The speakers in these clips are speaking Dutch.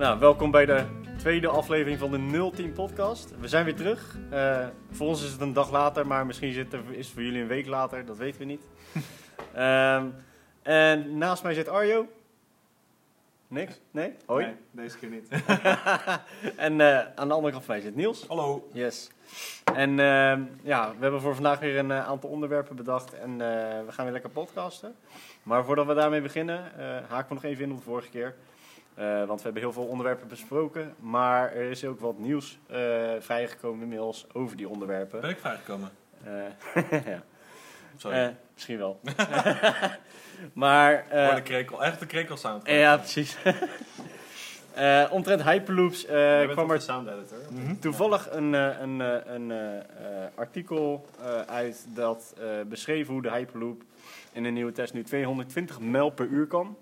Nou, welkom bij de tweede aflevering van de 010 podcast. We zijn weer terug. Uh, voor ons is het een dag later, maar misschien zit er, is het voor jullie een week later, dat weten we niet. um, en naast mij zit Arjo. Niks? Nee? Hoi? Nee, deze keer niet. en uh, aan de andere kant van mij zit Niels. Hallo. Yes. En uh, ja, we hebben voor vandaag weer een uh, aantal onderwerpen bedacht en we gaan weer lekker podcasten. Maar voordat we daarmee beginnen, haak we nog even in op de vorige keer. Uh, want we hebben heel veel onderwerpen besproken. Maar er is ook wat nieuws uh, vrijgekomen inmiddels over die onderwerpen. Ben ik vrijgekomen? Uh, ja. Sorry. misschien wel. maar... Uh, de krekel, echt de krekelsound. ja, precies. omtrent Hyperloops kwam er sound editor. Mm -hmm. toevallig een, een, een artikel uit dat beschreef hoe de Hyperloop in de nieuwe test nu 220 mijl per uur kan.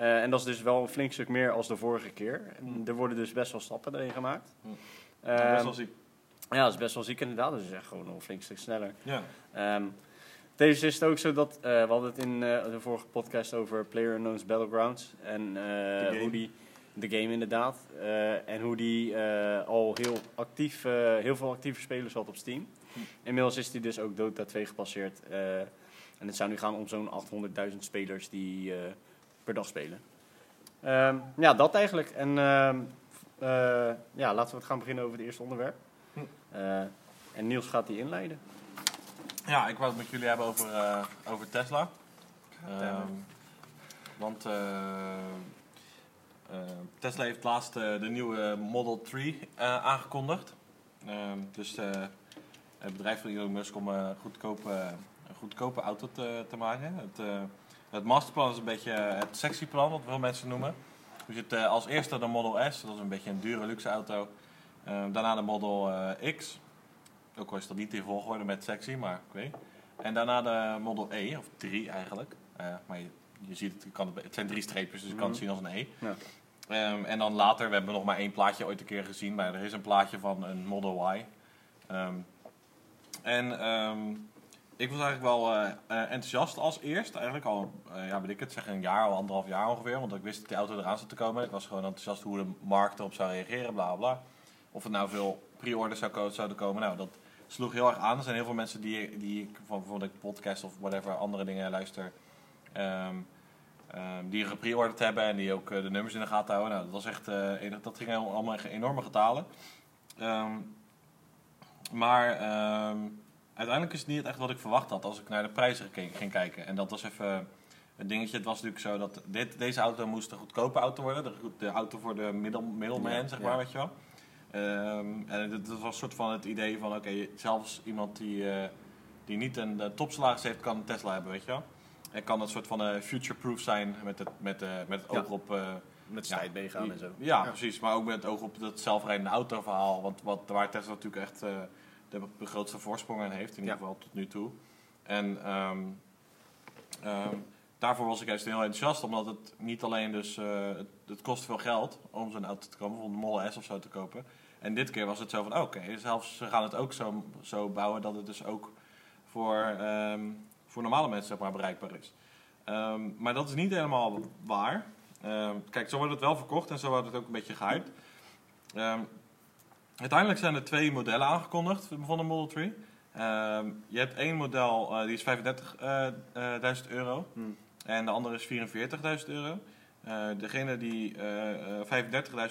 Uh, en dat is dus wel een flink stuk meer als de vorige keer. En er worden dus best wel stappen erin gemaakt. Mm. Uh, best wel ziek. Ja, dat is best wel ziek inderdaad. Dus is echt gewoon een flink stuk sneller. Ja. Um, tevens is het ook zo dat, uh, we hadden het in de vorige podcast over Player Unknown's Battlegrounds. En hoe die, de game inderdaad. en hoe die al heel actief, heel veel actieve spelers had op Steam. Hm. Inmiddels is die dus ook Dota 2 gepasseerd. en het zou nu gaan om zo'n 800.000 spelers die per dag spelen. Um, ja, dat eigenlijk. En uh, uh, ja, laten we het gaan beginnen over het eerste onderwerp. Hm. Uh, en Niels gaat die inleiden. Ja, ik wou het met jullie hebben over, uh, over Tesla. Um, want Tesla heeft laatst de nieuwe Model 3 aangekondigd. Dus het bedrijf van Elon Musk om een goedkope, een goedkope auto te, te maken. Het, het masterplan is een beetje het sexy plan, wat veel mensen noemen. Dus je hebt als eerste de Model S, dat is een beetje een dure luxe auto. Uh, daarna de Model X. Ook al is dat niet in volgorde met sexy, maar oké. Okay. En daarna de Model E, of 3 eigenlijk. Maar je, je, ziet het, kan, het zijn drie streepjes, dus je kan het zien als een E. Ja. Um, en dan later, we hebben nog maar één plaatje ooit een keer gezien, maar er is een plaatje van een Model Y. Um, en um, ik was eigenlijk wel uh, enthousiast als eerst. Eigenlijk al, uh, ja, weet ik het, zeg een jaar of anderhalf jaar ongeveer. Want ik wist dat die auto eraan zat te komen. Ik was gewoon enthousiast hoe de markt erop zou reageren, bla bla. Of het nou veel pre-orders zou zouden komen. Nou, dat sloeg heel erg aan. Er zijn heel veel mensen die, die ik van bijvoorbeeld podcast of whatever, andere dingen luister. Um, um, die gepre-orderd hebben en die ook de nummers in de gaten houden. Nou, dat was echt, dat ging allemaal enorme getalen. Um, maar uiteindelijk is het niet echt wat ik verwacht had als ik naar de prijzen ging kijken. En dat was even een dingetje. Het was natuurlijk zo dat dit, deze auto moest een goedkope auto worden. De, de auto voor de middel, middelman, zeg maar, weet je wel. Um, en dat, was een soort van het idee van, oké, zelfs iemand die, uh, die niet een, een topsalaris heeft, kan een Tesla hebben, weet je wel. En kan een soort van uh, future-proof zijn met het, met, met het oog op... met tijd meegaan en zo. Ja, precies. Maar ook met het oog op dat zelfrijdende auto verhaal. Want wat, waar Tesla natuurlijk echt de, grootste voorsprong aan heeft, in ieder geval tot nu toe. En um, um, daarvoor was ik juist heel enthousiast, omdat het niet alleen dus, uh, het, het, kost veel geld om zo'n auto te kopen, bijvoorbeeld een Model S of zo te kopen. En dit keer was het zo van, oké, okay, zelfs ze gaan het ook zo, zo bouwen dat het dus ook voor, um, voor normale mensen zeg maar, bereikbaar is. maar dat is niet helemaal waar. kijk, zo wordt het wel verkocht en zo wordt het ook een beetje gehyped. Uiteindelijk zijn er twee modellen aangekondigd van de Model 3. Uh, je hebt één model, uh, die is 35.000 uh, uh, euro. Hmm. En de andere is 44.000 euro. Uh, degene die 35.000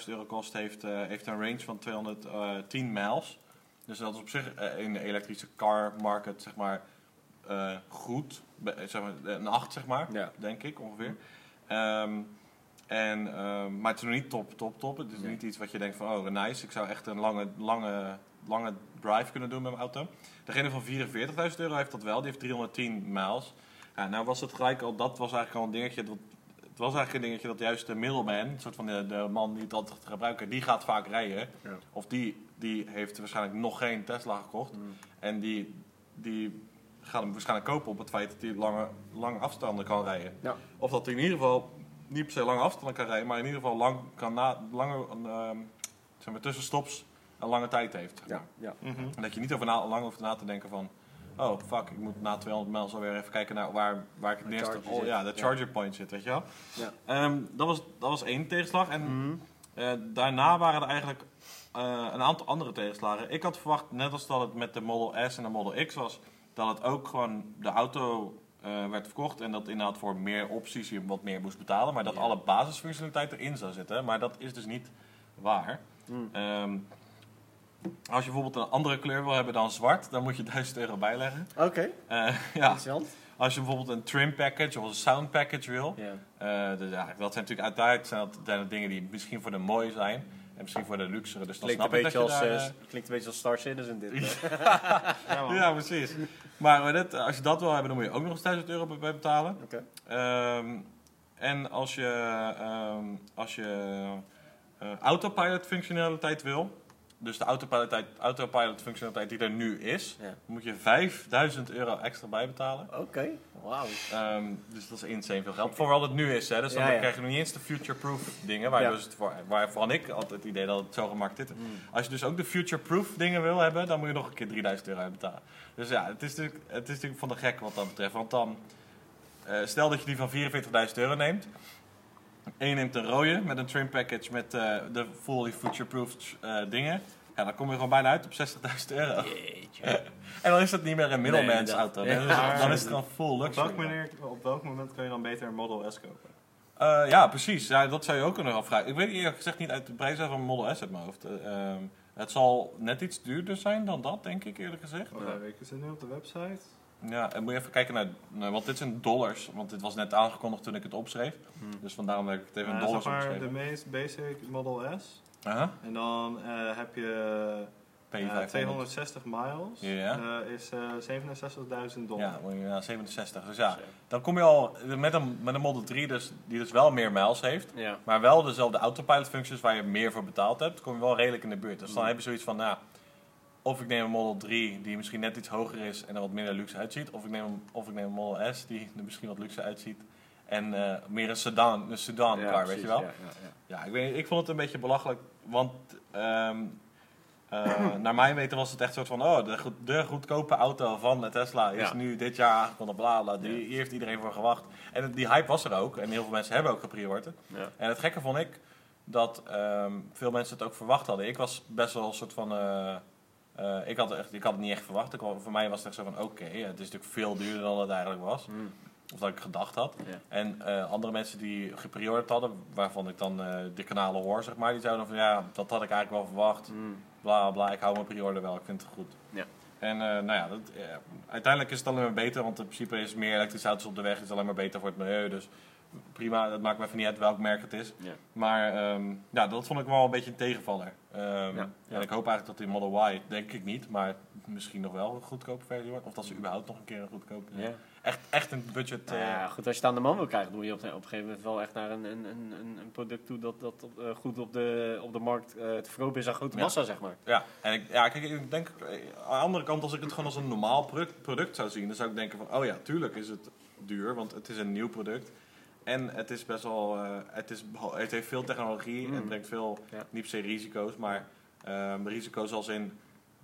euro kost, heeft, heeft een range van 210 miles. Dus dat is op zich in de elektrische car market zeg maar, goed. Zeg maar, een 8, zeg maar, ja. denk ik ongeveer. Um, en, uh, maar het is nog niet top, top, top. Het is niet iets wat je denkt van, oh nice, ik zou echt een lange, lange, lange drive kunnen doen met mijn auto. Degene van 44.000 euro heeft dat wel, die heeft 310 miles. Ja, nou was het gelijk al, dat was eigenlijk al een dingetje, dat, het was eigenlijk een dingetje dat juist de middleman, een soort van de, de man die het altijd gebruiken, die gaat vaak rijden. Ja. Of die, die heeft waarschijnlijk nog geen Tesla gekocht. Mm. En die, die gaat hem waarschijnlijk kopen op het feit dat hij lange, lange afstanden kan rijden. Ja. Of dat hij in ieder geval niet per se lange afstanden kan rijden, maar in ieder geval lang kan na, lange uh, zeg maar, tussenstops een lange tijd heeft. Ja, ja. Mm -hmm. En dat je niet over na, lang hoeft na te denken van, oh fuck, ik moet na 200 mijl alweer even kijken naar waar, waar ik het eerste, oh, ja, de charger point zit, weet je wel. Ja. Um, dat, was, dat was één tegenslag. En mm -hmm. Eh, daarna waren er eigenlijk eh, een aantal andere tegenslagen. Ik had verwacht, net als dat het met de Model S en de Model X was, dat het ook gewoon de auto eh, werd verkocht en dat inderdaad voor meer opties je wat meer moest betalen, maar dat Ja. alle basisfunctionaliteit erin zou zitten. Maar dat is dus niet waar. Hmm. Ehm, als je bijvoorbeeld een andere kleur wil hebben dan zwart, dan moet je 1000 euro bijleggen. Oké, Eh, ja. Als je bijvoorbeeld een trim package of een sound package wil, eh, dus dat zijn natuurlijk uiteraard zijn dat, zijn dat dingen die misschien voor de mooi zijn en misschien voor de luxere. Dus dan Klinkt een, snap ik dat beetje je als, daar, eh, klinkt een beetje als Star Citizen dit. eh. Ja, man. Ja, precies. Maar eh, dit, als je dat wil hebben, dan moet je ook nog eens 1000 euro bij- bij betalen. Oké. Ehm, en als je, ehm, als je eh, autopilot functionaliteit wil, dus de autopilot, autopilot functionaliteit die er nu is, Ja. moet je 5000 euro extra bijbetalen. Oké, wauw. Ehm, dus dat is insane veel geld. Voor wat het nu is, hè. Dus dan Ja, ja. krijg je nog niet eens de future-proof dingen. Waar dus het waarvan ik altijd het idee dat het zo gemaakt is. Hmm. Als je dus ook de future-proof dingen wil hebben, dan moet je nog een keer 3000 euro betalen. Dus ja, het is natuurlijk, het is natuurlijk van de gek wat dat betreft. Want dan, eh, stel dat je die van 44.000 euro neemt. En je neemt een rode met een trim package met eh, de fully future-proof eh, dingen. Ja, dan kom je gewoon bijna uit op 60.000 euro. Jeetje. En dan is dat niet meer een middelmans auto. Ja. Dan, is het, dan is het gewoon full Op luxury. welk, manier, op welk moment kun je dan beter een Model S kopen? Eh, ja, precies. Ja, dat zou je ook kunnen afvragen. Ik weet eerlijk gezegd niet uit de prijs van een Model S uit mijn hoofd. Eh, ehm, het zal net iets duurder zijn dan dat, denk ik eerlijk gezegd. Oh, ja. Is het nu op de website? Ja, en moet je even kijken naar, want dit zijn dollars, want dit was net aangekondigd toen ik het opschreef. Hmm. Dus vandaar heb ik het even in Ja, dollars zeg maar de opgeschreven. meest basic Model S. Aha, En dan eh, heb je eh, P500. 260 miles. Ja. Eh, is eh 67.000 dollar. Ja, moet je- ja, 67. Dus ja, dan kom je al met een, met een Model 3 dus, die dus wel meer miles heeft. Maar wel dezelfde autopilot functies waar je meer voor betaald hebt, kom je wel redelijk in de buurt. Dus dan Mm. heb je zoiets van, nou, of ik neem een Model 3 die misschien net iets hoger is en er wat minder luxe uitziet. Of ik neem, een- of ik neem een Model S die er misschien wat luxe uitziet. En eh, meer een sedan, een sedan Ja, car, weet je wel. Ja, ja, ja. Ja, ik, weet, ik vond het een beetje belachelijk, want ehm, eh, naar mijn weten was het echt een soort van, oh, de, goed- de goedkope auto van de Tesla is nu dit jaar aangekondigd, bla bla, die, hier heeft iedereen voor gewacht. En die hype was er ook, en heel veel mensen hebben ook gepreorderd. Ja. En het gekke vond ik dat ehm, veel mensen het ook verwacht hadden. Ik was best wel een soort van. eh, eh, ik, had echt, ik had het niet echt verwacht. Ik, voor mij was het echt zo van: oké, het is natuurlijk veel duurder dan het eigenlijk was. Hmm. Of dat ik gedacht had. En eh, andere mensen die gepreorderd hadden, waarvan ik dan eh, de kanalen hoor, zeg maar, die zeiden van ja, dat had ik eigenlijk wel verwacht. Hmm. Bla bla, ik hou mijn pre-order wel, ik vind het goed. En nou ja, dat, uiteindelijk is het alleen maar beter, want in principe is meer elektrische auto's op de weg, is alleen maar beter voor het milieu. Dus prima, dat maakt me even niet uit welk merk het is. Ja. Maar ehm, ja, dat vond ik wel een beetje een tegenvaller. Ehm, Ja. En ik hoop eigenlijk dat die Model Y, denk ik niet, maar misschien nog wel een goedkope versie wordt. Of dat ze überhaupt nog een keer een goedkope... Ja. Echt, echt een budget... Nou eh, ja, goed, als je het aan de man wil krijgen, moet je op, op een gegeven moment wel echt naar een, een, een, een- product toe dat, dat eh, goed op de, op de markt eh, te verkopen is aan grote massa, zeg maar. Ja, en ik, ja, kijk, ik denk, eh, aan de andere kant, als ik het gewoon als een normaal product, product zou zien, dan zou ik denken van, oh ja, tuurlijk is het duur, want het is een nieuw product. En het is best wel, eh, het, is, het heeft veel technologie en Mm. brengt veel, Ja. niet per se risico's, maar ehm, risico's als in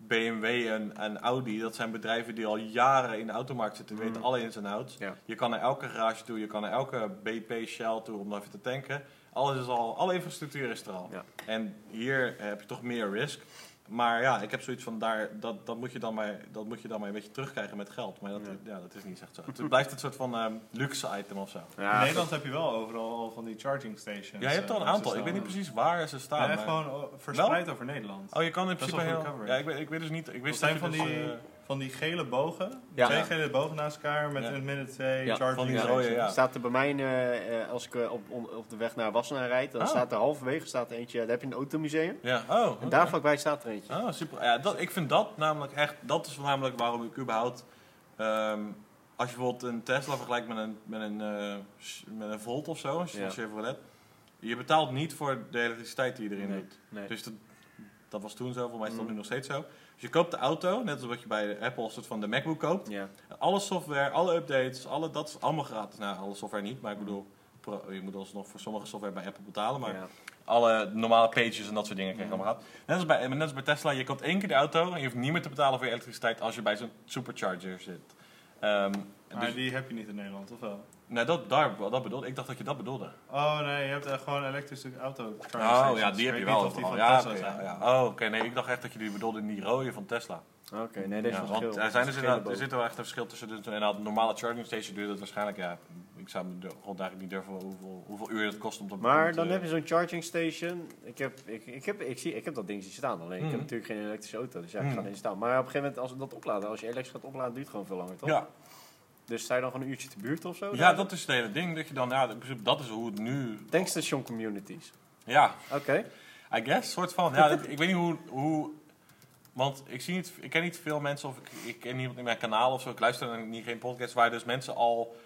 BMW en, en Audi, dat zijn bedrijven die al jaren in de automarkt zitten, Mm. weten alle ins en outs. Ja. Je kan naar elke garage toe, je kan naar elke BP, Shell toe om daar even te tanken. Alles is al, alle infrastructuur is er al. Ja. En hier heb je toch meer risk. Maar ja, ik heb zoiets van, daar, dat, dat, moet je dan maar, dat moet je dan maar een beetje terugkrijgen met geld. Maar dat, Ja. ja. dat is niet echt zo. Het blijft een soort van ehm, luxe item of zo. Ja, in Nederland heb je wel overal al van die charging stations. Ja, je hebt er eh, een aantal. Ik weet niet precies waar ze staan. Ja, maar- gewoon verspreid over Nederland. Oh, je kan in principe heel... Ja, ik, weet- ik weet dus niet... Ik wist zijn dat van dus, die, van die gele bogen. Ja. Twee gele bogen naast elkaar met het midden twee Ja, charging van die ja. staat er bij mij, eh, eh, als ik eh, op, op de weg naar Wassenaar rijd, dan Oh. staat er halverwege staat er eentje, daar heb je een automuseum. Ja, oh. En daar vlakbij staat er eentje. Oh, super. Ja, dat, ik vind dat namelijk echt, dat is namelijk waarom ik überhaupt, ehm, als je bijvoorbeeld een Tesla vergelijkt met een, met een, eh, s- met een Volt of zo, een Ja. Chevrolet, je betaalt niet voor de elektriciteit die je erin Nee. doet. Nee. Dus dat, dat was toen zo, voor mij is dat Mm. nu nog steeds zo. Dus je koopt de auto, net als wat je bij Apple soort van de MacBook koopt. Ja. Alle software, alle updates, alle, dat is allemaal gratis. Nou, alle software niet, maar ik bedoel, je moet alsnog voor sommige software bij Apple betalen. Maar Ja. alle normale pages en dat soort dingen krijg je allemaal gehad. Net als, bij, net als bij Tesla, je koopt één keer de auto en je hoeft niet meer te betalen voor je elektriciteit als je bij zo'n supercharger zit. Ehm, Maar Dus- die heb je niet in Nederland, of wel? Nee, dat, daar, dat bedoelde. Ik dacht dat je dat bedoelde. Oh nee, je hebt echt gewoon een elektrische auto. Oh ja, die heb je wel. Of die overal. van ja, Tesla oké, zijn. ja, ja. Oh, oké. nee, ik dacht echt dat je die bedoelde in die rode van Tesla. Oké, nee, deze Ja, was want er, zijn dus er zit wel echt een verschil tussen. Dus inderdaad, een normale charging station duurt het waarschijnlijk. Ja, ik zou me de grond eigenlijk niet durven hoeveel, hoeveel uur het kost om dat Maar om te- dan heb je zo'n charging station. Ik heb, ik, ik heb, ik zie, ik heb dat ding zien staan. Alleen ik heb natuurlijk geen elektrische auto. Dus ja, ik ga erin staan. Maar op een gegeven moment, als we dat opladen, als je elektrisch gaat opladen, duurt het gewoon veel langer, toch? Ja, Dus je dan gewoon een uurtje te buurt of zo? ja, dat is het hele ding. Dat je dan, ja, dat is hoe het nu. Tankstation communities. Ja, Oké. I guess, soort van. Ja, dat- ik weet niet hoe, hoe. Want ik, zie niet, ik ken niet veel mensen, of ik, ik ken niemand in mijn kanaal of zo. Ik luister naar niet geen podcast waar dus mensen al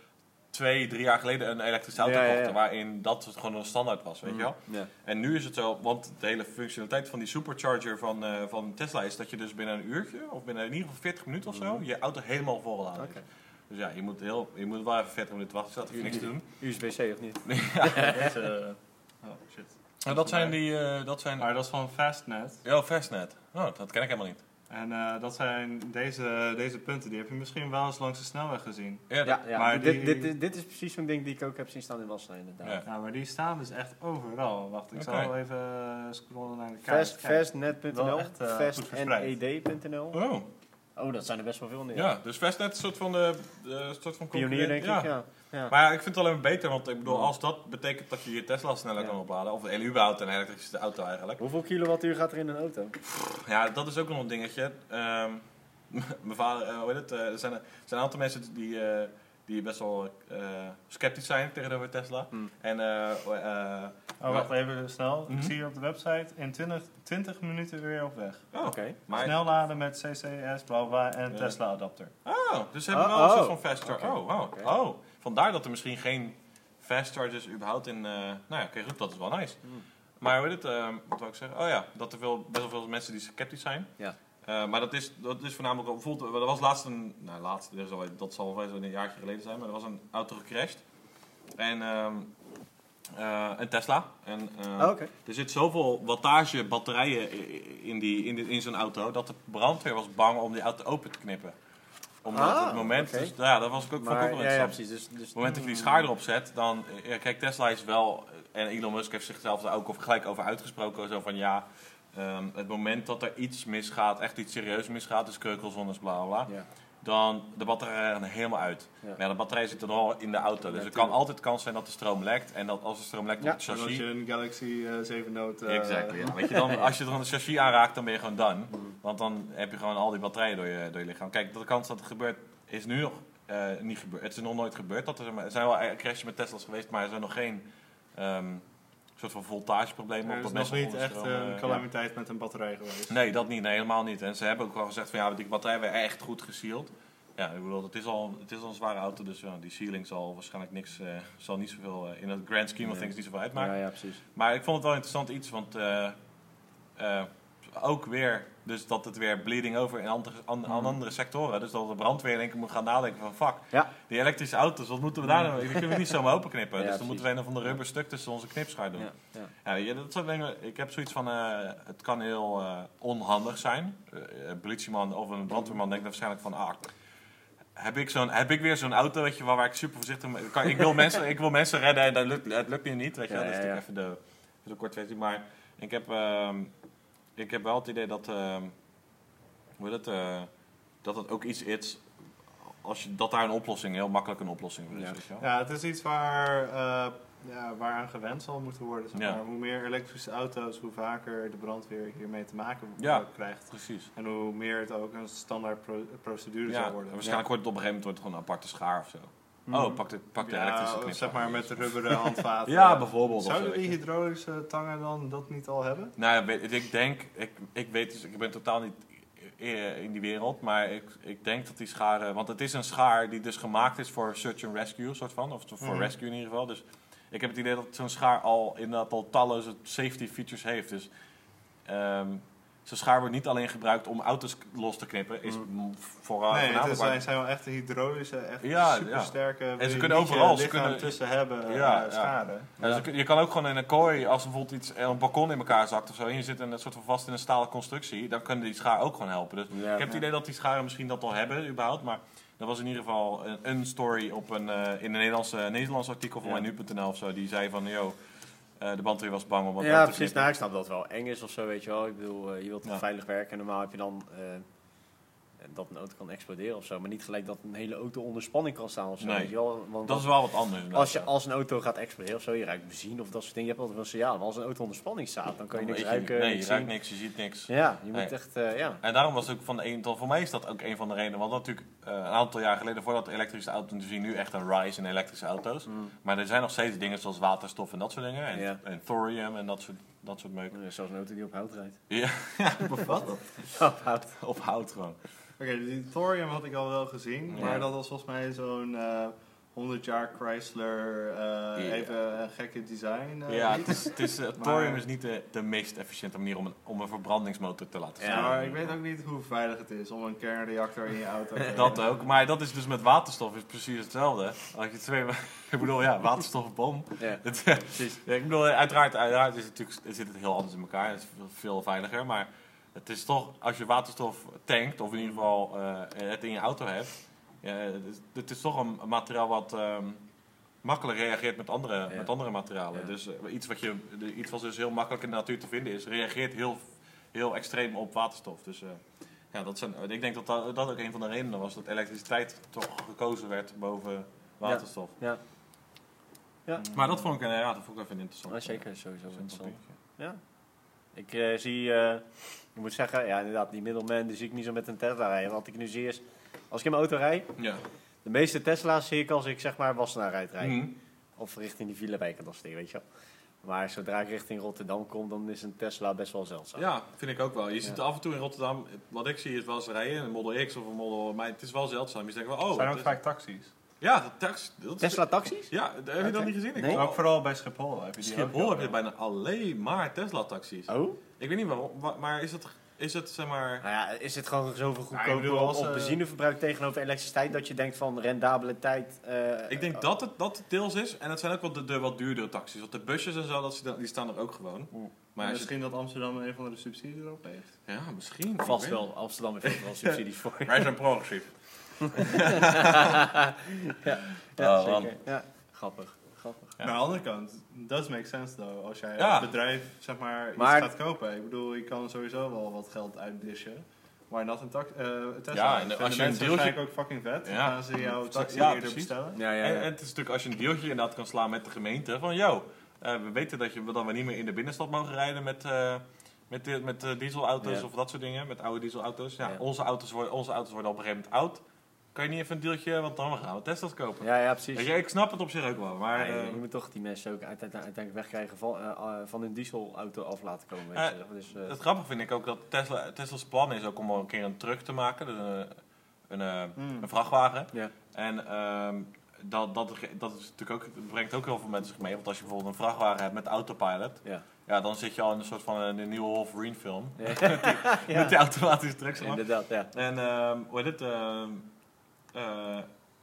twee, drie jaar geleden een elektrische auto Ja, ja, ja. kochten. Waarin dat het gewoon een standaard was, weet je wel. Ja. En nu is het zo, want de hele functionaliteit van die supercharger van, eh, van Tesla is dat je dus binnen een uurtje, of binnen in ieder geval 40 minuten of zo, je auto helemaal volgeladen Oké. Dus ja, je moet, heel, je moet wel even 40 minuten wachten, zodat je niks te doen. USB-C of niet? Deze, oh shit. Maar dat zijn die, eh, dat zijn... Maar dat is van Fastnet. Ja, Fastnet. Oh, dat ken ik helemaal niet. En eh, dat zijn deze, deze punten, die heb je misschien wel eens langs de snelweg gezien. Ja, dat- Ja, ja. Maar dit, die- dit, dit, dit is precies zo'n ding die ik ook heb zien staan in Wassen, inderdaad. Ja. Ja, maar die staan dus echt overal. Wacht, ik Oké. zal even eh, scrollen naar de kaart. Fast, fastnet.nl, eh, fastned.nl. Oh, Oh, dat zijn er best wel veel. ja. Dus Fastnet is een soort van, de, de soort van Pionier, denk ik. Ja. Ja. Maar ja, ik vind het alleen maar beter, want ik bedoel, als dat betekent dat je je Tesla sneller kan opladen, of hele überhaupt een elektrische auto eigenlijk. Hoeveel kilowattuur gaat er in een auto? Ja, dat is ook nog een dingetje. Ehm, mijn vader, eh, hoe heet het? eh, er, zijn, er zijn een aantal mensen die, eh, die best wel eh, sceptisch zijn tegenover Tesla. Hmm. En, eh, eh, Oh, wacht even snel. Mhm. Ik zie hier op de website in 20, 20 minuten weer op weg. oh, Oké. maar, Snel laden met CCS, bla bla en. Tesla adapter. Oh, dus ze hebben Oh, wel een soort oh. van fast charge. Oké, Oh, wow. oké. oh, vandaar dat er misschien geen fast chargers überhaupt in... eh, nou ja, oké, goed, dat is wel nice. Hmm. Maar hoe heet het, ehm, wat wil ik zeggen? Oh ja, dat er veel, best wel veel mensen die sceptisch zijn. Ja. Eh, maar dat is, dat is voornamelijk, bijvoorbeeld, er was laatst een, nou laatst, dat zal, dat zal wel een jaartje geleden zijn, maar er was een auto gecrashed. En ehm, eh, een Tesla. En, eh, Oh, Oké. er zit zoveel wattage batterijen in, die, in, die- in zo'n auto dat de brandweer was bang om die auto open te knippen. Omdat Ah, op het moment, dus, ja, dat was ik ook, ik ook ja. Dus, dus, Op het moment dat je die schaar erop zet, dan... Ja, kijk, Tesla is wel... En Elon Musk heeft zichzelf daar ook gelijk over uitgesproken. Zo van, ja, ehm, het moment dat er iets misgaat, echt iets serieus misgaat, dus kreukelsonnes, bla bla Ja. dan de batterij er helemaal uit. Ja. Maar ja, de batterij zit er al in de auto, dus Ja, er kan altijd kans zijn dat de stroom lekt. En dat als de stroom lekt Ja. op het En als chassis... je een Galaxy eh 7 Note... eh, Exactly, ja. Weet je, dan, als je dan een chassis aanraakt, dan ben je gewoon done. Want dan heb je gewoon al die batterijen door je, door je lichaam. Kijk, de kans dat het gebeurt, is nu nog eh, niet gebeurd. Het is nog nooit gebeurd. Dat er, er zijn wel crashes met Tesla's geweest, maar er zijn nog geen ehm, soort van voltageprbemen. Er of is dat nog niet echt een eh, calamiteit met een batterij geweest. Nee, dat niet. Nee, helemaal niet. En ze hebben ook wel gezegd van ja, die batterij werd echt goed gesealed. Ja, ik bedoel, het is al, het is al een zware auto, dus ja, die sealing zal waarschijnlijk niks, eh, zal niet zoveel, eh, in het grand scheme of Nee. things niet zoveel uitmaken. Ja, ja, precies. Maar ik vond het wel interessant iets, want eh, eh, ook weer, dus dat het weer bleeding over in andere, an, aan Mhm. andere sectoren. Dus dat de brandweer één keer moet gaan nadenken van fuck, Ja. die elektrische auto's, wat moeten we daar nou? Die kunnen we niet zomaar openknippen. Ja, dus dan moeten we een of ander rubber stuk tussen onze knipschaar doen. Ja, ja. Dat soort dingen, ik heb zoiets van, eh, het kan heel eh, onhandig zijn. Eh, een politieman of een brandweerman denkt dan waarschijnlijk van, ah, heb ik, zo'n, heb ik weer zo'n auto, weet je, wel, waar ik super voorzichtig mee... Kan, ik, wil mensen, ik wil mensen redden en dat lukt, het lukt nu niet, weet je Dat is natuurlijk even de, de. Maar ik heb, ehm, ik heb wel het idee dat, ehm, hoe heet het, eh, dat het ook iets is, als je, dat daar een oplossing, heel makkelijk een oplossing voor is, Ja. Ja, het is iets waar, eh ja, waaraan gewend zal moeten worden. Zeg Ja. Hoe meer elektrische auto's, hoe vaker de brandweer hiermee te maken Ja. krijgt. Precies. En hoe meer het ook een standaard pro- procedure Ja, zal en worden. waarschijnlijk wordt het op een gegeven moment wordt gewoon een aparte schaar of zo. Mhm. Oh, pak de, pak de ja, elektrische knipschaar. zeg maar met de rubberen handvaten. Ja, bijvoorbeeld. Zouden die hydraulische tangen dan dat niet al hebben? Nou ik denk, ik, ik weet dus, ik ben totaal niet in die wereld, maar ik, ik denk dat die scharen, want het is een schaar die dus gemaakt is voor search and rescue, soort van, of voor Mhm. rescue in ieder geval. Dus ik heb het idee dat zo'n schaar al inderdaad al talloze safety features heeft. Dus ehm, zijn schaar wordt niet alleen gebruikt om auto's los te knippen. Is m- vooral nee, het is- zijn, zijn wel echt hydraulische, echt Ja, supersterke... ja. wil je kunnen overal, ze kunnen- tussen hebben, eh, Ja, ja. schade. Ja, dus je kan ook gewoon in een kooi, als bijvoorbeeld iets, een balkon in elkaar zakt of zo, en je zit in een soort van vast in een stalen constructie, dan kunnen die schaar ook gewoon helpen. Dus ik heb het idee dat die scharen misschien dat al hebben, überhaupt, maar er was in ieder geval een, een story op een, eh, in een Nederlandse, Nederlands artikel van nu.nl of zo, die zei van, yo, eh, de bandweer was bang om wat Ja, te precies. Nou, ik snap dat het wel eng is of zo, weet je wel. Ik bedoel, eh, je wilt Ja. veilig werken en normaal heb je dan eh, dat een auto kan exploderen of zo. Maar niet gelijk dat een hele auto onder spanning kan staan of zo, Nee. wel. Want Dat is wel wat anders. als, je, als een auto gaat exploderen of zo, je ruikt benzine of dat soort dingen, je hebt altijd wel een signaal. Maar als een auto onder spanning staat, dan kan je Dan niks ruiken, Nee, niks je ruikt zien. niks, je ziet niks. Ja, je moet echt, eh, ja. En daarom was het ook van de een, voor mij is dat ook een van de redenen. Want natuurlijk eh, een aantal jaar geleden, voordat de elektrische auto's, we zien nu echt een rise in elektrische auto's. Mm. Maar er zijn nog steeds dingen zoals waterstof en dat soort dingen. En, Ja. en thorium en dat soort, dat soort meuk. Zelfs een auto die op hout rijdt. Ja, wat? Op hout. Op hout gewoon. Oké, die thorium had ik al wel gezien, Ja. maar dat was volgens mij zo'n eh 100 jaar Chrysler, eh, Ja. even een gekke design. eh, ja, het is, het is, eh, thorium is niet de, de meest efficiënte manier om een, om een verbrandingsmotor te laten Ja, staan. Ja, maar ik weet ook niet hoe veilig het is om een kernreactor in je auto te Dat ook, maar dat is dus met waterstof is precies hetzelfde. Als je twee, ik bedoel, ja, waterstofbom. Ja, Het, precies. Ja, ik bedoel, uiteraard, uiteraard is het natuurlijk, zit het heel anders in elkaar. Het is veel, veel veiliger. Maar het is toch, als je waterstof tankt, of in ieder geval eh, het in je auto hebt. Ja, het, is, het is toch een materiaal wat ehm, makkelijk reageert met andere, Ja. met andere materialen. Ja. Dus eh, iets, wat je, iets wat dus heel makkelijk in de natuur te vinden is, reageert heel, heel extreem op waterstof. Dus eh, ja, dat zijn, ik denk dat, dat dat ook een van de redenen was dat elektriciteit toch gekozen werd boven waterstof. Ja, Ja. Maar dat vond ik, ja, dat vond ik even interessant. ja zeker, sowieso interessant. Ja. Ik eh, zie, eh, ik moet zeggen, ja inderdaad, die middleman die zie ik niet zo met een Tesla rijden. Wat ik nu zie is, als ik in mijn auto rijd, Ja. de meeste Tesla's zie ik als ik zeg maar Wassenaar rijden. Mhm. Of richting die Villewijk en dat soort dingen, weet je wel. Maar zodra ik richting Rotterdam kom, dan is een Tesla best wel zeldzaam. Ja, vind ik ook wel. Je Ja. ziet af en toe in Rotterdam, wat ik zie is wel eens rijden, een Model X of een Model, maar het is wel zeldzaam. Je denkt wel, oh, zijn dat ook is- vaak taxis. Ja, de tax, dat is- Tesla taxis? Ja, heb je dat Oké. niet gezien? Ik Nee. Ook vooral bij Schiphol heb je die Schiphol ook heb je bijna alleen maar Tesla-taxis. Oh? Ik weet niet waarom, wa- maar is het, is het zeg maar... Nou ja, is het gewoon zoveel Ja, goedkoper bedoel, als, op eh, benzineverbruik tegenover elektriciteit dat je denkt van rendabele tijd? eh, Ik denk dat het, dat het deels is. En het zijn ook wel de, de wat duurdere taxis. Want de busjes en zo, dat, ze- die staan er ook gewoon. Maar als je- Misschien dat Amsterdam een van de subsidie erop heeft. ja, misschien. Vast weet wel, Amsterdam heeft er wel subsidies voor. het. Wij zijn progressief. ja, Oh, man. zeker. Ja, grappig. grappig. Ja. Maar aan de andere kant, does make sense though. Als jij Ja. als bedrijf zeg maar, iets Maar- gaat kopen. Ik bedoel, je kan sowieso wel wat geld uitdishen. Maar dat een tax, eh, Tesla. Ja, en als je een mensen deeltje- ook fucking vet. Ja. Dan gaan ze jouw taxi Ja, eerder precies. bestellen. Ja, ja, En, ja. en het is natuurlijk als je een deeltje inderdaad kan slaan met de gemeente. Van, yo, eh, we weten dat, je, dat we niet meer in de binnenstad mogen rijden met, eh, met, met eh, dieselauto's Ja. of dat soort dingen. Met oude dieselauto's. Ja, Ja. Onze, auto's worden, onze auto's worden op een gegeven moment oud. Kan je niet even een deeltje, want dan gaan we Tesla's kopen. ja, ja, precies. Je, ik snap het op zich ook wel. Maar, Ja, eh, je, je moet toch die mensen ook uiteindelijk, wegkrijgen van, eh, van hun dieselauto af laten komen. Weet. Dus, het grappige vind ik ook dat Tesla, Tesla's plan is ook om al een keer een truck te maken. Dus een, een, Hmm. een vrachtwagen. ja. En ehm, dat, dat, dat, is natuurlijk ook, brengt ook heel veel mensen zich mee. Want als je bijvoorbeeld een vrachtwagen hebt met autopilot, Ja. ja, dan zit je al in een soort van een, een nieuwe Wolverine film. Ja. Met die automatische trucks. zeg maar. Inderdaad, ja. En ehm hoe heet het? ehm, eh,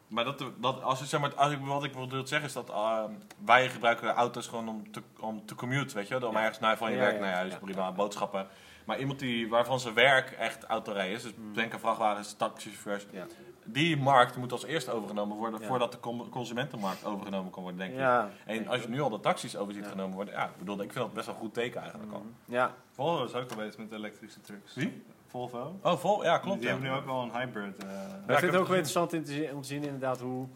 maar dat, dat, als zeg maar, als ik, wat ik wil zeggen is dat ehm, wij gebruiken auto's gewoon om te, om te commute, weet je? wel, Om Ja. ergens naar van je Ja, werk ja, naar huis, ja. prima, boodschappen. Maar iemand die, waarvan zijn werk echt autorijden is, dus Mm. denk aan vrachtwagens, taxichauffeurs, Ja. die markt moet als eerste overgenomen worden Ja. voordat de consumentenmarkt overgenomen kan worden, denk ik. Ja. En als je nu al de taxis over ziet Ja. genomen worden, ja, ik bedoel, ik vind dat best wel een goed teken eigenlijk al. Ja, Volvo is ook al bezig met elektrische trucks. Wie? Volvo. Oh, vol, ja, klopt. Die ja. hebben nu ook wel een hybrid. eh, Maar ik vind het ook wel interessant in te zien, om te zien inderdaad hoe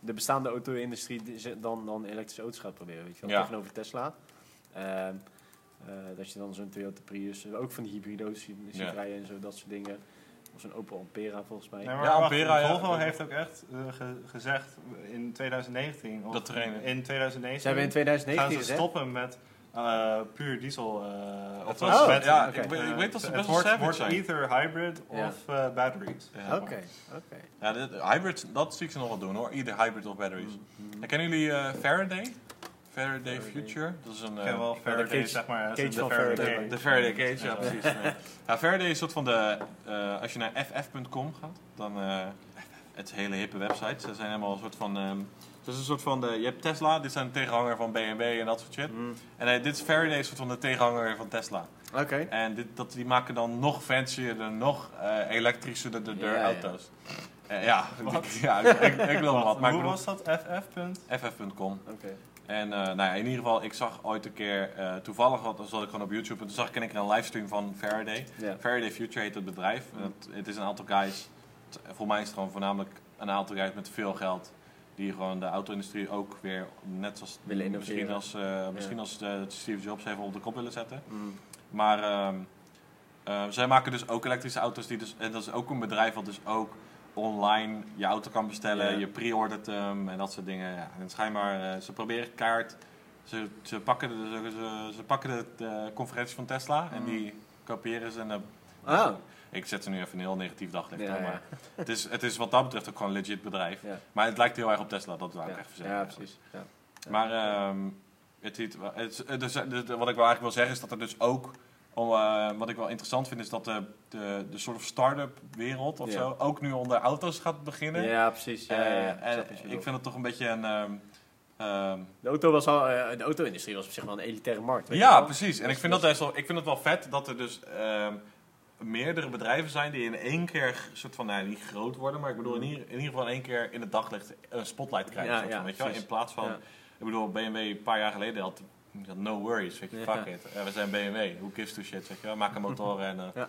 de bestaande auto-industrie ze- dan, dan elektrische auto's gaat proberen. Weet je wel, Ja. tegenover Tesla. Ehm, eh, dat je dan zo'n Toyota Prius, eh, ook van die hybrido's ziet, ziet rijden en zo, dat soort dingen. Of zo'n Opel Ampera volgens mij. Nee, maar Ja, wacht, Ampera, ja. Volvo heeft ook echt ge- gezegd in 2019. Of Dat trainen. In 2019 Ze hebben in gaan 2019 ze gezegd. stoppen met eh, puur diesel. eh, Het of was- Oh, met, ja, oké. ik, weet- ik weet dat ze het best wel wordt, savage zijn. either hybrid Ja. of eh, batteries. Ja. Oké, oké. Ja, hybrids, dat zie ik ze nog wel doen hoor. Ieder hybrid of batteries. Mhm. En kennen jullie eh, Faraday? Faraday Future. Dat is een... Ik eh, ken wel Faraday, cage- zeg maar. cage de van Faraday. De Faraday Cage, ja precies. Nee. Ja, Faraday is een soort van de... eh, als je naar ff.com gaat, dan... eh, het is een hele hippe website. Ze zijn helemaal een soort van... ehm, is een soort van de, je hebt Tesla, dit zijn de tegenhanger van BMW en dat soort shit. Mm. En dit is Faraday, een soort van de tegenhanger van Tesla. Oké. En dit, dat, die maken dan nog fancierder, nog eh elektrischer de, de, auto's. Eh, ja, ja, ik, ik, ik wil wat. Maar ik Hoe bedoel, was dat? FF. ff.com. Oké. En eh, nou ja, in ieder geval, ik zag ooit een keer, toevallig wat, zat ik gewoon op YouTube, en toen zag ik keer een livestream van Faraday. Faraday Future heet het bedrijf. En het, het is een aantal guys, voor mij is het gewoon voornamelijk een aantal guys met veel geld. Die gewoon de auto-industrie ook weer, net zoals Willen misschien innoveren. als, eh, misschien als eh, Steve Jobs even op de kop willen zetten. Mm. Maar ehm, eh, zij maken dus ook elektrische auto's. Die dus, en dat is ook een bedrijf wat dus ook online je auto kan bestellen. Ja. Je pre-ordert hem en dat soort dingen. Ja, en schijnbaar, eh, ze proberen kaart. Ze, ze pakken, de, ze, ze, ze pakken de, de conferentie van Tesla en Mm. die kopiëren ze. En, Ah. Ik zet ze nu even een heel negatief daglicht. Ja, hoor, ja. Maar het, is, het is wat dat betreft ook gewoon een legit bedrijf. Ja. Maar het lijkt heel erg op Tesla, dat wil ik even zeggen. Ja, precies. Ja. Maar ehm, het, het, dus, wat ik wel eigenlijk wil zeggen is dat er dus ook, om, eh, wat ik wel interessant vind, is dat de, de, de soort of start-up wereld of zo ook nu onder auto's gaat beginnen. Ja, precies. Ja. Eh, Ik en je ik vind het toch een beetje een. ehm, ehm, De, auto was al, eh, de auto-industrie was op zich wel een elitaire markt. weet je ja, wel? precies. En Dus- ik vind, dat best wel, ik vind het wel vet dat er dus ehm, meerdere bedrijven zijn die in één keer soort van, nou, niet groot worden, maar ik bedoel in ieder, in ieder geval in één keer in het daglicht een spotlight krijgen. Ja, soort van, ja, weet je wel? In plaats van, ik bedoel, BMW een paar jaar geleden had no worries, weet je, fuck it. Eh, we zijn BMW, who gives to shit, weet je wel. Maken motoren en eh,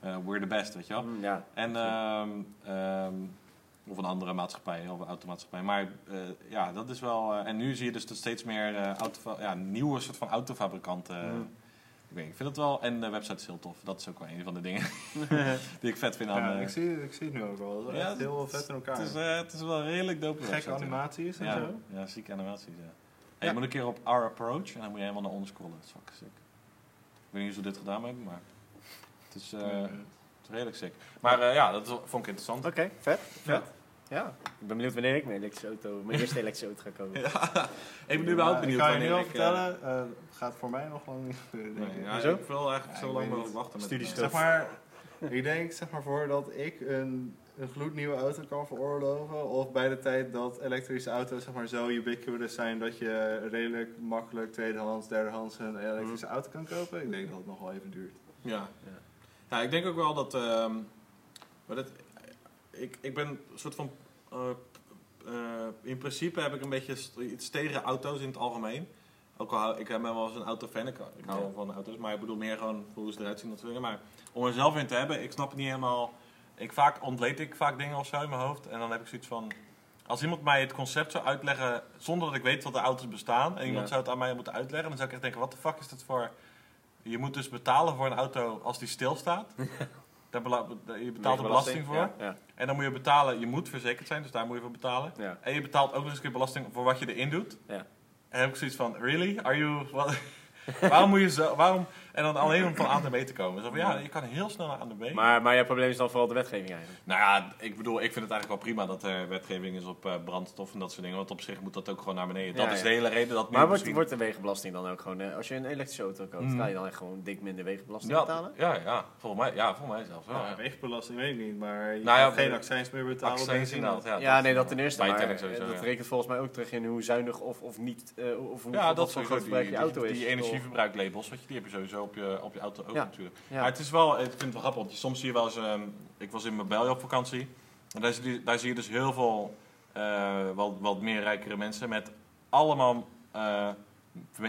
eh, we're the best, weet je wel. Mm, ja. En, ehm, ehm, of een andere maatschappij, of een automaatschappij. Maar eh, ja, dat is wel... eh, en nu zie je dus dat steeds meer eh, auto, ja, nieuwe soort van autofabrikanten... eh, Mhm. Ik, weet, ik vind het wel... En de website is heel tof. Dat is ook wel een van de dingen die ik vet vind aan... Ja, eh, ik, zie, ik zie het nu ook wel. Het is Ja, echt heel vet in elkaar. het, is, eh, het is wel redelijk dope Gekke animaties en Ja, zo. ja, zieke animaties, ja. Je moet een keer op Our Approach en dan moet je helemaal naar onder scrollen. Dat is fucking sick. Ik weet niet hoe ze dit gedaan hebben, maar... Het is, eh, het is redelijk sick. Maar ja, dat vond ik interessant. Oké, vet. Vet. Ja. Ik ben benieuwd wanneer ik mijn elektrische auto, mijn eerste elektrische auto ga kopen. Ik ben überhaupt Ja, benieuwd Ik kan je nu al eh, vertellen, eh, gaat voor mij nog lang niet Nee, ik. ja, ik wil eigenlijk Ja, zo lang mogelijk wachten Studiestof. Zeg maar, ik denk zeg maar voordat ik een, een gloednieuwe auto kan veroorloven, of bij de tijd dat elektrische auto's zeg maar zo ubiquitous zijn dat je redelijk makkelijk tweedehands, derdehands een elektrische auto kan kopen, ik denk dat het nog wel even duurt. Ja. ja, ik denk ook wel dat. ehm, maar dat ik, ik ben een soort van. eh, eh, in principe heb ik een beetje iets tegen auto's in het algemeen. Ook al hou, ik ben wel eens een autofan, ik, ik hou wel van auto's, maar ik bedoel meer gewoon hoe ze eruit zien. Dat soort dingen. Maar om er zelf in te hebben, ik snap het niet helemaal. Ik vaak ontleed ik vaak dingen of zo in mijn hoofd en dan heb ik zoiets van. Als iemand mij het concept zou uitleggen zonder dat ik weet wat de auto's bestaan en iemand Ja. zou het aan mij moeten uitleggen, dan zou ik echt denken: wat de fuck is dat voor. Je moet dus betalen voor een auto als die stilstaat. Daar je betaalt er belasting voor. Ja, En dan moet je betalen, je moet verzekerd zijn, dus daar moet je voor betalen. ja. En je betaalt ook nog eens een keer belasting voor wat je erin doet. Ja. En heb ik zoiets van, really? Are you... waarom moet je zo... Waarom, en dan alleen om van A naar B te komen. Zo van, ja, je kan heel snel naar A naar B. Maar, maar jouw probleem is dan vooral de wetgeving eigenlijk. Nou ja, ik bedoel, ik vind het eigenlijk wel prima dat er wetgeving is op eh, brandstof en dat soort dingen. Want op zich moet dat ook gewoon naar beneden. Ja, dat is ja. de hele reden dat Maar wordt, misschien- wordt de wegenbelasting dan ook gewoon... eh, als je een elektrische auto koopt, Mm. ga je dan echt gewoon dik minder wegenbelasting ja, betalen? ja, ja, volgens mij, ja, volgens mij zelfs wel. Ja, Ja, weegbelasting weet ik niet, maar je Nou ja, geen de- accijns meer betalen. Accijns inderdaad, Ja, nee, dat ten eerste. Maar Bijtelling sowieso, dat ja. rekent volgens mij ook terug in hoe zuinig of, of niet... eh, of hoe Ja, dat voor sowieso. groot Die, je auto die, is. die energieverbruiklabels, weet je, die heb je sowieso op je, op je auto ook Ja. natuurlijk. Ja. Maar het is wel, ik vind het wel grappig, want soms zie je wel eens, ehm, ik was in Marbella op vakantie. En daar, zie je- daar zie je dus heel veel eh, wat, wat meer rijkere mensen met allemaal, eh,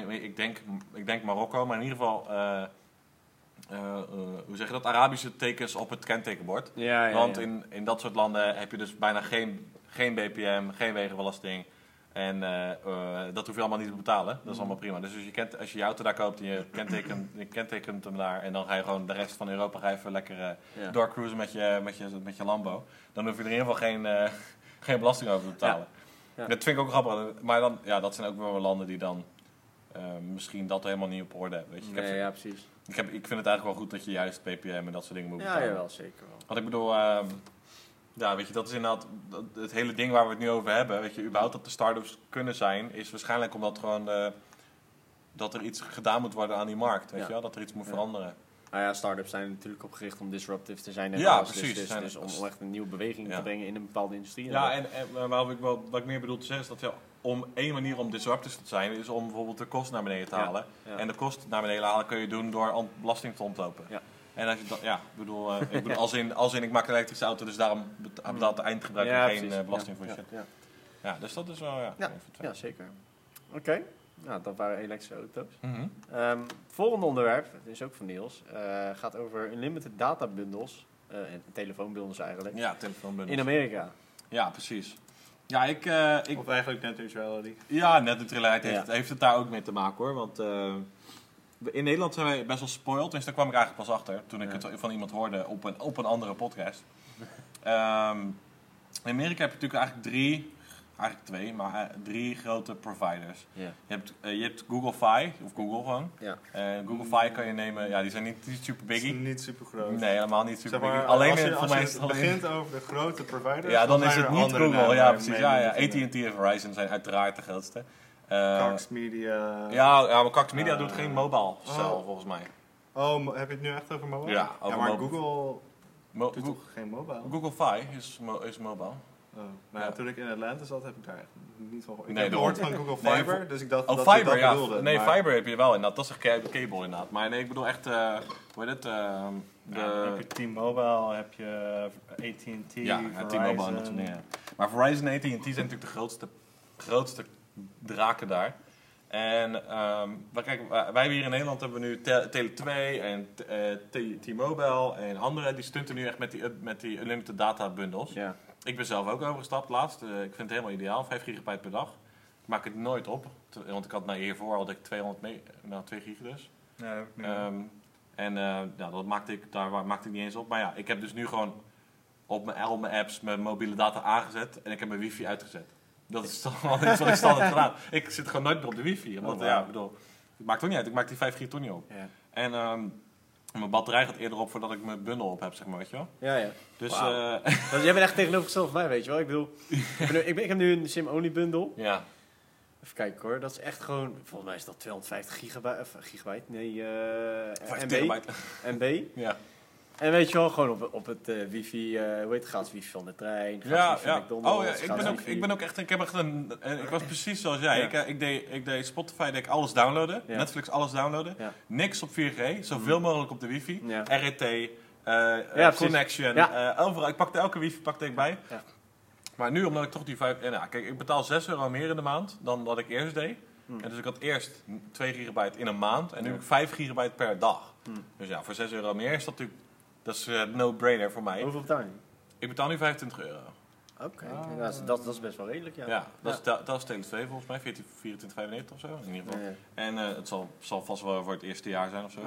ik, denk, ik denk Marokko, maar in ieder geval, eh, eh, eh, hoe zeg je dat, Arabische tekens op het kentekenbord. Ja, ja, Want ja. in, in dat soort landen heb je dus bijna geen, geen BPM, geen wegenbelasting. En eh, eh, dat hoef je allemaal niet te betalen. Dat Mm. is allemaal prima. Dus als je, kent, als je je auto daar koopt en je kentekent, je kentekent hem daar... en dan ga je gewoon de rest van Europa ga even lekker eh Ja. doorcruisen met je, met, je, met je Lambo. Dan hoef je er in ieder geval geen, geen belasting over te betalen. Ja. Ja. Dat vind ik ook grappig. Maar dan, ja, dat zijn ook wel landen die dan misschien dat helemaal niet op orde hebben. Weet je? Ik, heb, ja, precies. ik, heb, ik vind het eigenlijk wel goed dat je juist BPM en dat soort dingen moet Ja, betalen. jawel, zeker wel. Want ik bedoel, ehm, Ja, weet je, dat is inderdaad het hele ding waar we het nu over hebben. Weet je, überhaupt dat de start-ups kunnen zijn, is waarschijnlijk omdat gewoon eh, dat er iets gedaan moet worden aan die markt. Weet Ja. je wel? Dat er iets moet Ja. veranderen. Nou ja, start-ups zijn natuurlijk opgericht om disruptive te zijn. net Ja, als, dus- precies. Dus, dus om, echt een nieuwe beweging te brengen in een bepaalde industrie. Ja, en, en wat, ik, wel- wat ik meer bedoel te zeggen is dat ja, om één manier om disruptors te zijn, is om bijvoorbeeld de kosten naar beneden te halen. En de kosten naar beneden halen kun je doen door belasting te ontlopen. Ja. En als je dat, ja, ik bedoel, eh, ik bedoel als, in, als in ik maak een elektrische auto, dus daarom bet- betaalt de eindgebruiker Ja, geen eh, belasting Ja, voor ja, ja. Ja, dus dat is wel, ja. Ja, zeker. Oké, nou, dat waren elektrische auto's. Het volgende onderwerp, dat is ook van Niels, eh, gaat over unlimited data bundles, en telefoonbundles eigenlijk, Ja, telefoonbundels. in Amerika. Ja, precies. Ja, ik, ik, Of eigenlijk net neutrality. ja net neutraliteit heeft, heeft het daar ook mee te maken hoor. Want in Nederland zijn wij best wel spoiled. Dus daar kwam ik eigenlijk pas achter toen ik Ja. het van iemand hoorde op een, op een andere podcast. Ehm, in Amerika heb je natuurlijk eigenlijk drie, eigenlijk twee, maar eh, drie grote providers. Je hebt, eh, je hebt Google Fi, of Google gewoon. Ja. Eh, Google Fi kan je nemen, ja, die zijn niet, niet super is biggie. niet super groot. Nee, helemaal niet super Zeg maar, biggie. Alleen als je, voor als mij is het alleen... begint over de grote providers, Ja, dan is zijn het niet Google. Ja, precies. Ja, ja. AT&T en Verizon zijn uiteraard de grootste. Eh, Cox Media. ja, ja, maar Cox Media Eh, doet geen mobile cel, oh. volgens mij. Oh, heb je het nu echt over mobile? Ja, over maar mobile. Google Mo- doet Go- toch geen mobile? Google Fi is, mo- is mobile. Oh. Nou, ja, Ja. toen ik in Atlanta zat, heb ik daar echt niet van gehoord. Ik Nee, heb gehoord van Google Fiber, dus ik dacht Oh, dat Fiber, dat ja. bedoelde. nee, maar- Fiber heb je wel inderdaad. Dat is een ca- cable inderdaad. Maar nee, ik bedoel echt, eh hoe heet het? ehm, Ja, dan de, heb je T-Mobile, heb je AT&T, ja. T-Mobile en dat soort dingen. Maar Verizon en AT&T zijn natuurlijk de grootste, grootste draken daar. En ehm, maar kijk, wij hier in Nederland hebben we nu Te- Tele2 en eh, T-Mobile en andere. Die stunten nu echt met die, met die unlimited data bundles. Ja. Ik ben zelf ook overgestapt laatst. Eh, ik vind het helemaal ideaal, 5 gigabyte per dag. Ik maak het nooit op, want ik had nou hiervoor had ik 200 me nou 2 gig dus. Ja. Ehm, en eh, ja, dat maakte ik, daar maakte ik niet eens op. Maar ja, ik heb dus nu gewoon op mijn, al mijn apps mijn mobiele data aangezet en ik heb mijn wifi uitgezet. Dat is toch wel iets wat ik standaard gedaan. Ik zit gewoon nooit meer op de wifi. Omdat, Oh, ja, ik bedoel, het maakt toch niet uit. Ik maak die 5 gig toch niet op. Ja. En ehm, mijn batterij gaat eerder op voordat ik mijn bundel op heb, zeg maar, weet je wel. Ja, ja. Dus eh, jij bent echt tegenovergesteld van mij, weet je wel. Ik bedoel, ik, ben ik, ben, ik heb nu een SIM-only bundle. ja, Even kijken hoor, dat is echt gewoon, volgens mij is dat 250 gigabyte, of gigabyte, nee, eh 5 MB. MB. Ja. En weet je wel, gewoon op, op het eh, wifi, eh hoe heet het, gratis wifi van de trein, gratis Ja, wifi ja. McDonald's, Oh ja, ik ben, ook, wifi. ik ben ook echt, ik heb echt een, en ik was precies zoals jij. Ja. Ik, eh, ik, deed, ik deed Spotify, deed ik alles downloaden, Ja. Netflix alles downloaden, niks op 4G, zoveel mogelijk op de wifi, Ja. RET, eh, eh, precies. Connection, Ja. eh, overal. Ik pakte elke wifi pakte ik bij. Ja. Maar nu, omdat ik toch die 5, en ja, kijk, ik betaal 6 euro meer in de maand dan wat ik eerst deed. Hmm. En dus ik had eerst 2 gigabyte in een maand en nu heb ik 5 gigabyte per dag. Hmm. Dus ja, voor 6 euro meer is dat natuurlijk, dat is eh, no-brainer voor mij. Hoeveel betaal je? Ik betaal nu 25 euro. Oké, Ah. dat, is, dat, dat is best wel redelijk, ja. Ja, dat, Is, dat, dat is Tele2 volgens mij, 14 24,95 of zo in ieder geval. Ja. En eh, het zal, zal vast wel voor het eerste jaar zijn of zo.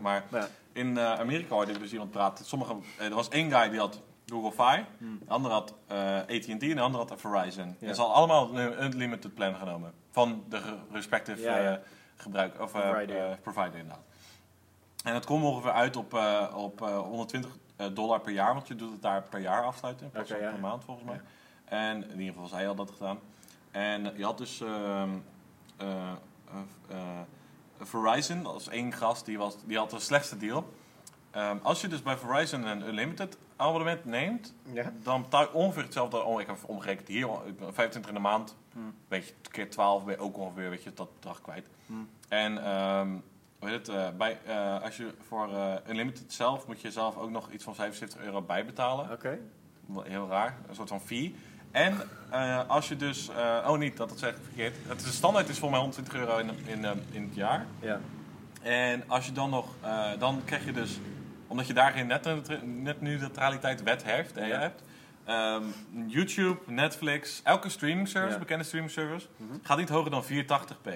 Maar Ja. in eh, Amerika hoorde ik dus iemand praten. Sommige, er was één guy die had Google Fi, Hmm. de andere had eh, AT&T en de andere had Verizon. Ja. En ze hadden allemaal een unlimited plan genomen van de respective Ja, ja. eh, gebruik, of, provider inderdaad. En het komt ongeveer uit op, eh, op eh, 120 dollar per jaar, want je doet het daar per jaar afsluiten in plaats ja. per maand volgens mij. En in ieder geval, zij had dat gedaan. En je had dus ehm, eh, eh, eh, Verizon als één gast, die, was, die had de slechtste deal. Ehm, als je dus bij Verizon een unlimited abonnement neemt, Ja? dan betaal je ongeveer hetzelfde. Oh, ik heb omgerekend hier, ik ben 25 in de maand. Hmm. Weet je, keer 12 ben je ook ongeveer weet je, dat bedrag kwijt. Hmm. En ehm, heet het, eh, bij, eh, als je voor eh, unlimited zelf moet je zelf ook nog iets van 75 euro bijbetalen. Oké. Heel raar, een soort van fee. En als je dus, oh niet, dat, dat zeg ik verkeerd. Het is, standaard is voor mij 120 euro in, in, in het jaar. Ja. En als je dan nog, dan krijg je dus, omdat je daar geen net- wet heeft, Ja. hebt, ehm, YouTube, Netflix, elke streaming service, Ja. bekende streaming service, Mhm. gaat niet hoger dan 480p.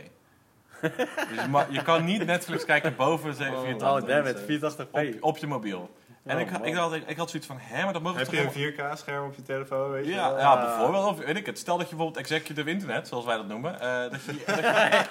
Dus je, ma- je kan niet Netflix kijken boven de Oh, 480p damn it, 84p. op, op je mobiel. En Oh, ik, ik, had, ik, ik had zoiets van, hè, maar dat mogen Heb ze je een 4K-scherm op je telefoon, weet je Ja, wel? ja, bijvoorbeeld. Of weet ik het. Stel dat je bijvoorbeeld executive internet, zoals wij dat noemen, eh, dat, je, dat, je,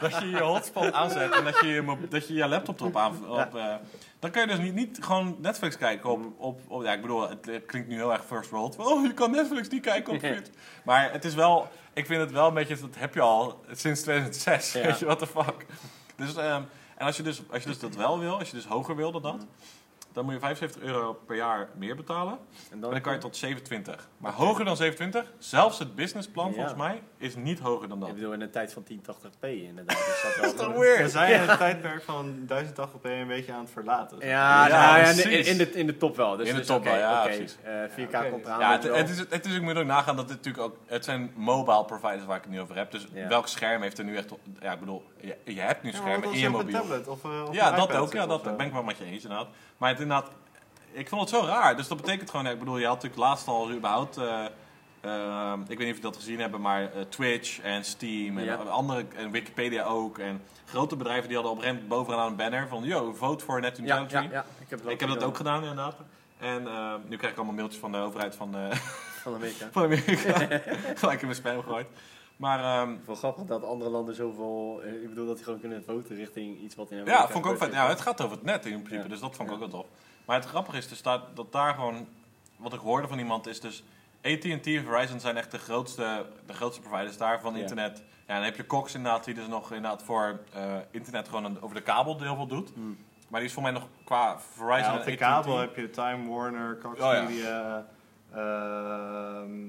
dat je je hotspot aanzet en dat je dat je, je laptop erop aan... Op, eh, dan kun je dus niet, niet gewoon Netflix kijken op, op, op... Ja, ik bedoel, het, het klinkt nu heel erg first world. Oh, je kan Netflix niet kijken op Fit. Maar het is wel... Ik vind het wel een beetje... Dat heb je al sinds 2006. Ja. Weet je, what the fuck. Dus, ehm, en als je, dus, als je dus dat wel wil, als je dus hoger wil dan dat... Dan moet je 75 euro per jaar meer betalen. En En dan kan je tot 27. Maar hoger dan 27, zelfs het businessplan volgens mij, is niet hoger dan dat. Ik bedoel, in een tijd van 1080p inderdaad. Is dat is toch We zijn het tijdperk van 1080p een beetje aan het verlaten. Ja, Ja, nou ja, in, de, in de top wel. Dus In de dus top wel, ja, precies. Eh, 4K Ja, oké. komt eraan. Ja, het, is, het is, ik moet ook nagaan dat het natuurlijk ook, het zijn mobile providers waar ik het nu over heb. Dus Ja. welk scherm heeft er nu echt, ja ik bedoel, je, je hebt nu schermen in je mobiel. tablet of, eh, of Ja, een dat iPad ook, ja, dat ben ik wel met je eens inderdaad. Maar het inderdaad, ik vond het zo raar. Dus dat betekent gewoon, ik bedoel, je had natuurlijk laatst al überhaupt, eh, eh, ik weet niet of je dat gezien hebben, maar eh, Twitch en Steam en Ja. andere, en Wikipedia ook. En grote bedrijven die hadden op een gegeven moment bovenaan een banner van, yo, vote voor net ja, ja, ja, ik heb, het Ik heb dat ook gedaan inderdaad. En eh, nu krijg ik allemaal mailtjes van de overheid van, eh, Van Amerika. van Amerika. Gelijk in mijn spam gegooid. Maar ehm, Wel grappig dat andere landen zoveel... eh, ik bedoel dat die gewoon kunnen voten richting iets wat in Amerika ja, vond ik ook vet. Ja, het gaat over het net in principe, dus dat vond ik ook wel tof. Maar het grappige is dus dat, dat daar gewoon, wat ik hoorde van iemand is dus, AT&T en Verizon zijn echt de grootste, de grootste providers daar van Ja. internet. Ja, dan heb je Cox inderdaad, die dus nog inderdaad voor eh, internet gewoon een- over de kabel heel veel doet. Hmm. Maar die is voor mij nog qua Verizon Ja, en op de kabel heb je Time Warner, Cox Oh, ja. Media, ehm,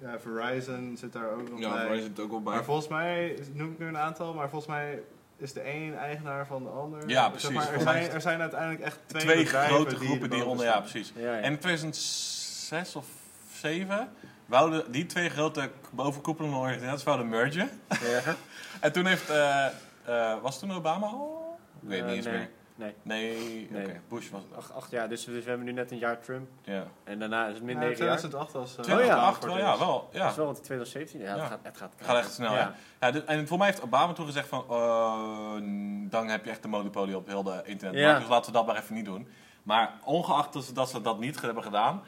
ja, Verizon zit daar ook nog Ja, bij. Verizon zit ook wel bij. Maar volgens mij, noem ik nu een aantal, maar volgens mij is de een eigenaar van de ander. Ja, Zeg precies. maar, er, zijn, er zijn uiteindelijk echt twee, Twee grote groepen die onder, ja precies. Ja, ja. En in 2006 of 2007 wouden die twee grote bovenkoepelende organisaties wouden mergen. Ja. En toen heeft, eh, eh, was toen Obama al? Ik weet het Eh, niet eens nee. meer. Nee. Nee, Bush was het. Acht, acht jaar, dus, dus we hebben nu net een jaar Trump. Ja. En daarna is het min Ja, 9 jaar. 2008 was... eh, 2008 voor wel, het ja, wel. Ja. Dat is wel want 2017. Ja, Ja. Het, gaat, het gaat, Gaat echt snel, ja. ja dus- en voor mij heeft Obama toen gezegd van, oh, dan heb je echt een monopolie op heel de internet. Ja. Dus laten we dat maar even niet doen. Maar ongeacht dat ze- dat ze dat niet hebben gedaan,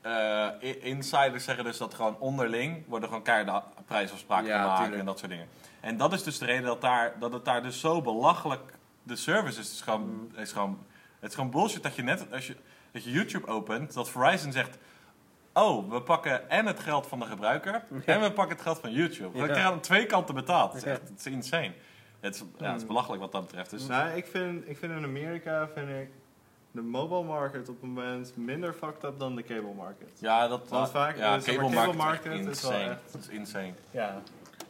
Eh, insiders zeggen dus dat gewoon onderling worden gewoon keiharde prijsafspraken Ja, gemaakt tuurlijk. en dat soort dingen. En dat is dus de reden dat, daar, dat het daar dus zo belachelijk... De service is dus gewoon, Mm. is gewoon... Het is gewoon bullshit dat je net... Als je, dat je YouTube opent, dat Verizon zegt... Oh, we pakken en het geld van de gebruiker... en we pakken het geld van YouTube. Dan Ja. krijg je aan twee kanten betaald. Het is echt het is insane. Het is, ja, het is Mm. belachelijk wat dat betreft. Dus, Nou, ik vind, ik vind in Amerika vind ik de mobile market op het moment minder fucked up dan de cable market. ja, dat... Want vaak, ja, cable cable market market is is wel insane. echt- Het is insane. Ja.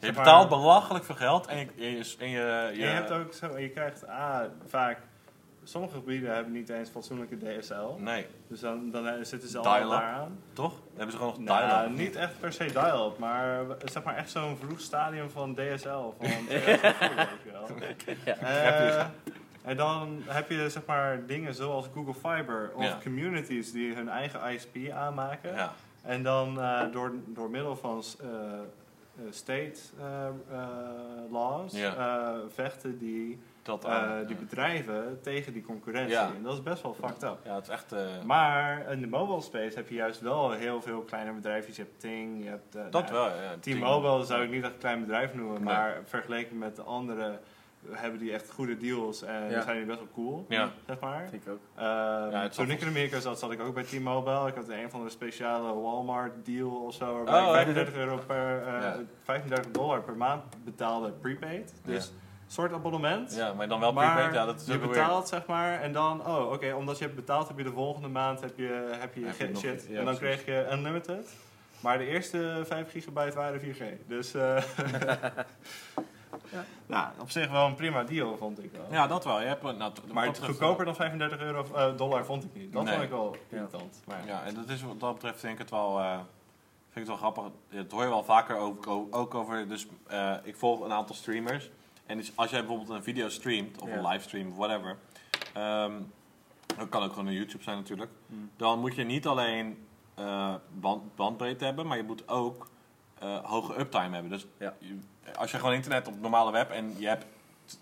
Je betaalt belachelijk veel geld en je, en je, en je, Je hebt ook zo, je krijgt ah, vaak, sommige gebieden hebben niet eens fatsoenlijke DSL. Nee, Dus dan, dan zitten ze al Dial-up? daaraan. toch? Dan hebben ze gewoon nog Nou, dial-up. niet echt per se dial-up, maar zeg maar echt zo'n vroeg stadium van DSL. Van 2004, weet je wel. Ja. En dan heb je zeg maar dingen zoals Google Fiber of Ja. communities die hun eigen ISP aanmaken. Ja, En dan eh, door, door middel van eh, eh, state laws Ja. vechten die, dat die bedrijven tegen die concurrentie. En dat is best wel fucked up. ja, het is echt... Maar in de mobile space heb je juist wel heel veel kleine bedrijfjes. Je hebt Ting, je hebt... dat nou, wel, ja. T-Mobile zou ik niet echt een klein bedrijf noemen, Nee. maar vergeleken met de andere hebben die echt goede deals en Ja. zijn die best wel cool, Ja. zeg maar. Vind ik ook. Ehm, het zal toen ik in Amerika zat, zat ik ook bij T-Mobile. Ik had een van de speciale Walmart deal of zo, waarbij Oh, ik ja. 35, euro per, eh, Ja. 35 dollar per maand betaalde prepaid. Dus Ja. soort abonnement. Ja, maar dan wel maar prepaid, ja, dat is je weer... betaalt zeg maar en dan, oh oké, omdat je hebt betaald heb je de volgende maand heb je, heb je, Heb je ge- nog shit. ja, en dan precies. kreeg je unlimited. Maar de eerste 5 gigabyte waren 4G. Dus eh nou, op zich wel een prima deal vond ik wel. Ja, dat wel. Je hebt, nou, maar het goedkoper dan 35 euro, eh, dollar vond ik niet. Dat Nee. vond ik wel irritant. Maar, Ja, en dat is wat dat betreft denk ik het wel... eh, vind ik het wel grappig. Dat hoor je wel vaker ook, ook over... Dus eh, ik volg een aantal streamers. En dus als jij bijvoorbeeld een video streamt, of Ja. een livestream, of whatever... ehm, dat kan ook gewoon een YouTube zijn natuurlijk. Hmm. Dan moet je niet alleen eh, band, bandbreedte hebben, maar je moet ook eh, hoge uptime hebben. Dus Ja. je- als je gewoon internet op het normale web en je hebt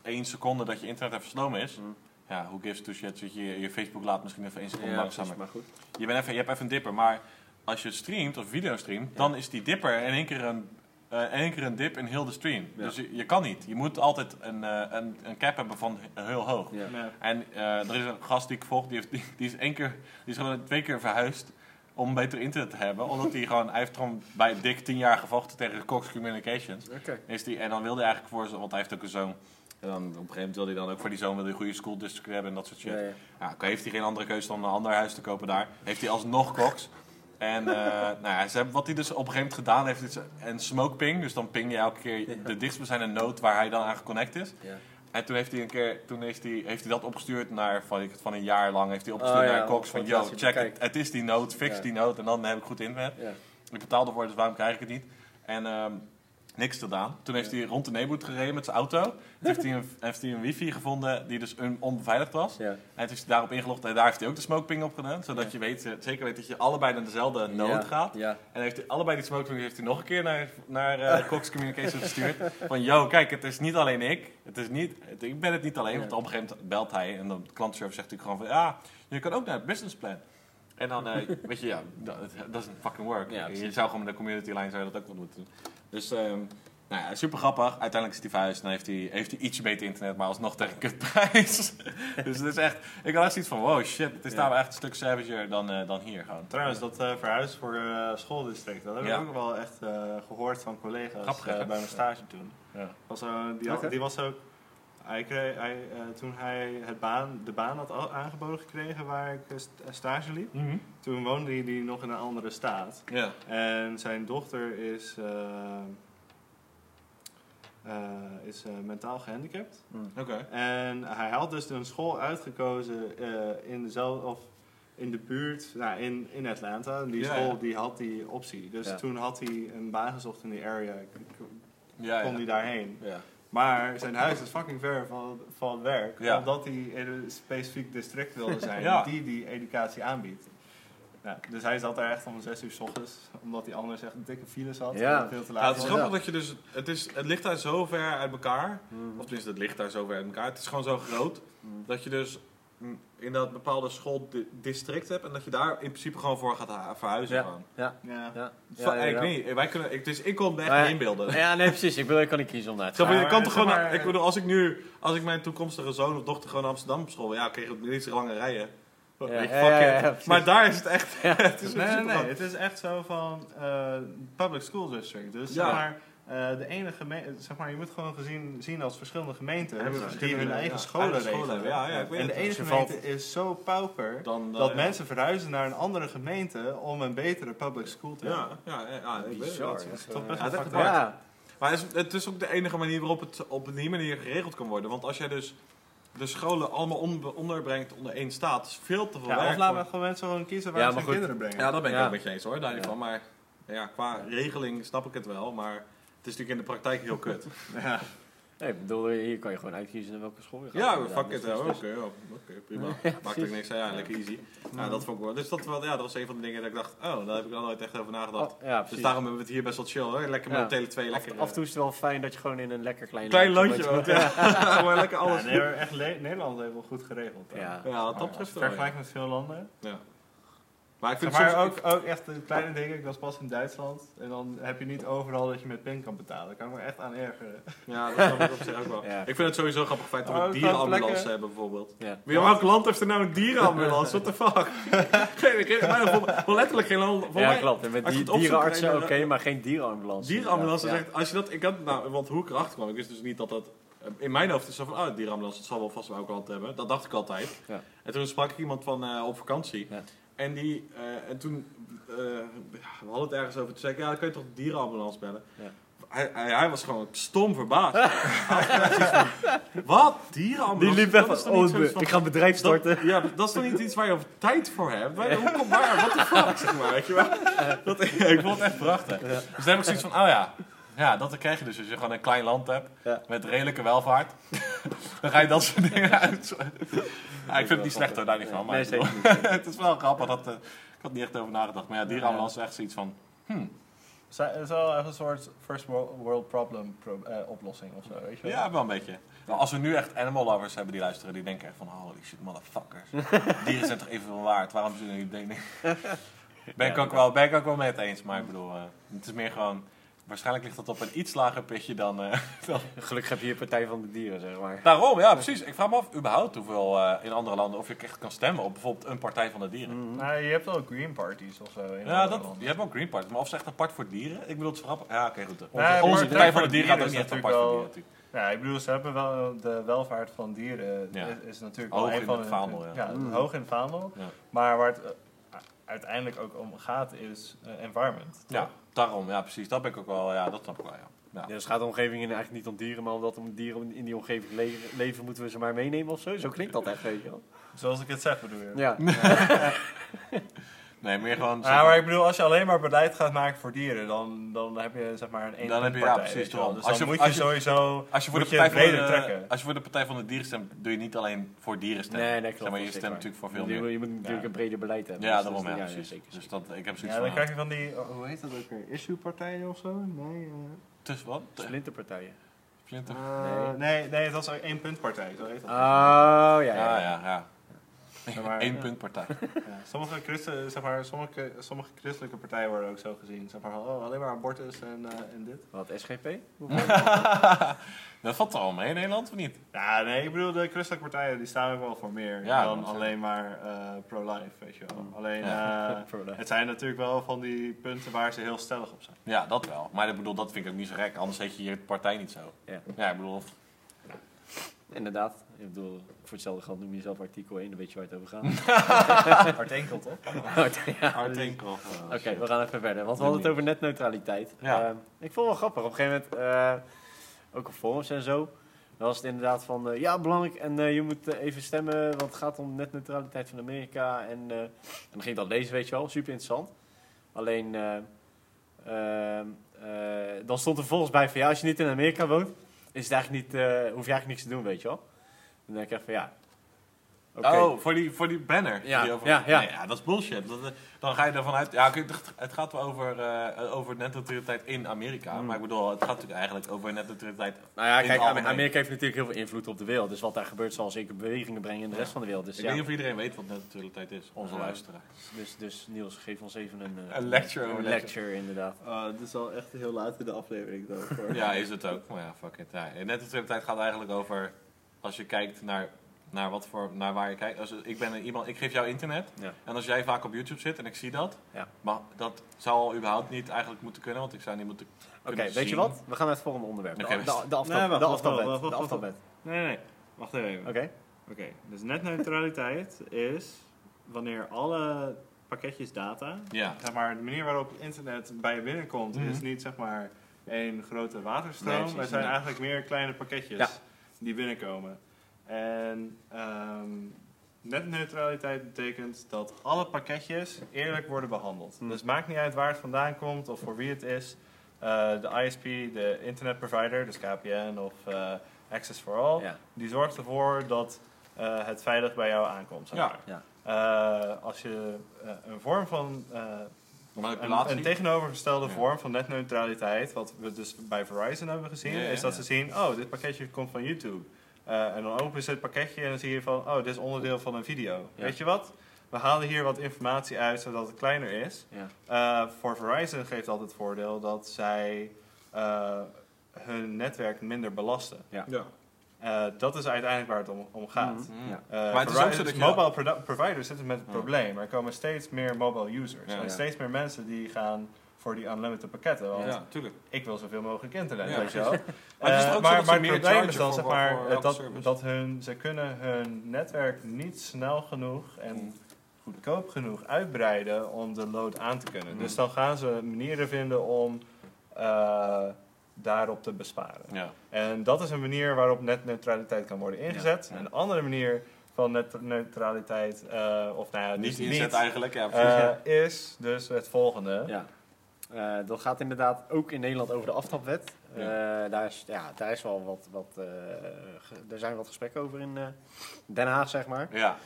één seconde dat je internet even sloom is, Hmm. ja, who gives two shit, dat je je Facebook laat misschien even één seconde Ja, langzamer. precies, maar goed. Je, bent even, je hebt even een dipper, maar als je streamt of video streamt, dan is die dipper in één keer een, eh, in één keer een dip in heel de stream. Ja. Dus je, je kan niet. Je moet altijd een, eh, een, een cap hebben van heel hoog. Ja. Ja. En eh, er is een gast die ik volg, die, heeft, die, die is één keer, die is gewoon twee keer verhuisd om beter internet te hebben. Omdat hij gewoon, hij heeft gewoon bij dik tien jaar gevochten tegen Cox Communications. Is die, en dan wilde hij eigenlijk voor zijn, want hij heeft ook een zoon. En dan op een gegeven moment wilde hij dan ook voor die zoon wilde hij een goede school district hebben en dat soort shit. Ja, heeft hij geen andere keuze dan een ander huis te kopen daar. Heeft hij alsnog Cox. En eh, nou ja, ze hebben, wat hij dus op een gegeven moment gedaan heeft, is een smoke ping. Dus dan ping je elke keer de dichtstbijzijnde node waar hij dan aan geconnect is. Ja. En toen heeft hij een keer, toen heeft hij, heeft hij dat opgestuurd naar, van, ik- van een jaar lang, heeft hij opgestuurd Oh ja, naar Cox van, yo, check het, het is die node, fix Ja. die node en dan heb ik goed internet. Ja. Ik betaalde ervoor, dus waarom krijg ik het niet? En ehm, niks gedaan. Toen heeft hij rond de neighborhood gereden met zijn auto. Toen heeft hij een, heeft hij een wifi gevonden die dus onbeveiligd was. Ja. En toen is hij daarop ingelogd en daar heeft hij ook de smokeping op gedaan. Zodat Ja. je weet, eh, zeker weet dat je allebei naar dezelfde node Ja. gaat. En heeft hij, allebei die smokeping heeft hij nog een keer naar, naar eh, Cox Communications gestuurd. Van, yo, kijk, het is niet alleen ik. Het is niet, het- ik ben het niet alleen. Want op een gegeven moment belt hij en de klantenservice zegt natuurlijk gewoon van... Ja, je kan ook naar het businessplan. En dan, eh, weet je, ja, dat doesn't fucking work. Ja, je zou gewoon met de community line zou je dat ook wel moeten doen. Dus, ehm, nou ja, super grappig. Uiteindelijk is hij verhuisd. Dan heeft hij, heeft hij ietsje beter internet, maar alsnog tegen een kutprijs. dus het is echt, ik had echt zoiets van, wow, shit. Het is Ja. daar wel echt een stuk savager dan, eh, dan hier gewoon. Trouwens, dat eh verhuis voor eh schooldistrict, dat heb Ja. ik ook wel echt eh, gehoord van collega's Grappig, eh, bij mijn stage toen. Ja. Was, eh, die, had- die was ook, hij kreeg, hij, eh, toen hij het baan, de baan had al- aangeboden gekregen waar ik eh, st- stage liep, toen woonde hij die nog in een andere staat. Ja. En zijn dochter is, eh, eh, is eh, mentaal gehandicapt. Oké. En hij had dus een school uitgekozen eh, in dezelfde of in de buurt, nou, in, in Atlanta. Die Ja, school ja. die had die optie. Dus Ja. toen had hij een baan gezocht in die area. Kon ja. hij daarheen. ja. Maar zijn huis is fucking ver van, van werk. Ja. Omdat hij in een specifiek district wilde zijn Ja. die die educatie aanbiedt. Ja, dus hij zat daar echt om 6 uur s ochtends. Omdat hij anders echt een dikke file zat. Ja. En veel te Ja, laat het is grappig dat je dus, het, is, het ligt daar zo ver uit elkaar. Mhm. Of tenminste, het ligt daar zo ver uit elkaar. Het is gewoon zo groot dat je dus in dat bepaalde schooldistrict hebt en dat je daar in principe gewoon voor gaat verhuizen. Ja. Gewoon. Ja. Ja. Ja. Van- Ja, ik ja. weet niet, wij kunnen, ik, dus ik kon me echt niet inbeelden. Ja, nee, precies. Ik, wil, ik kan niet kiezen om naar te gaan. je kan toch gewoon, maar, ik bedoel, als ik nu, als ik mijn toekomstige zoon of dochter gewoon naar Amsterdam op school, ja, oké, okay, niet zo lange rijden. Ja, Weet je, ja, maar daar is het echt, het is Nee, nee, nee. Het is echt zo van eh, public school district. Dus maar, eh, de ene gemeente, zeg maar, je moet gewoon gezien, zien als verschillende gemeenten Hebben die hun eigen ja, scholen eigen regelen. Ja, ja, ik weet en de ene gemeente valt- is zo pauper Dan, eh, dat ja. mensen verhuizen naar een andere gemeente om een betere public school te Ja, hebben. ja, ja, ja, ik weet het. Bizar, Dat is- ja. Dat is toch best wel. Ja. Maar het is, het is ook de enige manier waarop het op die manier geregeld kan worden. Want als jij dus de scholen allemaal on- onderbrengt onder één staat, is veel te veel Ja, werk. of laten we gewoon mensen gewoon kiezen waar Ja, ze hun kinderen brengen. Ja, dat ben ik Ja. ook met je eens hoor, daar niet Ja. van. Maar ja, qua regeling snap ik het wel, maar is natuurlijk in de praktijk heel kut. Ja. Nee, ik bedoel, hier kan je gewoon uitkiezen naar welke school je gaat. ja, fuck it. Dus- ja, dus- Oké, oké, prima. Maakt ook niks uit, ja, lekker easy. Ja, dat vond ik wel. Dus dat, wel- ja, dat was een van de dingen dat ik dacht, oh, daar heb ik al nooit echt over nagedacht. Oh, ja, Dus daarom hebben we het hier best wel chill hoor. Lekker met Ja. de Tele 2, Af, lekker. af en toe is het wel fijn dat je gewoon in een lekker klein, Klein landje landje woont. ja. Gewoon lekker alles. Ja, nee, echt Nederland heeft wel goed geregeld. hè. Ja. Ja, wat dat betreft wel, vergelijkt met veel landen. Ja. Maar ik Zeg vind maar soms... ook, ook echt de kleine dingen. Ik was pas in Duitsland. En dan heb je niet overal dat je met pin kan betalen. Daar kan ik me echt aan ergeren. Ja, dat snap ik op zich ook wel. Ja. Ik vind het sowieso grappig feit dat we Oh, dierenambulance hebben bijvoorbeeld. Ja. Wie welk land heeft er nou een dierenambulance? What the fuck? geen, geen, maar voor, voor letterlijk geen land. Voor Ja, mij, klopt. En met als je die dierenartsen, oké, maar geen dierenambulance. Dierenambulance zegt, als je dat, ik had, nou, want hoe ik erachter kwam, ik wist dus niet dat dat, in mijn hoofd is zo van, oh, dierenambulance, dat zal wel vast wel ook altijd hebben. Dat dacht ik altijd. Ja. En toen sprak ik iemand van eh, op vakantie. Ja. En, die, eh, en toen, ja, we hadden het ergens over, toen zei ik, ja, dan kun je toch de dierenambulance bellen. Ja. Hij, hij, hij was gewoon stom verbaasd. Van, Wat? Dierenambulance? Die liep weg van, oh, van- ik ga een bedrijf starten. dat, ja, dat is toch niet iets waar je over tijd voor hebt? Waar, hoe komt waar? What the fuck, zeg maar, weet je wel? Dat, ik vond het echt prachtig. Dus dan heb ik zoiets van, oh ja, ja, dat krijg je dus als je gewoon een klein land hebt Ja. met redelijke welvaart. dan ga je dat soort dingen uit. Ja, ik vind het niet slecht hoor, daar niet van. Maar Nee, zeker niet. het is wel grappig, dat, eh, ik had niet echt over nagedacht. Maar ja, dierenambulance is echt zoiets van, hmm, Het is wel echt een soort first world, problem pro- eh, oplossing of zo, weet je wel? Ja, wel een beetje. Nou, als we nu echt animal lovers hebben die luisteren, die denken echt van holy shit, motherfuckers. Dieren zijn toch evenveel waard, waarom doen jullie dit niet? Ben ik, ook wel, ben ik ook wel mee het eens, maar ik bedoel, eh, het is meer gewoon, waarschijnlijk ligt dat op een iets lager pitje dan... eh, dan Gelukkig heb je hier Partij van de Dieren, zeg maar. Daarom, ja precies. Ik vraag me af überhaupt hoeveel eh, in andere landen, of je echt kan stemmen op bijvoorbeeld een partij van de dieren. Mhm. Nou, je hebt wel green parties of zo. in Ja, dat, landen. je hebt ook Green Party, maar of ze echt apart voor dieren? Ik bedoel, het is grappig. Ja, oké, goed. Onze, Nee, onze maar Partij van voor de Dieren gaat ook niet echt apart voor natuurlijk dieren natuurlijk. Ja, ik bedoel, ze hebben wel de welvaart van dieren Ja. is, is natuurlijk Hoog wel een in van het vaandel, ja. Mm. hoog in het vaandel. Ja. Maar waar het eh, uiteindelijk ook om gaat is environment. Ja? Daarom, ja precies. Dat ben ik ook wel, ja, dat snap ik wel, ja. ja. Ja, dus gaat de omgeving eigenlijk niet om dieren, maar omdat om dieren in die omgeving le- leven, moeten we ze maar meenemen of zo? Zo klinkt dat echt, weet je wel. Zoals ik het zeg bedoel je. Ja. Nee, meer gewoon... Ja, maar ik bedoel, als je alleen maar beleid gaat maken voor dieren, dan, dan heb je zeg maar een één Dan heb je- ja, partij, precies, wel. daarom. Dus Als je- moet je als je- sowieso Als je, voor de partij van de, trekken. als je voor de Partij van de Dieren stemt, doe je niet alleen voor dieren stemmen. Nee, nee, klopt. Zeg maar, je stemt natuurlijk voor veel je, meer. je moet natuurlijk Ja. een breder beleid hebben. Ja, Dus daarom, dat ja, precies. zeker, Dus dat, ik heb zoiets Ja, van... dan ja, krijg je van die, oh, hoe heet dat ook weer? Issue-partijen of zo? Nee. eh, Tussen wat? Splinterpartijen. Splinter? eh, nee, nee, dat was één puntpartij, zo heet dat. Oh, ja, Ja, ja. ja, ja. Zeg maar, Eén ja. puntpartij. Ja, sommige, christen, zeg maar, sommige, sommige christelijke partijen worden ook zo gezien. Zeg maar, oh, alleen maar abortus en, eh, en dit. Wat, SGP? dat valt er al mee in Nederland, of niet? Ja, nee, ik bedoel, de christelijke partijen die staan ook wel voor meer Ja, dan alleen maar eh, pro-life, weet je wel. Alleen, Ja. eh, het zijn natuurlijk wel van die punten waar ze heel stellig op zijn. Ja, dat wel. Maar ik bedoel, dat vind ik ook niet zo gek. Anders heet je je partij niet zo. Ja. Ja, ik bedoel... Inderdaad. Ik bedoel, voor hetzelfde geld noem je zelf artikel 1, dan weet je waar het over gaat. Hard enkel, toch? ja. Hard enkel. Oké, we gaan even verder. Want we hadden het over netneutraliteit. Ja. Eh, ik vond het wel grappig. Op een gegeven moment, eh, ook op forums en zo, dan was het inderdaad van, eh, ja, belangrijk en eh, je moet even stemmen, want het gaat om netneutraliteit van Amerika. En, eh, en dan ging ik dat lezen, weet je wel, super interessant. Alleen, eh, eh, eh, dan stond er volgens bij van, ja, als je niet in Amerika woont, is het eigenlijk niet, eh, hoef je eigenlijk niks te doen, weet je wel. Dan denk ik echt van, ja, oké. Oh, voor die, voor die banner. Ja, die over, ja, ja. Nee, ja, dat is bullshit. Dat, eh, dan ga je ervan uit... Ja, het- het gaat wel over, eh over netneutraliteit in Amerika. Hmm. Maar ik bedoel, het gaat natuurlijk eigenlijk over netneutraliteit... Nou ja, In het kijk, algemeen. Amerika heeft natuurlijk heel veel invloed op de wereld. Dus wat daar gebeurt zal zeker bewegingen brengen in de rest van de wereld. Dus, ik ja, weet niet of iedereen weet wat netneutraliteit is. Onze Ja. luisteraar. dus, dus Niels, geef ons even een, eh, Een lecture over een lecture, inderdaad. Oh, dit is al echt heel laat in de aflevering. Dan, voor. Ja, is het ook. Maar ja, fuck it. Ja, netneutraliteit gaat eigenlijk over... Als je kijkt naar, naar, wat voor, naar waar je kijkt. Als, ik, ben een, iemand, ik geef jou internet. Ja. En als jij vaak op YouTube zit en ik zie dat... Ja. Maar dat zou al überhaupt niet eigenlijk moeten kunnen. Want ik zou niet moeten Oké, weet je wat? We gaan naar het volgende onderwerp. De, de, de aftal, Nee, wacht, de. Nee, nee, wacht even. Oké. Oké, dus netneutraliteit is wanneer alle pakketjes data, Ja. zeg maar, de manier waarop internet bij je binnenkomt, Mhm. is niet zeg maar één grote waterstroom. Nee, precies, het zijn nee. eigenlijk meer kleine pakketjes Ja. Die binnenkomen. En ehm, netneutraliteit betekent dat alle pakketjes eerlijk worden behandeld. Mhm. Dus maakt niet uit waar het vandaan komt of voor wie het is. Eh, de ISP, de internet provider, dus KPN of eh, Access for All, Ja. die zorgt ervoor dat eh, het veilig bij jou aankomt. Zeg Ja. maar. Ja. Als je een vorm van een, tegenovergestelde Ja. vorm van netneutraliteit, wat we dus bij Verizon hebben gezien, Ja, ja, is dat ze zien, oh, dit pakketje komt van YouTube. Eh, en dan openen ze het pakketje en dan zie je van, oh, dit is onderdeel van een video. Ja. Weet je wat? We halen hier wat informatie uit zodat het kleiner is. Ja. Eh, voor Verizon geeft altijd het voordeel dat zij eh, hun netwerk minder belasten. Ja. Eh, dat is uiteindelijk waar het om, om gaat. Mhm. Ja. Eh, Maar het is ook Verizon- zo dat je- mobile produ- providers zitten met het Ja. probleem. Er komen steeds meer mobile users. Ja. en Ja. steeds meer mensen die gaan voor die unlimited pakketten. Want Ja, tuurlijk. ik wil zoveel mogelijk internet, Ja. weet je wel. Maar het is Eh, maar maar het probleem is dan zeg maar, dat, dat hun, ze kunnen hun netwerk niet snel genoeg en Mm. goedkoop genoeg uitbreiden om de load aan te kunnen. Mm. Dus dan gaan ze manieren vinden om eh, daarop te besparen. Ja. En dat is een manier waarop netneutraliteit kan worden ingezet. Ja, ja. Een andere manier van netneutraliteit, eh of nou ja, Niet niet, inzet eigenlijk, ja. eh, is dus het volgende. Ja. Eh, dat gaat inderdaad ook in Nederland over de aftapwet. Eh, daar, is, ja, daar is wel wat, wat eh, ge- er zijn wat gesprekken over in eh, Den Haag, zeg maar. ja.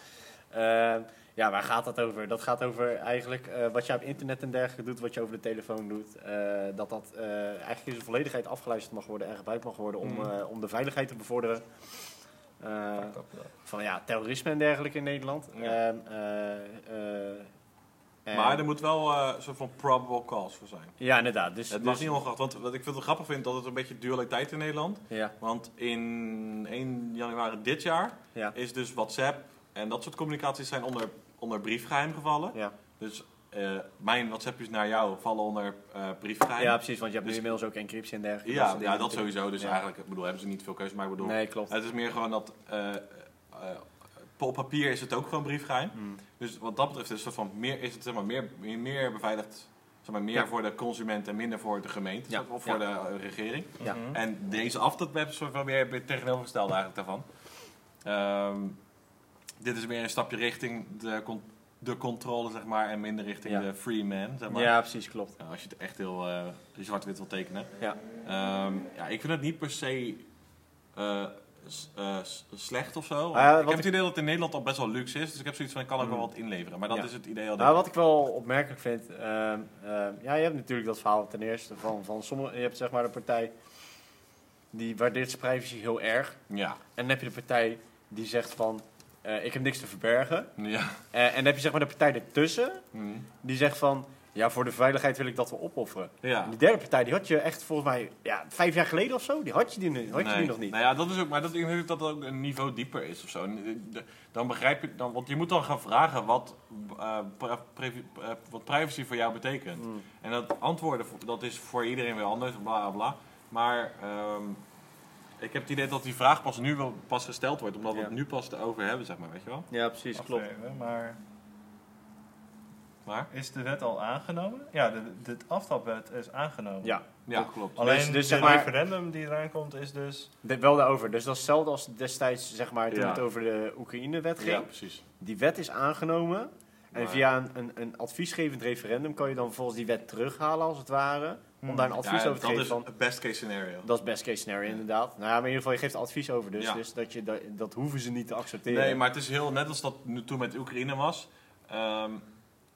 Ja, waar gaat dat over? Dat gaat over eigenlijk eh, wat je op internet en dergelijke doet, wat je over de telefoon doet. eh, dat dat eh, eigenlijk in zijn volledigheid afgeluisterd mag worden en gebruikt mag worden om, eh, om de veiligheid te bevorderen. Van ja, terrorisme en dergelijke in Nederland. Ja. Ehm, eh, eh, Maar er moet wel een soort van probable cause voor zijn. ja, inderdaad. Dus, Het mag dus- niet ongeacht, want wat ik het grappig vind, dat het een beetje dualiteit in Nederland. Ja, Want in 1 januari dit jaar ja, is dus WhatsApp en dat soort communicaties zijn onder, onder briefgeheim gevallen. ja. Dus eh, mijn WhatsAppjes naar jou vallen onder eh briefgeheim. ja, precies. Want je hebt nu Dus- inmiddels ook encryptie en dergelijke. ja, soort ja, dat sowieso. Dus Ja. eigenlijk, ik bedoel, hebben ze niet veel keuze, maar ik bedoel... Nee, klopt. Het is meer gewoon dat... eh, eh, op papier is het ook gewoon briefgeheim. Mm. Dus wat dat betreft is het, soort van meer, is het zeg maar, meer, meer, meer beveiligd. Zeg maar, meer Ja. voor de consument en minder voor de gemeente. Ja. Of voor Ja. de regering. Ja. Mhm. En deze aftalweb is soort van meer het tegenovergestelde eigenlijk daarvan. Ehm, dit is meer een stapje richting de, con- de controle, zeg maar, en minder richting Ja. de free man, zeg maar. Ja, precies, klopt. Nou, als je het echt heel eh, zwart-wit wil tekenen. Ja. Ehm, ja, ik vind het niet per se eh, eh, slecht of zo. Ik heb het idee dat het in Nederland al best wel luxe is. Dus ik heb zoiets van, ik kan ook wel Mm. wat inleveren. Maar dat Ja. is het idee al. Nou, wat ik wel opmerkelijk vind, ehm, ehm, ja, je hebt natuurlijk dat verhaal ten eerste van, van sommige, je hebt zeg maar de partij die waardeert zijn privacy heel erg. Ja. En dan heb je de partij die zegt van, eh, ik heb niks te verbergen. Ja. Eh, en dan heb je zeg maar de partij ertussen, Mm. die zegt van, ja, voor de veiligheid wil ik dat we opofferen. Ja. En die derde partij, die had je echt volgens mij, ja, vijf jaar geleden of zo, die had je, die, nu- had je die nog niet. Nou ja, dat is ook, maar dat, ik denk dat dat ook een niveau dieper is of zo. Eh, Dan begrijp je, dan, want je moet dan gaan vragen wat, wat privacy voor jou betekent. Mm. En dat antwoorden, dat is voor iedereen weer anders, bla bla bla. Maar ehm, ik heb het idee dat die vraag pas nu wel pas gesteld wordt, omdat we het nu pas erover hebben, zeg maar, weet je wel. Ja, precies, Wacht klopt. even, maar Maar? is de wet al aangenomen? Ja, de, de aftalwet is aangenomen. Ja, Ja, klopt. Alleen Dus- dus maar- referendum die eraan komt is dus... de- wel daarover. Dus dat is hetzelfde als destijds, zeg maar, toen Ja. het over de Oekraïne-wet ging. Ja, precies. Die wet is aangenomen. En Maar- via een, een, een adviesgevend referendum kan je dan volgens die wet terughalen, als het ware. Om Hmm. daar een advies Ja, over te dat geven. is Van, het best case scenario. dat is best case scenario, inderdaad. Nou ja, maar in ieder geval, je geeft advies over. Dus, Ja. dus dat, je, dat, dat hoeven ze niet te accepteren. Nee, maar het is heel net als dat nu toen met Oekraïne was. Ehm,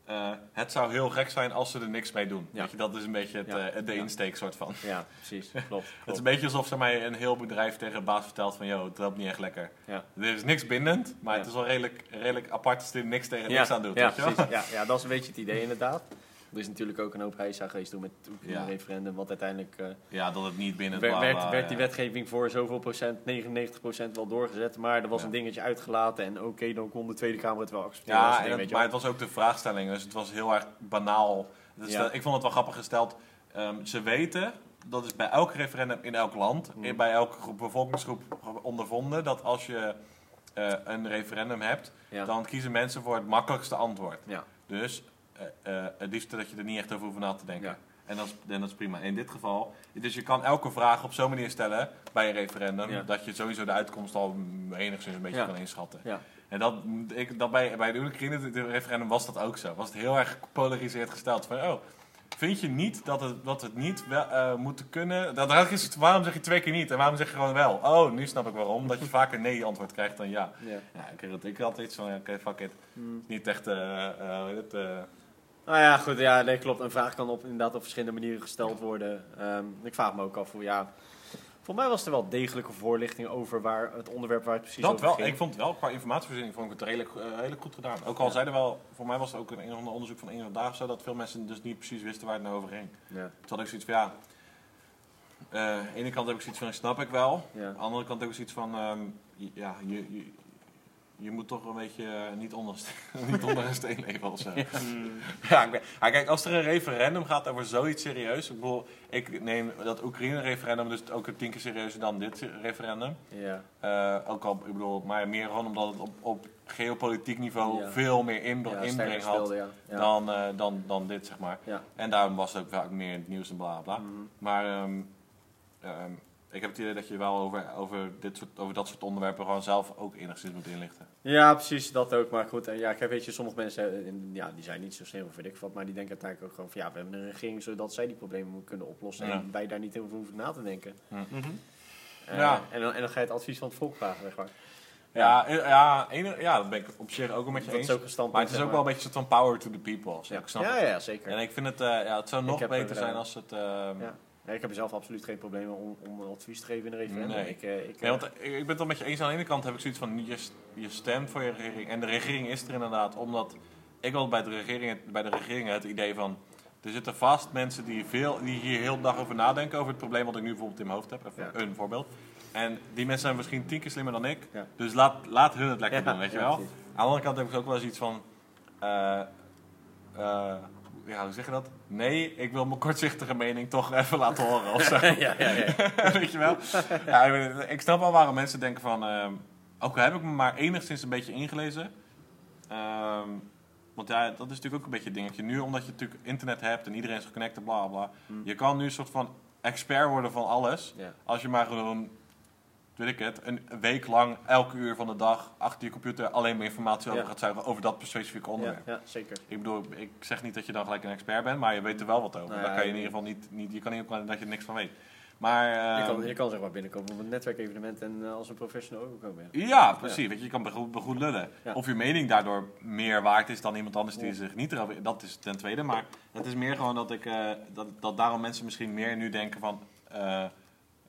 eh, het zou heel gek zijn als ze er niks mee doen. Ja. Weet je, dat is een beetje het, Ja. eh, de Ja. insteek soort van. Ja, precies. Klopt. Het is een beetje alsof ze mij een heel bedrijf tegen een baas vertelt van... ...joh, het loopt niet echt lekker. Ja. Er is niks bindend, maar Ja. het is wel redelijk, redelijk apart als je er niks tegen ja, niks aan doet. Ja, weet je wel? precies. Ja, ja, dat is een beetje het idee, inderdaad. Er is natuurlijk ook een hoop heisa geweest toen met het Ja. Oekraïne-referendum. Want uiteindelijk eh, Ja, dat het niet binnen... werd, werd, die ja. wetgeving voor zoveel procent, 99 procent, wel doorgezet. Maar er was Ja. een dingetje uitgelaten. En oké, dan kon de Tweede Kamer het wel accepteren. Ja, ding, het- maar het was ook de vraagstelling, dus het was heel erg banaal. Dus Ja. dat- ik vond het wel grappig gesteld. Ehm, ze weten, dat is bij elk referendum in elk land, Mm. bij elke groep, bevolkingsgroep ondervonden, dat als je eh, een referendum hebt, dan kiezen mensen voor het makkelijkste antwoord. Ja. Dus eh, eh, het liefste dat je er niet echt over hoeft na te denken. Ja. En, dat is, en dat is prima. In dit geval, dus je kan elke vraag op zo'n manier stellen bij een referendum, Ja. dat je sowieso de uitkomst al enigszins een beetje Ja. kan inschatten. Ja. En dat, ik, dat bij, bij de Oekraïne-referendum was dat ook zo. Was het heel erg gepolariseerd gesteld. Van, oh, vind je niet dat het, dat het niet wel, eh, moeten kunnen? Dat, dat is het, waarom zeg je twee keer niet en waarom zeg je gewoon wel? Oh, nu snap ik waarom. Dat je vaker nee antwoord krijgt dan ja. Ja. Ja, ik, had- ik had iets van, oké, fuck it. Hmm. Niet echt, Nou ja, goed, ja, nee, klopt. Een vraag kan op, inderdaad op verschillende manieren gesteld worden. Ehm, ik vraag me ook af hoe, ja... Voor mij was er wel degelijke voorlichting over waar het onderwerp waar het precies dat over wel. ging. Ik vond het wel, qua informatievoorziening vond ik het redelijk, eh, redelijk goed gedaan. Ook al Ja. zeiden wel, voor mij was het ook een, een ander onderzoek van een of dagen zo, dat veel mensen dus niet precies wisten waar het nou over ging. Ja, Toen had ik zoiets van, ja... eh, aan de ene kant heb ik zoiets van, snap ik wel. ja. Aan de andere kant heb ik zoiets van, ehm, ja, je, je, je moet toch een beetje eh, niet, onder, niet onder een steen leven of zo. Hmm. Ja, ben- kijk, als er een referendum gaat over zoiets serieus... Ik, bedoel, ik neem dat Oekraïne-referendum dus ook een tien keer serieuzer dan dit referendum. ja. Eh, ook al, ik bedoel, maar meer gewoon omdat het op, op geopolitiek niveau Ja. veel meer inbr- ja, inbreng had speelde, ja. ja. dan, eh, dan, dan dit, zeg maar. Ja. En daarom was het ook vaak meer in het nieuws en bla bla. Mhm. Maar ehm, ehm, ik heb het idee dat je wel over, over, dit soort, over dat soort onderwerpen gewoon zelf ook enigszins moet inlichten. Ja, precies, dat ook. Maar goed, en ja, ik heb, weet je, sommige mensen, eh, ja, die zijn niet zo slim of weet ik wat, maar die denken uiteindelijk ook gewoon van, ja, we hebben een regering zodat zij die problemen kunnen oplossen Ja. en wij daar niet heel veel hoeven na te denken. Mhm. Eh, Ja. en, dan, en dan ga je het advies van het volk vragen, zeg maar. Ja, eh, ja, ene- ja, dat ben ik op zich ook wel met je Dat eens. is ook een standpunt. Maar het is zeg ook wel een beetje een soort van power to the people. Ja, Ik snap ja, ja, zeker. En ik vind het, eh, ja, het zou nog beter er, zijn eh, als het... ehm, Ja. Nee, ik heb zelf absoluut geen problemen om, om advies te geven in de referendum. Nee. Ik, eh, ik, Nee, eh, want ik ik ben het wel met je eens. Aan de ene kant heb ik zoiets van, je, je stemt voor je regering. En de regering is er inderdaad, omdat ik wel bij de regering, bij de regering het idee van... Er zitten vast mensen die, veel, die hier heel de dag over nadenken over het probleem wat ik nu bijvoorbeeld in mijn hoofd heb. Even Ja. een voorbeeld. En die mensen zijn misschien tien keer slimmer dan ik. Ja. Dus laat, laat hun het lekker Ja, doen, weet je wel. precies. Aan de andere kant heb ik ook wel eens iets van... eh, eh, ja, hoe zeg je dat? Nee, ik wil mijn kortzichtige mening toch even laten horen of zo. ja, ja, ja. Weet je wel? Ja, ik, snap wel waarom mensen denken van... ehm ook al heb ik me maar enigszins een beetje ingelezen... ehm, want ja, dat is natuurlijk ook een beetje een dingetje. Nu, omdat je natuurlijk internet hebt en iedereen is geconnected, bla bla. Hmm. Je kan nu een soort van expert worden van alles. Als je maar gewoon, weet ik het, een week lang, elke uur van de dag... achter je computer alleen maar informatie over Ja. gaat zuigen over dat specifieke onderwerp. ja, zeker. Ik bedoel, ik zeg niet dat je dan gelijk een expert bent, maar je weet er wel wat over. Nou Daar kan je in ieder geval niet, niet je kan niet opkomen dat je er niks van weet. Maar, je, ehm, kan, je kan zeg maar binnenkomen op een netwerkevenement en eh, als een professional overkomen. Ja. Ja, precies. Weet je, je kan begoed, begoed lullen. Ja. Of je mening daardoor meer waard is dan iemand anders die zich niet erover... Dat is ten tweede. Maar het is meer gewoon dat ik... eh, dat, dat daarom mensen misschien meer nu denken van...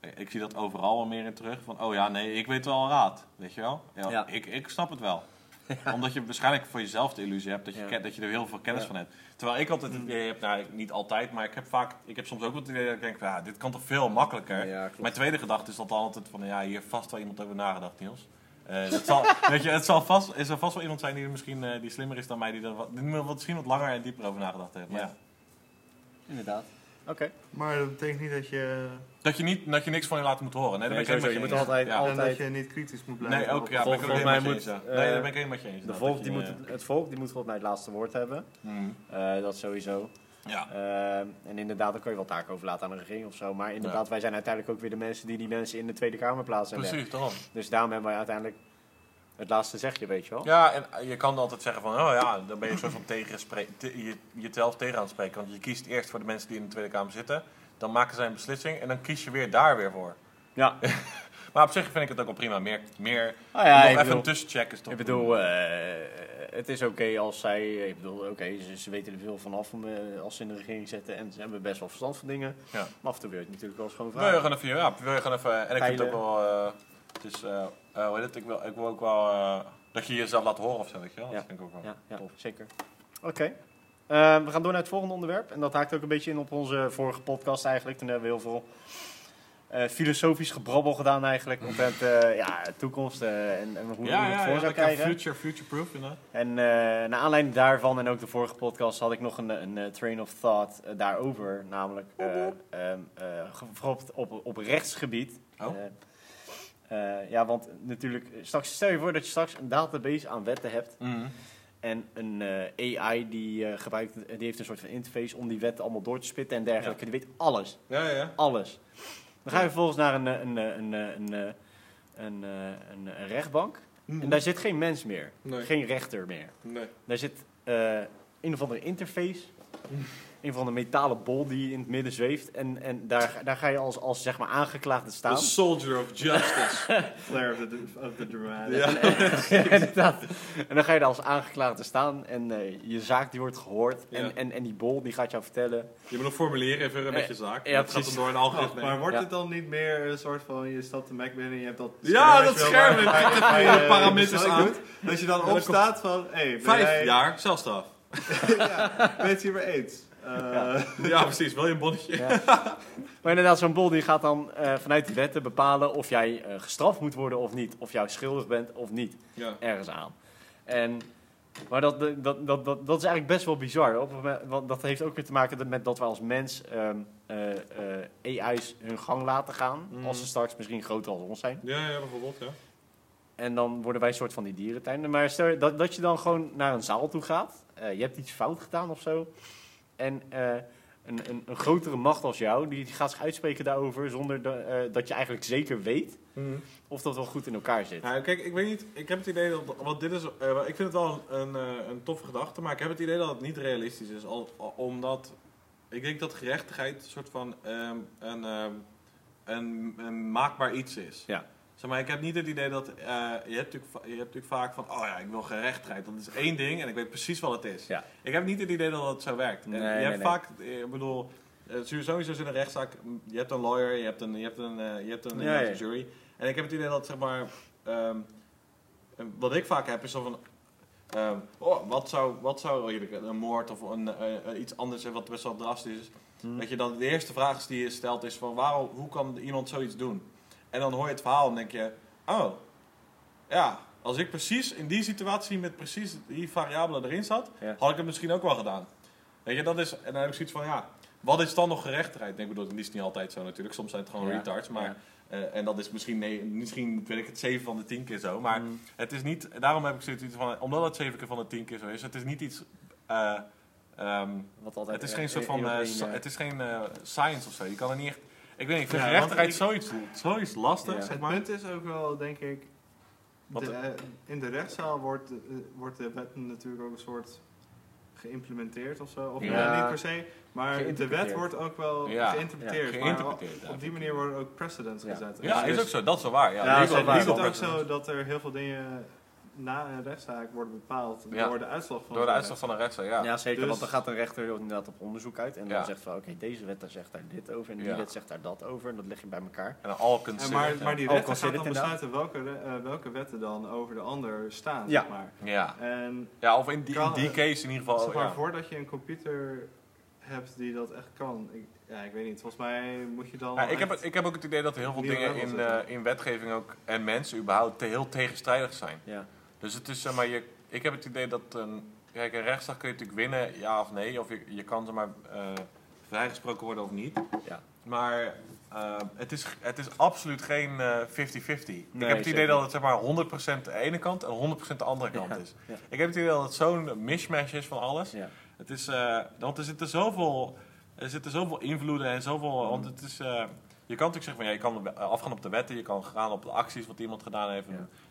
eh, ik zie dat overal wel meer in terug. Van, oh ja, nee, ik weet wel een raad. Weet je wel? Ja, Ja. Ik, ik snap het wel. Omdat je waarschijnlijk voor jezelf de illusie hebt dat je, Ja. dat je er heel veel kennis Ja. van hebt. Terwijl ik altijd het idee heb, nou niet altijd, maar ik heb vaak, ik heb soms ook wel het idee dat ik denk, van, ja, dit kan toch veel makkelijker. Mijn tweede gedachte is dat altijd van, ja, hier vast wel iemand over nagedacht, Niels. Eh, dat zal, weet je, het zal vast, is er vast wel iemand zijn die er misschien eh, die slimmer is dan mij, die er wat, misschien wat langer en dieper over nagedacht heeft. Maar Ja. ja. Inderdaad. Oké. Maar dat betekent niet dat je, Dat, je niet, dat je niks van je laten moet horen. Nee, daar Nee, ben ik sowieso. helemaal Je moet altijd- Ja. en altijd- dat je niet kritisch moet blijven. Nee, ook, ja, ben ik helemaal mij je moet, ja. Nee, daar ben ik helemaal met je eens. De Dat volk, je, die moet, eh, het, volk die moet volgens mij het laatste woord hebben. mm, Eh, dat sowieso. ja. En inderdaad, dan kun je wel taken overlaten aan de regering of zo. Maar inderdaad, wij zijn uiteindelijk ook weer de mensen die die mensen in de Tweede Kamer plaatsen. en. Precies, daarom. Dus daarom hebben wij uiteindelijk het laatste zegje, weet je wel. Ja, en je kan altijd zeggen van, oh ja, dan ben je een soort van tegen je, jezelf tegen aan het spreken. Want je kiest eerst voor de mensen die in de Tweede Kamer zitten. Dan maken zij een beslissing en dan kies je weer daar weer voor. Ja. Maar op zich vind ik het ook wel prima. Meer, meer Ah ja, nog even bedoel- een tussencheck is toch... Ik bedoel, eh, het is oké als zij, ik bedoel, oké, ze, ze weten er veel vanaf eh, als ze in de regering zitten en ze hebben best wel verstand van dingen. Ja. Maar af en toe wil je het natuurlijk wel eens gewoon Wil je vragen. gewoon even, ja, wil je gewoon even... En ik vind het ook wel... eh, het is, eh, hoe heet het? Ik wil, ik wil ook wel... dat je jezelf laat horen of zo, weet je wel. Ja. Dat vind ik ook wel Ja, ja tof. zeker. Oké. Eh, we gaan door naar het volgende onderwerp. En dat haakt ook een beetje in op onze vorige podcast eigenlijk. Toen hebben we heel veel eh, filosofisch gebrabbel gedaan eigenlijk. Omtrent eh ja, toekomst eh, en, en hoe Ja, we het ja, voor ja, zou krijgen. future, future-proof inderdaad. En naar aanleiding daarvan en ook de vorige podcast had ik nog een, een, train of thought daarover. Namelijk eh, ehm, eh, ge- vooral op, op, op rechtsgebied. Oh. Ja, want natuurlijk, straks, stel je voor dat je straks een database aan wetten hebt. Mhm. En een eh, AI die eh, gebruikt, die heeft een soort van interface om die wetten allemaal door te spitten en dergelijke. Die weet alles. Ja, ja. Alles. Dan ga je vervolgens naar een, eh, een, een, een, een, een, een rechtbank. En daar zit geen mens meer. Nee. Geen rechter meer. Nee. Daar zit een of andere interface. Een of andere metalen bol die in het midden zweeft. En, en daar, daar ga je als, als zeg maar aangeklaagde staan. The soldier of justice. Flare of the, of the dramatic. ja. Inderdaad. En dan ga je daar als aangeklaagde staan. En eh, je zaak die wordt gehoord. Ja. En, en, en die bol die gaat jou vertellen. Je moet een formulier invullen met je zaak. ja, dat gaat precies. dan door een algoritme. Oh, maar wordt Ja. het dan niet meer een soort van, je stapt de Mac binnen en je hebt dat Ja, dat scherm, even je de parameters aan. doet, Dat je dan opstaat van, ben Vijf jij- jaar celstraf. ja, ben je het hier mee eens? Eh, Ja, precies. Wil je een bonnetje? Ja. maar inderdaad, zo'n bol die gaat dan eh, vanuit die wetten bepalen of jij eh, gestraft moet worden of niet. Of jij schuldig bent of niet. Ja. ergens aan. En, maar dat, dat, dat, dat, dat is eigenlijk best wel bizar. Op want dat heeft ook weer te maken met dat we als mens ehm, eh, eh, AI's hun gang laten gaan. Mhm. Als ze straks misschien groter als ons zijn. Ja, ja, bijvoorbeeld, ja. En dan worden wij een soort van die dierentuin. Maar stel dat, dat je dan gewoon naar een zaal toe gaat. Je hebt iets fout gedaan of zo. En eh, een, een, een grotere macht als jou, die gaat zich uitspreken daarover zonder da- eh, dat je eigenlijk zeker weet of dat wel goed in elkaar zit. Ja, kijk, ik weet niet, ik heb het idee dat, want dit is, eh, ik vind het wel een, een toffe gedachte, maar ik heb het idee dat het niet realistisch is, al, al- omdat ik denk dat gerechtigheid een soort van ehm, een, ehm, een, een maakbaar iets is. Ja. Zeg maar, ik heb niet het idee dat... eh, je, hebt natuurlijk, je hebt natuurlijk vaak van... Oh ja, ik wil gerechtigheid. Dat is één ding en ik weet precies wat het is. Ja. Ik heb niet het idee dat het zo werkt. Nee, je nee, hebt nee. vaak... eh, Ik bedoel... eh, Sowieso is in een rechtszaak... Je hebt een lawyer, je hebt een, je hebt een, eh, je hebt een, Ja, je ja. jury. En ik heb het idee dat, zeg maar... ehm, eh, wat ik vaak heb is zo van... ehm, oh, wat zou, wat zou een een moord of een, eh, eh, iets anders zijn wat best wel drastisch is. Hm. Dat je dan de eerste vraag die je stelt is van waarom, hoe kan iemand zoiets doen? En dan hoor je het verhaal en denk je, oh, ja, als ik precies in die situatie met precies die variabelen erin zat, Ja. had ik het misschien ook wel gedaan. Weet je, dat is, en dan heb ik zoiets van, ja, wat is dan nog gerechtigheid? Ik bedoel, die is niet altijd zo natuurlijk, soms zijn het gewoon Ja, retards, maar... eh, en dat is misschien, nee, misschien weet ik het 7 van de 10 keer zo. Maar Mm. het is niet, daarom heb ik zoiets van, omdat het 7 keer van de 10 keer zo is, het is niet iets. eh, ehm, Wat altijd het is geen soort één van. op eh, eh, het is geen science of zo. Je kan er niet echt. Ik weet niet, ik vind Ja, gerechtigheid zoiets, zoiets lastig, Ja. zeg Het maar. punt is ook wel, denk ik, de, de- eh, in de rechtszaal wordt, eh, wordt de wet natuurlijk ook een soort geïmplementeerd of zo. Of Ja. nee, niet per se, maar de wet wordt ook wel Ja. geïnterpreteerd. Ja, maar geïnterpreteerd, ja. op die manier worden ook precedents Ja. gezet. Ja, Dus- is ook zo. Dat is wel waar. Ja, Ja, is is legal het ook zo dat er heel veel dingen na een rechtszaak worden bepaald Ja. door de uitslag van Door de uitslag van een rechtszaak, ja. Ja, zeker, Dus- want dan gaat een rechter inderdaad op onderzoek uit en dan Ja. zegt van oké, deze wet daar zegt daar dit over en die Ja. wet zegt daar dat over en dat leg je bij elkaar. En dan al En considered, maar, maar die rechter gaat dan besluiten welke, eh, welke wetten dan over de ander staan. Ja. Zeg maar. ja. En ja, of in die, in Kan- die case in ieder geval. zeg maar, ja. voordat je een computer hebt die dat echt kan. Ik, ja, ik weet niet. Volgens mij moet je dan. Ja, ik, heb, ik heb ook het idee dat heel veel dingen in, eh, in wetgeving ook en mensen überhaupt te heel tegenstrijdig zijn. Ja. Dus het is, zeg maar, je, ik heb het idee dat een, kijk, een rechtszaak kun je natuurlijk winnen, ja of nee. Of je, je kan zeg maar eh, vrijgesproken worden of niet. Ja. Maar eh, het, is, het is absoluut geen eh, 50-50. ik heb het idee dat het zeg maar 100% de ene kant en 100% de andere kant Ja, is. ja. Ik heb het idee dat het zo'n mishmash is van alles. Ja. Het is, eh, want er zitten zoveel, er zitten zoveel invloeden en zoveel. Mm. Want het is, eh, je kan natuurlijk zeggen van ja, je kan afgaan op de wetten, je kan gaan op de acties wat iemand gedaan heeft.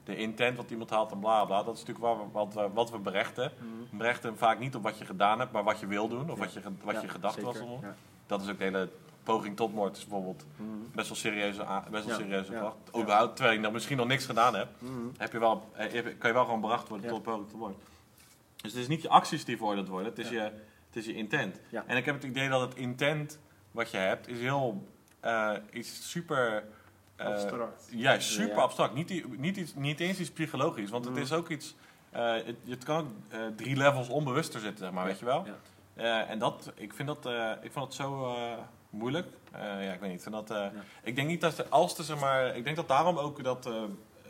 De intent wat iemand haalt en bla bla. Dat is natuurlijk wat we, wat we, wat we berechten. We berechten vaak niet op wat je gedaan hebt, maar wat je wil doen of Ja. wat je, wat Ja, je gedacht zeker. was. om- Ja. Dat is ook de hele poging tot moord is bijvoorbeeld Mhm. best wel serieuze, best wel serieuze. Überhaupt, terwijl je nog misschien nog niks gedaan hebt Mhm. heb je wel, eh, kan je wel gewoon bebracht worden tot poging tot moord. Dus het is niet je acties die veroordeeld worden, het is, je, het is je intent. En ik heb het idee dat het intent wat je hebt, is heel eh, iets super... eh, abstract. ja, super Ja. abstract. Niet, niet, iets, niet eens iets psychologisch, want het Mhm. is ook iets... eh, het, het kan ook eh, drie levels onbewuster zitten, zeg maar, Ja. weet je wel? Ja. Eh, en dat, ik vind dat, eh, ik vond dat zo eh, moeilijk. Eh, ja, ik weet niet. Dat, eh, ik denk niet dat als er, zeg maar, ik denk dat daarom ook dat eh,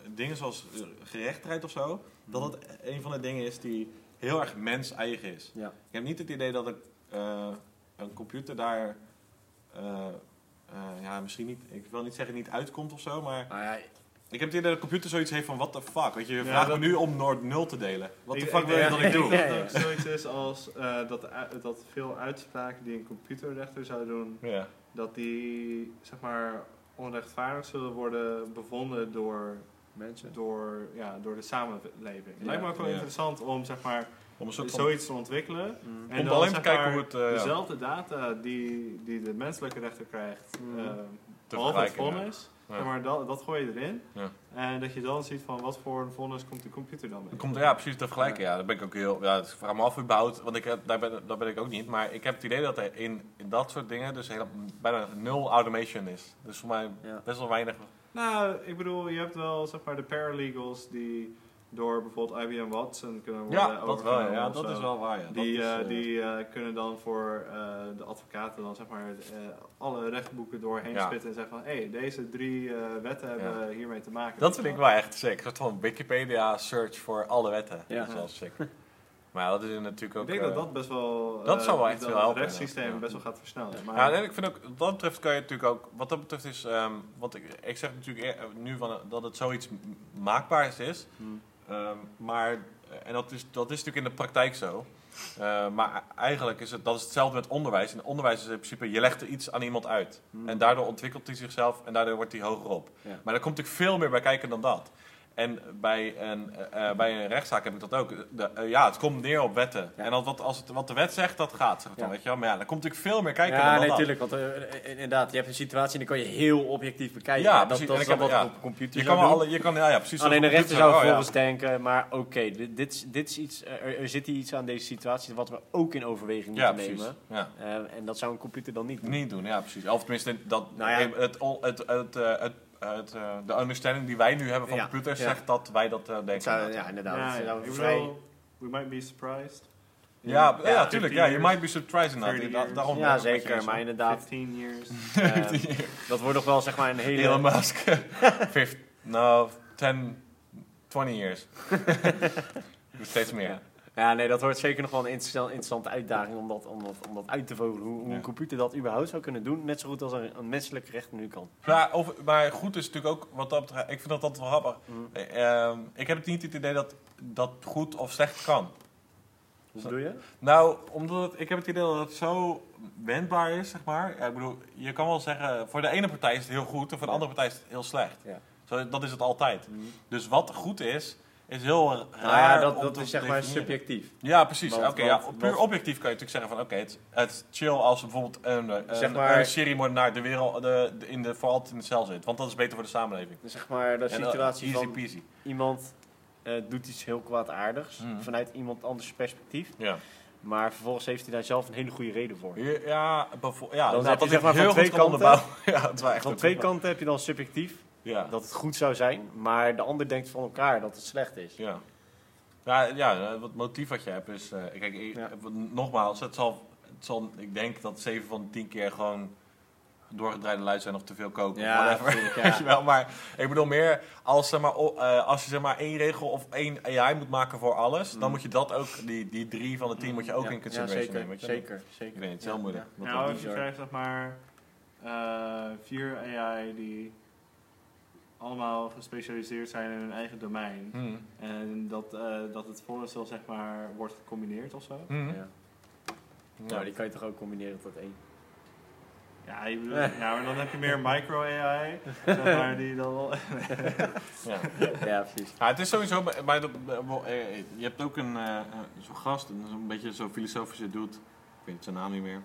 dingen zoals gerechtigheid of zo, dat het een van de dingen is die heel erg mens-eigen is. Ja. Ik heb niet het idee dat ik, eh, een computer daar, eh, ja, misschien niet, ik wil niet zeggen niet uitkomt of zo, maar Nou ja, ik heb het idee dat de computer zoiets heeft van, what the fuck, weet je, je Ja, dat- me nu om Noord 0 te delen. Wat de fuck wil je dat ik doe? Ik denk Ja, dat ja. het ook zoiets is als eh, dat, dat veel uitspraken die een computerrechter zou doen, Ja. dat die zeg maar onrechtvaardig zullen worden bevonden door, mensen. door, ja, door de samenleving. Het lijkt me ook wel Ja. interessant om zeg maar Om een soort van, zoiets te ontwikkelen. Mhm. En om dan, alleen te zeg kijken hoe het eh, dezelfde data die, die de menselijke rechter krijgt, te behalve het vergelijken. ja. vonnis, Ja. maar, dat, dat gooi je erin. Ja. En dat je dan ziet van wat voor een vonnis komt de computer dan mee. Komt ja, precies te vergelijken. Ja, daar ben ik ook heel. Ja, ik vraag me af überhaupt, want ik heb, daar, ben, daar ben ik ook niet. Maar ik heb het idee dat er in, in dat soort dingen dus heel, bijna nul automation is. Dus voor mij Ja. best wel weinig. Nou, ik bedoel, je hebt wel zeg maar de paralegals die door bijvoorbeeld IBM Watson kunnen worden Ja, dat wel. overgenomen Ja, dat is wel waar. Ja. Die, is, eh, eh, die eh, kunnen dan voor eh, de advocaten dan zeg maar eh, alle rechtboeken doorheen Ja. spitten en zeggen van hé, hey, deze drie eh, wetten hebben hiermee te maken. dat vind ik wel echt sick. Een soort van Wikipedia search voor alle wetten. Ja. Dat is wel sick. Maar ja, dat is natuurlijk ook. Ik denk dat dat best wel dat zou wel echt veel helpen, het rechtssysteem best wel gaat versnellen. Maar, Ja, en ik vind ook, wat dat betreft kan je natuurlijk ook, wat dat betreft is, ehm want ik, ik zeg natuurlijk nu van, dat het zoiets maakbaars is, Mhm. Ehm, maar, eh, en dat is, dat is natuurlijk in de praktijk zo. Eh, maar eigenlijk is het, dat is hetzelfde met onderwijs. In onderwijs is in principe, je legt er iets aan iemand uit. Mhm. En daardoor ontwikkelt hij zichzelf en daardoor wordt hij hoger op. Ja. Maar er komt natuurlijk veel meer bij kijken dan dat. En bij een, eh, eh, bij een rechtszaak heb ik dat ook. De, eh, ja, het komt neer op wetten. Ja. En als, wat, als het, wat de wet zegt, dat gaat. Zeg Ja. weet je wel. Maar ja, dan komt natuurlijk veel meer kijken ja, dan nee, natuurlijk. Want inderdaad, je hebt een situatie en dan kan je heel objectief bekijken. Ja, dat, precies. dat is dan wat ja. op een computer Je kan doen. alle, je kan, ja, precies. Alleen de rechter zou computer, vervolgens denken, maar oké, dit, dit, is- dit is iets, er, er zit hier iets aan deze situatie wat we ook in overweging oh, moeten nemen. Ja. En dat zou een computer dan niet doen. Niet doen, ja, precies. Of tenminste, dat, Nou ja. het, het, het, het, het, het, eh, de understanding die wij nu hebben van Ja. computers Ja. zegt dat wij dat eh, denken. Zou, ja, inderdaad. Ja, vrij- we might be surprised. Ja, ja, ja, tuurlijk. 15 Ja, years, might be surprised inderdaad. 30 Da- years. daarom ja, zeker. Maar inderdaad, 15 years. eh, dat wordt nog wel zeg maar een hele... Elon Musk. Fifth, no, 10, 20 years. Steeds meer. Ja. Nee, dat wordt zeker nog wel een interessante, interessante uitdaging om dat, om, dat, om dat uit te vogelen. Hoe, hoe een computer dat überhaupt zou kunnen doen, net zo goed als een, een menselijke rechter nu kan. Maar, of, maar goed is natuurlijk ook wat dat betreft. Ik vind dat altijd wel grappig. Mm. Eh, ehm, ik heb niet het idee dat dat goed of slecht kan. Hoe bedoel je? Nou, omdat het, ik heb het idee dat het zo wendbaar is, zeg maar. Ja, ik bedoel, je kan wel zeggen, voor de ene partij is het heel goed en voor de andere partij is het heel slecht. Ja. Zo, dat is het altijd. Dus wat goed is, is heel raar. Nou ja, dat, dat is zeg maar subjectief. Ja, precies. Oké, ja, puur objectief kan je natuurlijk zeggen van, oké, het, het is chill als bijvoorbeeld een, een, Zeg maar- een seriemoordenaar de wereld de, de- in de, voor altijd in de cel zit. Want dat is beter voor de samenleving. Dus zeg maar de situatie van peasy. iemand eh, doet iets heel kwaadaardigs Mhm. vanuit iemand anders perspectief. Ja, Maar vervolgens heeft hij daar zelf een hele goede reden voor. ja, bevo- ja Dan nou, heb je dat zeg maar van twee kanten. ja, Van twee kanten heb je dan subjectief Ja. dat het goed zou zijn, maar de ander denkt van elkaar dat het slecht is. Ja. Ja, ja, het motief wat je hebt is... eh, kijk, Ja. nogmaals, het zal, het zal... Ik denk dat 7 van de 10 keer gewoon doorgedraaide luid zijn of te veel koken Ja, whatever. ja. Wel, maar ik bedoel meer... Als, zeg maar, eh, als je zeg maar één regel of één AI moet maken voor alles... dan Mm. moet je dat ook... Die, die drie van de 10 moet je ook Ja, in ja, consideration zeker, nemen. zeker, zeker. Ik weet het is heel Ja, moeilijk. ja. Wat Nou, als je krijgt zeg maar eh, vier AI die allemaal gespecialiseerd zijn in hun eigen domein. Hmm. En dat, eh, dat het voorstel zeg maar wordt gecombineerd of zo. Hmm. Ja. Nou, die kan je toch ook combineren tot één. Ja, je bedoelt, ja, maar dan heb je meer micro-AI. zeg maar, die dan wel... Ja. Ja, precies. Ja, het is sowieso, maar dat- eh, je hebt ook een eh, eh, zo'n gast, een zo'n beetje zo'n filosofische dude, ik weet zijn naam niet meer.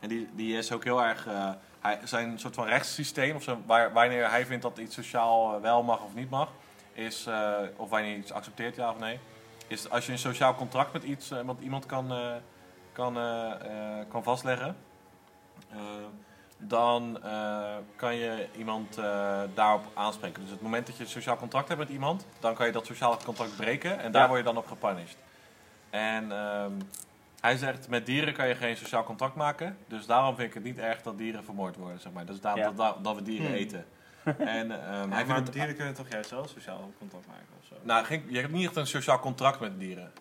En die, die is ook heel erg, eh, hij, zijn soort van rechtssysteem, of zo, waar, wanneer hij vindt dat iets sociaal eh, wel mag of niet mag, is, eh, of wanneer iets accepteert, ja of nee, is als je een sociaal contract met iets, met iemand kan, kan, kan vastleggen, dan kan je iemand daarop aanspreken. Dus het moment dat je een sociaal contract hebt met iemand, dan kan je dat sociaal contract breken en daar Ja. word je dan op gepunished. En ehm, hij zegt, met dieren kan je geen sociaal contract maken, dus daarom vind ik het niet erg dat dieren vermoord worden, zeg maar. Dus daarom Ja. dat, dat, dat we dieren Hmm. eten. En ehm, hij maar vindt het, dieren kunnen toch juist zelf sociaal contact maken of zo? nou, geen, je hebt niet echt een sociaal contract met dieren.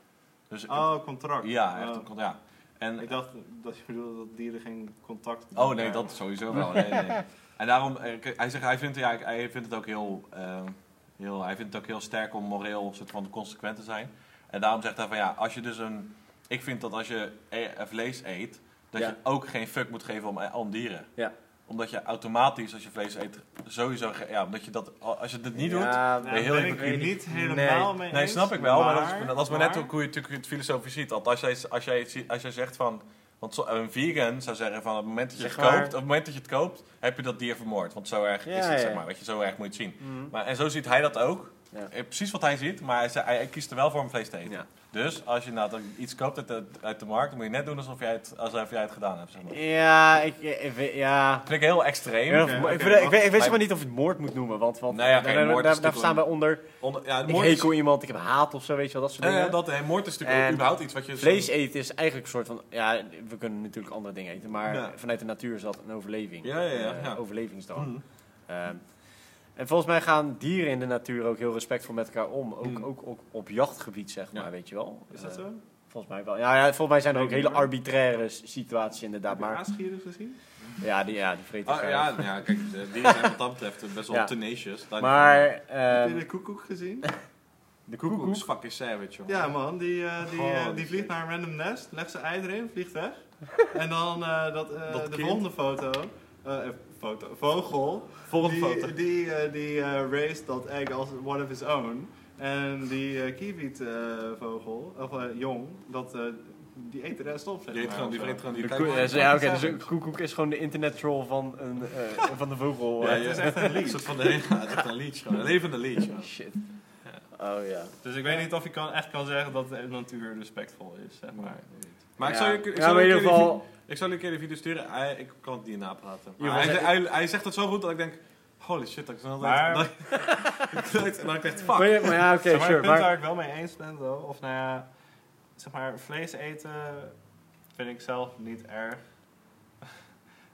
Dus Oh, contract. ja, echt Oh. een contract. Ja. En Ik dacht dat je bedoelde dat dieren geen contact Oh nee, dat sowieso wel. Nee, nee. En daarom, eh, hij zegt, hij vindt, ja, hij vindt het ook heel, eh, heel, hij vindt het ook heel sterk om moreel soort van consequent te zijn. En daarom zegt hij van ja, als je dus een, ik vind dat als je e- vlees eet, dat Ja. je ook geen fuck moet geven om, om dieren. Ja. Omdat je automatisch als je vlees eet, sowieso, ge- ja, omdat je dat, als je dit niet doet, Ja, Nou, Ben je heel ben ik niet helemaal mee Nee, eens, snap ik wel, maar, dat, is, maar- dat is maar net ook hoe je natuurlijk het filosofisch ziet. Want als jij, als jij, als jij zegt van... Want zo- een vegan zou zeggen van op het moment dat je het koopt, op het moment dat je het koopt, heb je dat dier vermoord. Want zo erg Ja, is het, ja. zeg maar. Weet je, zo erg moet je het zien. Mhm. Maar, en zo ziet hij dat ook. Ja. Eh, Precies wat hij ziet, maar hij, hij, hij kiest er wel voor om vlees te eten. Ja. Dus als je nou iets koopt uit de, uit de markt, dan moet je net doen alsof jij het, alsof jij het gedaan hebt. Zeg maar. Ja, ik, ja. Dat vind ik heel extreem. Ik, weet, of- ik, weet, ik, weet, ik weet maar- zeg maar niet of je het moord moet noemen, want, want Nee, ja, kijk, daar, staan wij onder. Onder, ja, Ik hekel iemand, ik heb haat of zo, weet je wel, dat soort Eh, dingen. dat, eh, moord is natuurlijk En überhaupt iets wat je... Vlees eten is eigenlijk een soort van, ja, we kunnen natuurlijk andere dingen eten, maar vanuit de natuur is dat een overleving. Ja, ja, ja, Eh, ja. overlevingsdrang. Mhm. Ehm, en volgens mij gaan dieren in de natuur ook heel respectvol met elkaar om. Ook, Mm. ook, ook op jachtgebied, zeg Ja. maar, weet je wel. Is dat Eh, zo? Volgens mij wel. Ja, ja, volgens mij zijn er ook hele arbitraire situaties inderdaad. Heb je Maar aasgieren gezien? ja, die, ja, die vreten Oh, elkaar ja, ja, kijk, de dieren zijn wat dat betreft best wel Ja. tenacious. Daar Maar Heb ehm, je de koekoek gezien? de Koekoek is fucking savage, joh. Ja man, die, eh, die, eh, die vliegt naar een random nest, legt zijn ei erin, vliegt weg. en dan eh, dat, eh, Dat de kind. volgende foto, foto, vogel. Volgende die, foto. Die, eh, die eh, raised dat egg als one of his own. En die uh, kieviet-vogel, of eh, jong, dat, eh, die eet de rest op. Zeg Die eet gewoon, die vreet gewoon die De koe- eh, ja, oké, dus koekoek is gewoon de internet troll van, een, eh, van de vogel. Ja, eh. je is echt een leech. soort van de, ja, het is echt een leech gewoon. Een levende leech. ja. Shit. Oh ja. Dus ik weet niet of je kan, echt kan zeggen dat de natuur respectvol is, zeg maar. Maar ik Ja. zal je, ik Ja, zal maar in ieder die geval... ik zal je een keer de video sturen. Hij, ik kan het niet napraten. Maar hij, geval hij, hij zegt het zo goed dat ik denk, holy shit, dat ik zo Maar- dat, dat, dat, dat ik echt, fuck. Maar, ja, maar ja, oké, Zeg maar, sure. het punt Maar, waar ik wel mee eens ben, though, of nou ja, zeg maar, vlees eten vind ik zelf niet erg.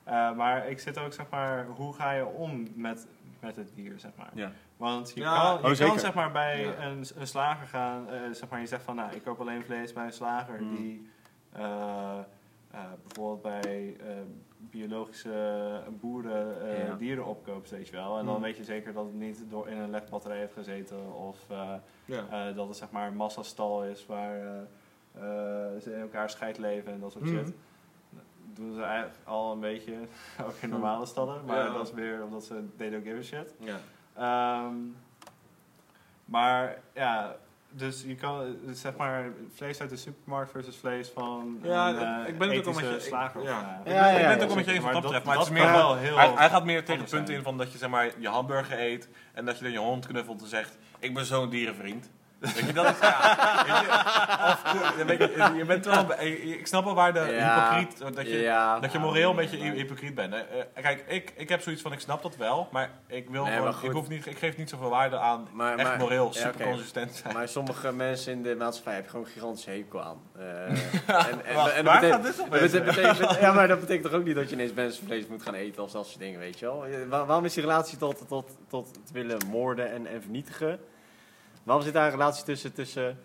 Eh, maar ik zit ook, zeg maar, hoe ga je om met, met het dier, zeg maar. Ja. Want je Ja, kan, oh, je kan zeg maar bij Ja. een, een slager gaan, eh, zeg maar, je zegt van, nou, ik koop alleen vlees bij een slager Mm. die eh, eh, bijvoorbeeld bij eh, biologische boeren eh, Ja. dieren opkoopt, weet je wel. En dan Mm. weet je zeker dat het niet door in een legbatterij heeft gezeten of... eh, Ja. eh, dat het zeg maar een massastal is waar eh, eh, ze in elkaar scheid leven en dat soort Mhm. shit. Dat doen ze eigenlijk al een beetje, ook in normale stallen, maar Ja. dat is weer omdat ze they don't give a shit. Ja. Ehm, maar ja, dus je kan eh, zeg maar vlees uit de supermarkt versus vlees van Ja, een, eh, ik ben het ook met je- ik- slager. ja. eh, Ik Ja, ben- ja, ik ben het ja, ook wel met je eens wat dat betreft. Maar het dat is meer wel heel hij, hij gaat meer tegen het punt in van dat je zeg maar je hamburger eet en dat je dan je hond knuffelt en zegt: Ik ben zo'n dierenvriend. Weet je, dat is ja. Weet je, of, je, je bent wel, ik snap wel waar de Ja. hypocriet, dat je, ja. dat je moreel een beetje hy- hypocriet bent. Eh, Kijk, ik, ik heb zoiets van, ik snap dat wel, maar ik wil Nee, gewoon, ik, hoef niet, ik geef niet zoveel waarde aan Maar, echt maar, moreel super consistent zijn. Maar sommige mensen in de maatschappij hebben gewoon een gigantische hekel aan. Eh, en, en, Wacht, en dat waar betekent- gaat dit betekent- betekent- ja, maar dat betekent toch ook niet dat je ineens mensenvlees moet gaan eten of dat soort dingen, weet je wel? Waarom is die relatie tot, tot, tot het willen moorden en, en vernietigen? Waarom zit daar een relatie tussen, tussen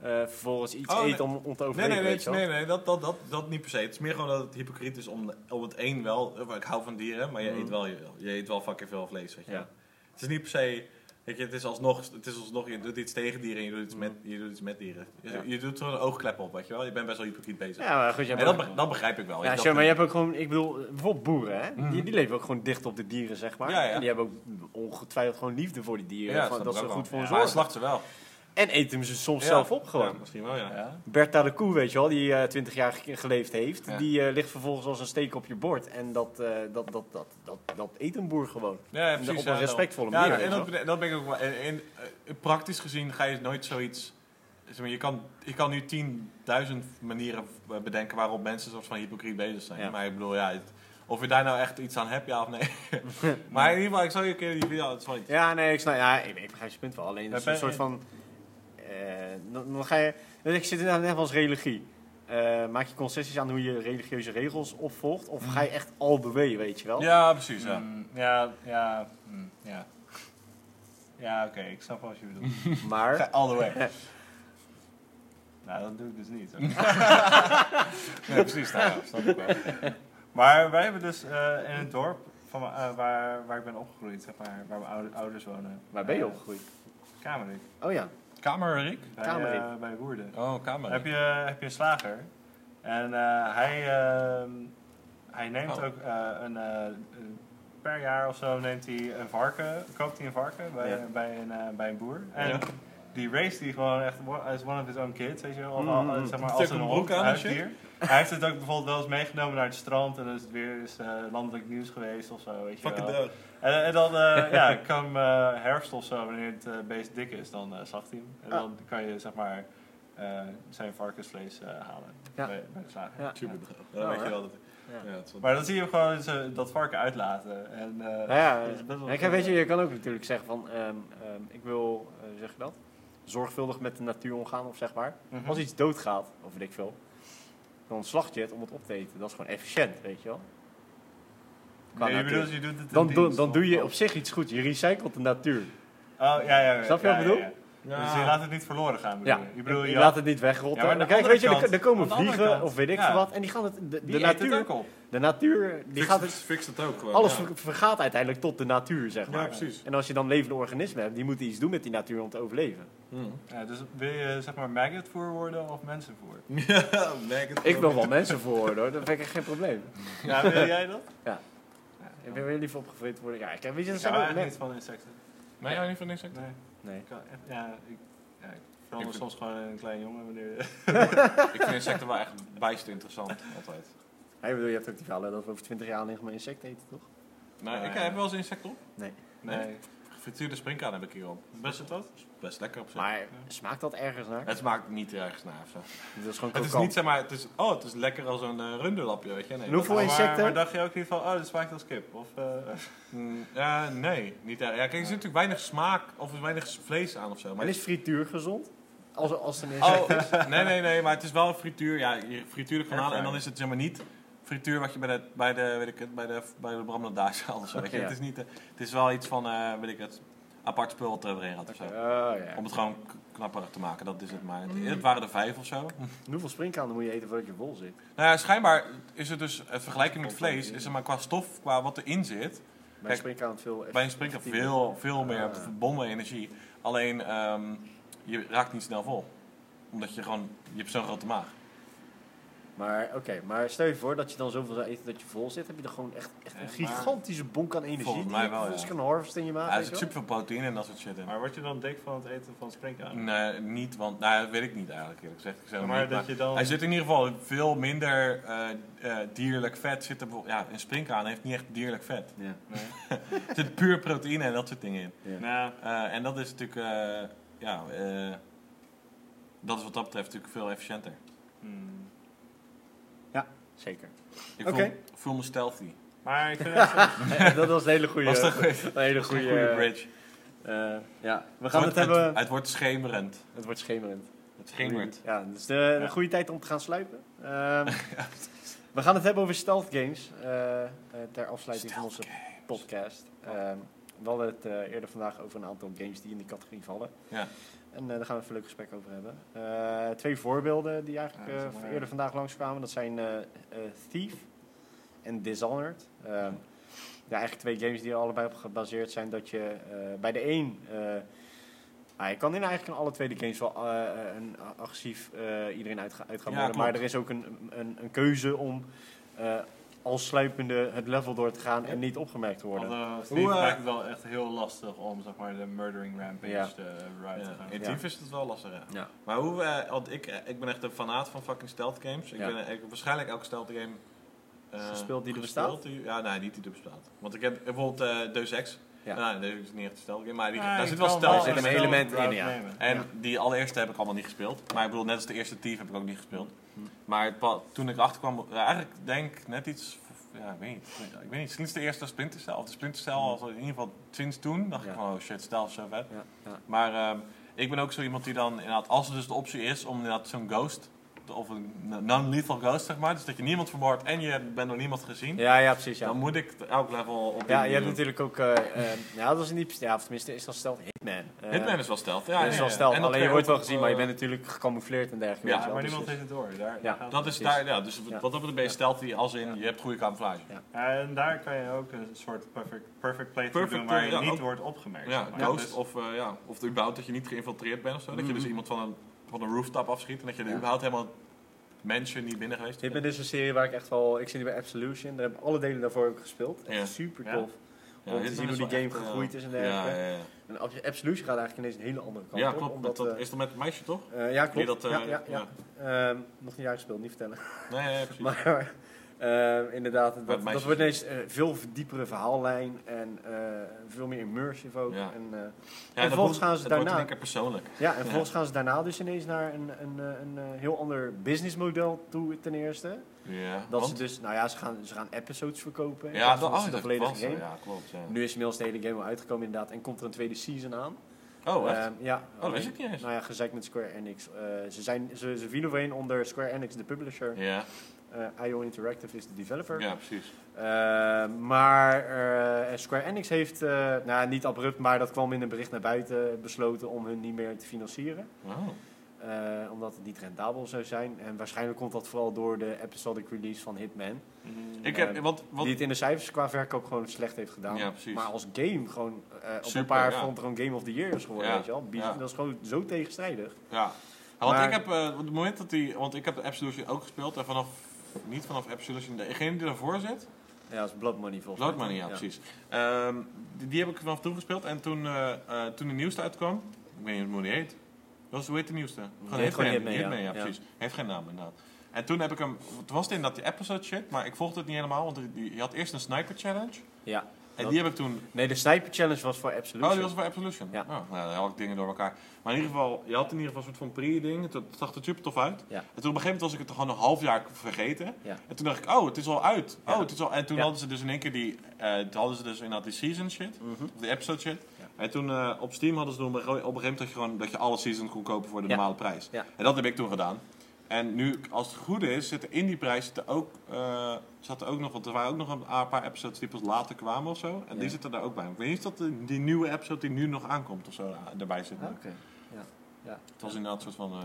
eh, vervolgens iets Oh, nee. eten om, om te overleven, nee, nee, nee, nee dat, dat, dat, dat niet per se. Het is meer gewoon dat het hypocriet is om, om het één wel... Ik hou van dieren, maar je, Mhm. eet, wel, je, je eet wel fucking veel vlees, weet je Ja. Het is niet per se... Weet je, het is alsnog, het is alsnog je doet iets tegen dieren en je doet iets, met, je doet iets met dieren. Je, Ja. je doet er een oogklep op, weet je wel. Je bent best wel hypocriet bezig. Ja, maar goed, je en dat, ook- dat begrijp ik wel. Ja, sure, maar je hebt ook gewoon, ik bedoel, bijvoorbeeld boeren, hè? Mhm. Die, die leven ook gewoon dicht op de dieren, zeg maar. Ja, ja. En die hebben ook ongetwijfeld gewoon liefde voor die dieren. Ja, van, snap dat ik ze goed voor Maar hij zorgen. slacht ze wel. En eten ze soms Ja. zelf op gewoon. Ja, misschien wel, ja. Ja. Bertha de koe, weet je wel, die eh 20 jaar ge- geleefd heeft, Ja. die eh, ligt vervolgens als een steek op je bord. En dat, eh, dat, dat, dat, dat, dat eet een boer gewoon. Ja, ja, op precies. een ja, respectvolle ja, manier. en dat, dat ben ik ook wel. En, en, praktisch gezien ga je nooit zoiets. Zeg maar, je, kan, je kan nu 10.000 manieren bedenken waarop mensen soort van hypocriet bezig zijn. Ja. Maar ik bedoel, ja, het- of je daar nou echt iets aan hebt, ja of nee. maar in ieder geval, ik zal je een keer die video. Het is wel iets. Ja, nee, ik, snap, ja, ik, ik begrijp je punt wel. Alleen, het is een soort van... eh, dan, dan ga je... Ik zit inderdaad net als religie. Eh, maak je concessies aan hoe je religieuze regels opvolgt? Of ga je echt all the way, weet je wel? Ja, precies. Ja. Mm, ja, ja, mm, ja. Ja, oké, ik snap wel wat je bedoelt. Maar... All the way. nou, dat doe ik dus niet. Nee, precies. Nou, ja, snap ik wel. Maar wij hebben dus eh, in het dorp van, waar, waar ik ben opgegroeid, zeg maar, waar mijn oude- ouders wonen. Waar ben je opgegroeid? Kamerik. Oh ja. Kamerik? Bij, eh, bij Woerden. Oh, Kamerik. Heb je, heb je een slager. En eh, hij, ehm, hij neemt Oh. ook eh, een, eh, per jaar of zo neemt hij een varken, koopt hij een varken bij, Ja. bij, een, bij een boer. En Ja. Die race die gewoon echt as one of his own kids, weet je wel. Of, Mm, al- mm. zeg maar, Heeft als een hond, huisdier. Hij heeft het ook bijvoorbeeld wel eens meegenomen naar het strand en dan is het weer eens, eh, landelijk nieuws geweest of zo, weet je Fucking wel. dood. En, en dan, eh ja, kwam eh, herfst of zo, wanneer het eh, beest dik is, dan eh slacht hij hem. En Ah. dan kan je, zeg maar, eh, zijn varkensvlees eh, halen Ja. bij, bij de slager. Ja. Super droog. Ja, dan weet je hè? wel dat... Ja. Ja, het is wel- Maar dan zie je gewoon ze, dat varken uitlaten. En, eh, Nou ja, dat is best wel- ja, kijk, weet je, je kan ook natuurlijk zeggen van, ehm, ehm, ik wil, zeg je dat? Zorgvuldig met de natuur omgaan, of zeg maar. Mhm. Als iets doodgaat, of weet ik veel, dan slacht je het om het op te eten. Dat is gewoon efficiënt, weet je wel. Nee, je natuur. bedoelt, je doet het Dan, dienst, doe je op zich iets goed. Je recycelt de natuur. Oh, ja, ja, ja. Snap je wat ik bedoel? Ja. Dus je laat het niet verloren gaan, bedoel Ja, je? Je bedoel, je je laat het niet wegrotten. Ja, de Kijk, weet je, er, er komen vliegen kant, of weet ik veel wat. En die gaan het, de, het natuur, ook op. de natuur, die Fix gaat het, het, fix het ook gewoon. alles vergaat uiteindelijk tot de natuur, zeg maar. Ja, precies. En als je dan levende organismen hebt, die moeten iets doen met die natuur om te overleven. Mm. Ja, dus wil je zeg maar maggotvoer worden of mensenvoer? Ja, merk het Ik wil wel mensen voor worden, hoor. Dat vind ik echt geen probleem. Ja, wil jij dat? Ja. Ik ben weer liever opgevreten worden. Ja, ik heb weet je, Ik dat hou zijn ook niet van insecten. Nee, jij niet van insecten? Nee. Nee. Ik kan ja, ik, ja, ik verander Ik soms gewoon een klein jongen wanneer... Ik vind insecten wel echt bijster interessant, altijd. Ja, ik bedoel, je hebt ook die verhalen dat we over 20 jaar alleen nog maar insecten eten, toch? Nee, Nee. ik heb wel eens insecten op. Nee. Nee. Gefrituurde springkaan heb ik hier op. Best het dat? Best lekker op zich. Maar smaakt dat ergens naar? Het smaakt niet ergens naar. Dat is gewoon Het is niet zeg maar, het is, oh, het is lekker als een uh, runderlapje, weet je. Nee, En hoeveel Maar- insecten? Maar, dacht je ook niet van, oh, dit smaakt als kip? Of, eh, Mm, nee, niet echt. Ja, kijk, er zit natuurlijk weinig smaak of weinig vlees aan of zo. Maar Maar is frituur gezond? Als, als het insect Oh, nee, nee, nee, maar het is wel een frituur. Ja, je frituur het gewoon aan en dan is het zeg maar niet frituur wat je bij de, bij de, weet ik het, bij de, bij de Bramladage haalt je. Ja. Het, is niet, eh, het is wel iets van, eh, weet ik het, apart spul wat er gaat of zo. Oh. Om het gewoon knapperig te maken, dat is het maar. Mm. Het waren er vijf of zo. Hoeveel springkanen moet je eten voordat je vol zit? Nou ja, schijnbaar is het dus, het vergelijking met vlees, is er maar qua stof, qua wat erin zit, Bij een springkaan veel bij een springkaan veel, veel meer Ah. verbonden energie. Alleen, ehm, je raakt niet snel vol. Omdat je gewoon, je hebt zo'n grote maag. Maar oké, maar stel je voor dat je dan zoveel zou eten dat je vol zit. Heb je dan gewoon echt, echt een gigantische bonk aan energie Volgens mij wel, vervolgens ja. kan harvesten in je maag. Ja, er zit super veel proteïne en dat soort shit in. maar word je dan dik van het eten van springkaan? Nee, niet, want, nou, dat weet ik niet eigenlijk eerlijk gezegd. Ik zeg maar niet, dat je dan... Hij zit in ieder geval veel minder eh, eh, dierlijk vet. Zit er, ja, een springkaan heeft niet echt dierlijk vet. Ja. Nee. Er zit puur proteïne en dat soort dingen in. Ja. Nou, Eh, en dat is natuurlijk, eh, ja, eh, dat is wat dat betreft natuurlijk veel efficiënter. hmm. Zeker. Ik Oké. voel, voel me stealthy. Maar ik vind het... dat was een hele goede. Was dat goed? Een hele goede. goede bridge. eh, ja, we gaan het het, hebben. Het, het wordt schemerend. Het wordt schemerend. Het schemert. Ja, dus de, de Ja. goede tijd om te gaan sluipen. Ehm, we gaan het hebben over stealth games. eh, eh, ter afsluiting van onze podcast. Ehm, we hadden het eh, eerder vandaag over een aantal games die in die categorie vallen. Ja. En eh, daar gaan we even een leuk gesprek over hebben. Eh, twee voorbeelden die eigenlijk Ja, eh, maar. eerder vandaag langskwamen. Dat zijn Thief en Dishonored. Ja, eigenlijk twee games die er allebei op gebaseerd zijn. Dat je bij de een... eh, ah, je kan in eigenlijk in alle twee de games wel een agressief iedereen uit, uit gaan Ja, worden. Maar er is ook een, een, een keuze om als sluipende het level door te gaan en niet opgemerkt te worden. Want, uh, Hoe, eh, maakt het wel echt heel lastig om zeg maar, de murdering rampage Ja. te ride te Ja. gaan. In Ja. Thief is het wel lastig, ja. Ja. Maar hoe, eh, want ik, eh, ik ben echt een fanaat van fucking stealth games. Ik Ja. ben eh, ik waarschijnlijk elke stealth game eh, Gespeeld die er die- ja, nee, niet die er bestaat. Want ik heb bijvoorbeeld eh Deus Ex. Ja. Nee, Deus is niet echt een stealth game, maar die, Ja, daar zit wel stealth er zit in. een element in, ja. En Ja. die allereerste heb ik allemaal niet gespeeld. Maar ik bedoel, net als de eerste Thief heb ik ook niet gespeeld. Maar het toen ik erachter kwam, eigenlijk denk ik net iets, ja, ik weet niet. Ik weet niet, sinds de eerste Splinter Cell, of de Splinter Cell, als in ieder geval sinds toen, dacht Ja. ik van, oh shit, is zo vet. Ja, ja. Maar ehm, ik ben ook zo iemand die dan, inderdaad, als er dus de optie is om inderdaad zo'n ghost, of een non-lethal ghost zeg maar, dus dat je niemand vermoordt en je bent door niemand gezien, Ja, ja, precies. Ja. dan moet ik elk level op die Ja, je hebt natuurlijk ook. eh, eh, ja, dat was in die. Ja, of tenminste, is dat stelt Hitman. Eh, Hitman is wel stealth, ja. is wel stealth. En Alleen je wordt wel gezien, maar je bent natuurlijk gecamoufleerd en dergelijke. Ja, wel, maar dus niemand heeft het door. Daar, Ja. Dat is Precies. daar, ja, dus wat dat betreft ben je stealthy als in, je hebt goede camouflage. Ja, en daar kan je ook een soort perfect, perfect playthrough Perfect doen waar je niet ook- wordt opgemerkt. Ja, zeg maar. ghost Dus- of, eh, ja, of überhaupt dat je niet geïnfiltreerd bent of zo. Dat je dus Mhm. iemand van een, van een rooftop afschiet en dat je er Ja. überhaupt helemaal mensen niet binnen geweest Hitman is een serie waar ik echt wel. Ik zit nu bij Absolution. Daar heb ik alle delen daarvoor ook gespeeld. Echt Ja. super tof. Ja, om te zien hoe die game echt, eh, gegroeid is en dergelijke. ja, ja. En Ab- Absolution gaat eigenlijk ineens een hele andere kant ja op. klopt. Omdat, dat, eh, is dat met het meisje toch? eh, ja, klopt. Die dat, eh, ja, ja. Ehm, nog niet uitgespeeld, niet vertellen. Nee, nee, precies. Maar eh, inderdaad, dat, meisjes- dat wordt ineens eh, veel diepere verhaallijn en eh, veel meer immersive ook. Ja. En, ja, en vervolgens gaan ze daarna- wordt persoonlijk. ja, en vervolgens gaan ze daarna dus ineens naar een, een, een, heel ander businessmodel toe ten eerste. Ja, Dat want- ze dus, nou ja, ze gaan, ze gaan episodes verkopen. ja, dat, van oh, dat de was, game. Ja, klopt. Ja. Nu is inmiddels de hele game al uitgekomen inderdaad en komt er een tweede season aan. Oh, echt? Ehm, ja. oh, dat wist ik niet eens. Nou ja, met Square Enix. Ze, zijn, ze, ze vielen overeen onder Square Enix, de publisher. Ja, Eh IO Interactive is de developer. ja, precies. Eh, maar eh, Square Enix heeft, nou niet abrupt, maar dat kwam in een bericht naar buiten, besloten om hun niet meer te financieren. Oh. Omdat het niet rendabel zou zijn. En waarschijnlijk komt dat vooral door de episodic release van Hitman. Mm, Ik heb, wat, wat, Die het in de cijfers qua verkoop gewoon slecht heeft gedaan. Ja. Maar als game gewoon op Super, een paar ja. fronten gewoon Game of the Year is geworden. Ja, Weet je wel? Dat is gewoon zo tegenstrijdig. Ja, want Maar- ik heb op het moment dat die, want ik heb de Absolution ook gespeeld en vanaf niet vanaf Absolution, degene die ervoor zit, Ja, dat is Blood Money volgens Blood mij. Money, ja, precies. Ehm, die, die heb ik vanaf toen gespeeld. En toen, eh, eh, toen de nieuwste uitkwam, ik weet niet hoe die heet. Wat is, hoe heet de nieuwste? gewoon Hitman, Hitman, ja. ja, precies. Heeft geen naam inderdaad. En toen heb ik hem, toen was het in dat die episode shit, maar ik volgde het niet helemaal, want die, die- je had eerst een sniper challenge. Ja. En Dat- die heb ik toen Nee, de Sniper Challenge was voor Absolution. Oh, die was voor Absolution? Ja. Oh, nou, dan haal ik dingen door elkaar. Maar in ieder geval, je had in ieder geval een soort van pre-ding. Het, het zag er super tof uit. Ja. En toen op een gegeven moment was ik het gewoon een half jaar vergeten. Ja. En toen dacht ik, oh, het is al uit. Oh, het is al... En toen hadden ze dus in één keer die... toen hadden ze dus inderdaad die season shit. Mhm. Of die episode shit. En toen eh, op Steam hadden ze toen op een gegeven moment dat je, gewoon, dat je alle seasons kon kopen voor de normale prijs. Ja. En dat heb ik toen gedaan. En nu, als het goed is, zitten in die prijs zitten ook, eh, zat er ook nog, want er waren ook nog een paar episodes die pas later kwamen of zo. En Ja. die zitten daar ook bij. Ik weet niet of dat die nieuwe episode die nu nog aankomt of zo eh, erbij zit. Ah, Oké. Ja. Het was inderdaad een soort van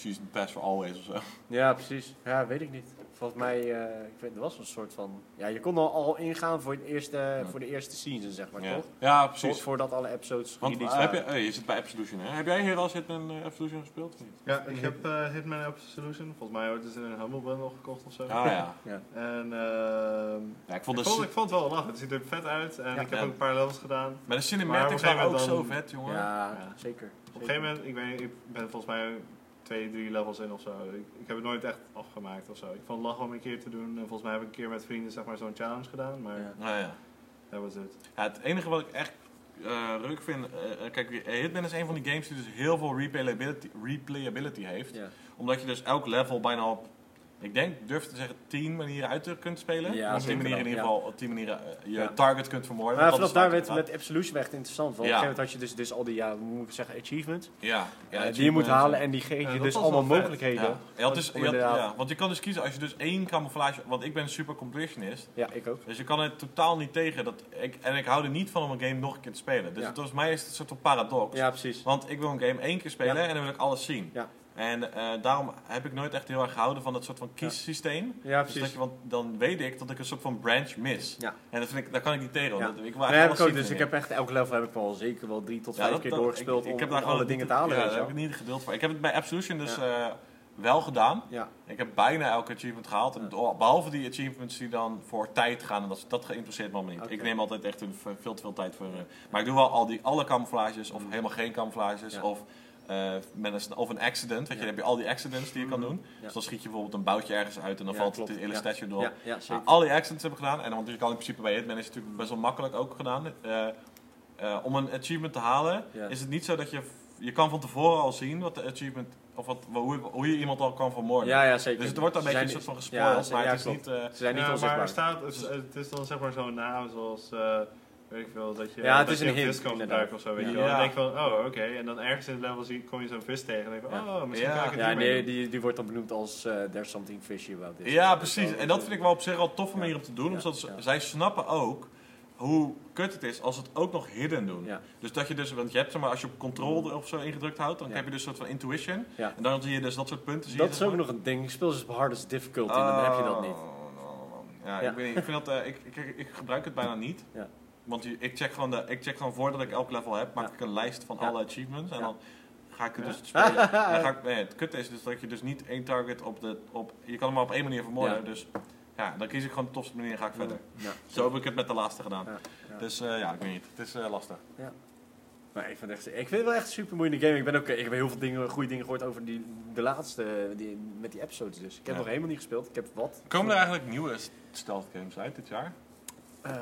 eh season pass for always of zo. ja, precies. Ja, weet ik niet. Volgens mij, eh, ik weet, er was een soort van... Ja, je kon al, al ingaan voor, het eerste, voor de eerste season, zeg maar, ja. toch? ja, Voor, precies. voordat alle episodes Want eh, heb je, waren. eh, je zit bij Absolution, hè? Heb jij hier als Hitman uh, Absolution gespeeld? of niet? Ja, ik heb eh, Hitman Absolution. Volgens mij ooit eens in een Humble Bundle gekocht of zo. Ah ja. En ehm, ja ik vond ik, vond, ik vond het wel lachen. Het ziet er vet uit. En Ja. ik heb Ja. ook een paar levels gedaan. maar de cinematics waren ook zo vet, jongen. Ja, Ja. zeker. Op een gegeven moment, ik, weet, ik ben volgens mij twee, drie levels in of zo. Ik, ik heb het nooit echt afgemaakt of zo. Ik vond het lachen om een keer te doen. En volgens mij heb ik een keer met vrienden zeg maar, zo'n challenge gedaan. Maar Ja. Nou ja. dat was het. Ja, het enige wat ik echt eh leuk vind, eh, eh, kijk, Hitman is een van die games die dus heel veel replayability, replayability heeft. Ja. Omdat je dus elk level bijna op, ik denk, durf te zeggen, 10 manieren uit te kunt spelen. Ja, op 10 zeker manieren in ieder geval, op 10 manieren eh, je Ja. target kunt vermoorden. Maar vanaf daar werd het het met Absolution echt interessant. Want Ja. op een gegeven moment had je dus, dus al die, ja, hoe moet ik zeggen, achievements. Ja, ja eh, die je moet halen en- die Ja, je dus allemaal mogelijkheden. Ja, dus, je had- ja, want je kan dus kiezen als je dus één camouflage, want ik ben een super completionist. Ja, ik ook. Dus je kan er totaal niet tegen. Dat ik, en ik hou er niet van om een game nog een keer te spelen. Dus Ja. het, volgens mij is het een soort van paradox. Ja, precies. Want ik wil een game één keer spelen Ja. en dan wil ik alles zien. Ja. En eh, daarom heb ik nooit echt heel erg gehouden van dat soort van kiessysteem. Ja, Dus dat precies. je, want dan weet ik dat ik een soort van branch mis. Ja. En dat vind ik, daar kan ik niet tegen. want Ja. ik wil Nee, eigenlijk heb alles ik ook. Dus ik heb echt elke level heb ik wel zeker wel drie tot Ja, vijf dat- keer dat- doorgespeeld ik, ik om, heb daar gewoon alle dingen te halen. Ja, daar heb ik niet geduld voor. Ik heb het bij Absolution dus eh, wel gedaan. Ja, Ik heb bijna elke achievement gehaald. En door- behalve die achievements die dan voor tijd gaan. En dat, dat geïnteresseerd me niet. Ik neem altijd echt een, veel te veel tijd voor. eh, maar ik doe wel al die, alle camouflages. Of Mm. helemaal geen camouflages. Of, eh, met een, of een accident. Weet je, dan heb je al die accidents die je kan Mhm. doen. Ja. Dus dan schiet je bijvoorbeeld een boutje ergens uit. En dan Ja, valt klopt. het hele Ja. statue erop. ja, ja zeker. Nou, al die accidents heb ik gedaan. En want je kan in principe bij Hitman is het natuurlijk best wel makkelijk ook gedaan. Eh, eh, om een achievement te halen Ja. is het niet zo dat je... Je kan van tevoren al zien wat de achievement... Of wat, hoe, hoe je iemand al kan vermoorden. Ja, ja, zeker. Dus het wordt een beetje een soort van gespoild, ze- maar ja, het is klopt. niet... eh, Ze zijn niet ja, maar onzichtbaar. er staat, het, het is dan zeg maar zo'n naam zoals, eh, weet ik veel, dat je, Ja, het dat is je een vis kan gebruiken of zo, weet Ja. je wel. Ja. Dan denk je van, oh, oké. En dan ergens in het level zie, kom je zo'n vis tegen en denk je van, Ja. oh, misschien Ja. kan ik het Ja, nee, die, die wordt dan benoemd als eh there's something fishy about this. ja, precies. En dat vind ik wel op zich al manier om te doen. Omdat zij snappen ook hoe kut het is als ze het ook nog hidden doen. Ja, Dus dat je dus, want je hebt zeg maar, als je op control of zo ingedrukt houdt, dan Ja. heb je dus een soort van intuition. ja. En dan zie je dus dat soort punten. Zie Dat je, is ook maar. nog een ding. Ik speel dus op hardest difficulty en dan heb je dat niet. Oh, Ja, Ja. Ik, weet niet, ik, vind dat, eh, ik, ik, ik gebruik het bijna niet. Ja. Want ik check, gewoon de, ik check gewoon voordat ik elk level heb, maak Ja. ik een lijst van Ja. alle achievements. En Ja. dan ga ik het Ja. dus spelen. dan ga ik, nee, het kutte is dus dat je dus niet één target op de... Op, je kan hem maar op één manier vermoorden. Ja. Dus ja, dan kies ik gewoon de tofste manier en ga ik verder. Ja. Zo heb ik het met de laatste gedaan. Ja. Ja. Dus eh, ja, ik weet niet. Het is eh, lastig. Maar ik vind, het echt, ik vind het wel echt een super moeilijke game. Ik, ben ook, ik heb heel veel dingen, goede dingen gehoord over die, de laatste, die, met die episodes dus. Ik heb Ja. nog helemaal niet gespeeld. Ik heb wat. Komen er eigenlijk nieuwe stealth games uit dit jaar? Eh,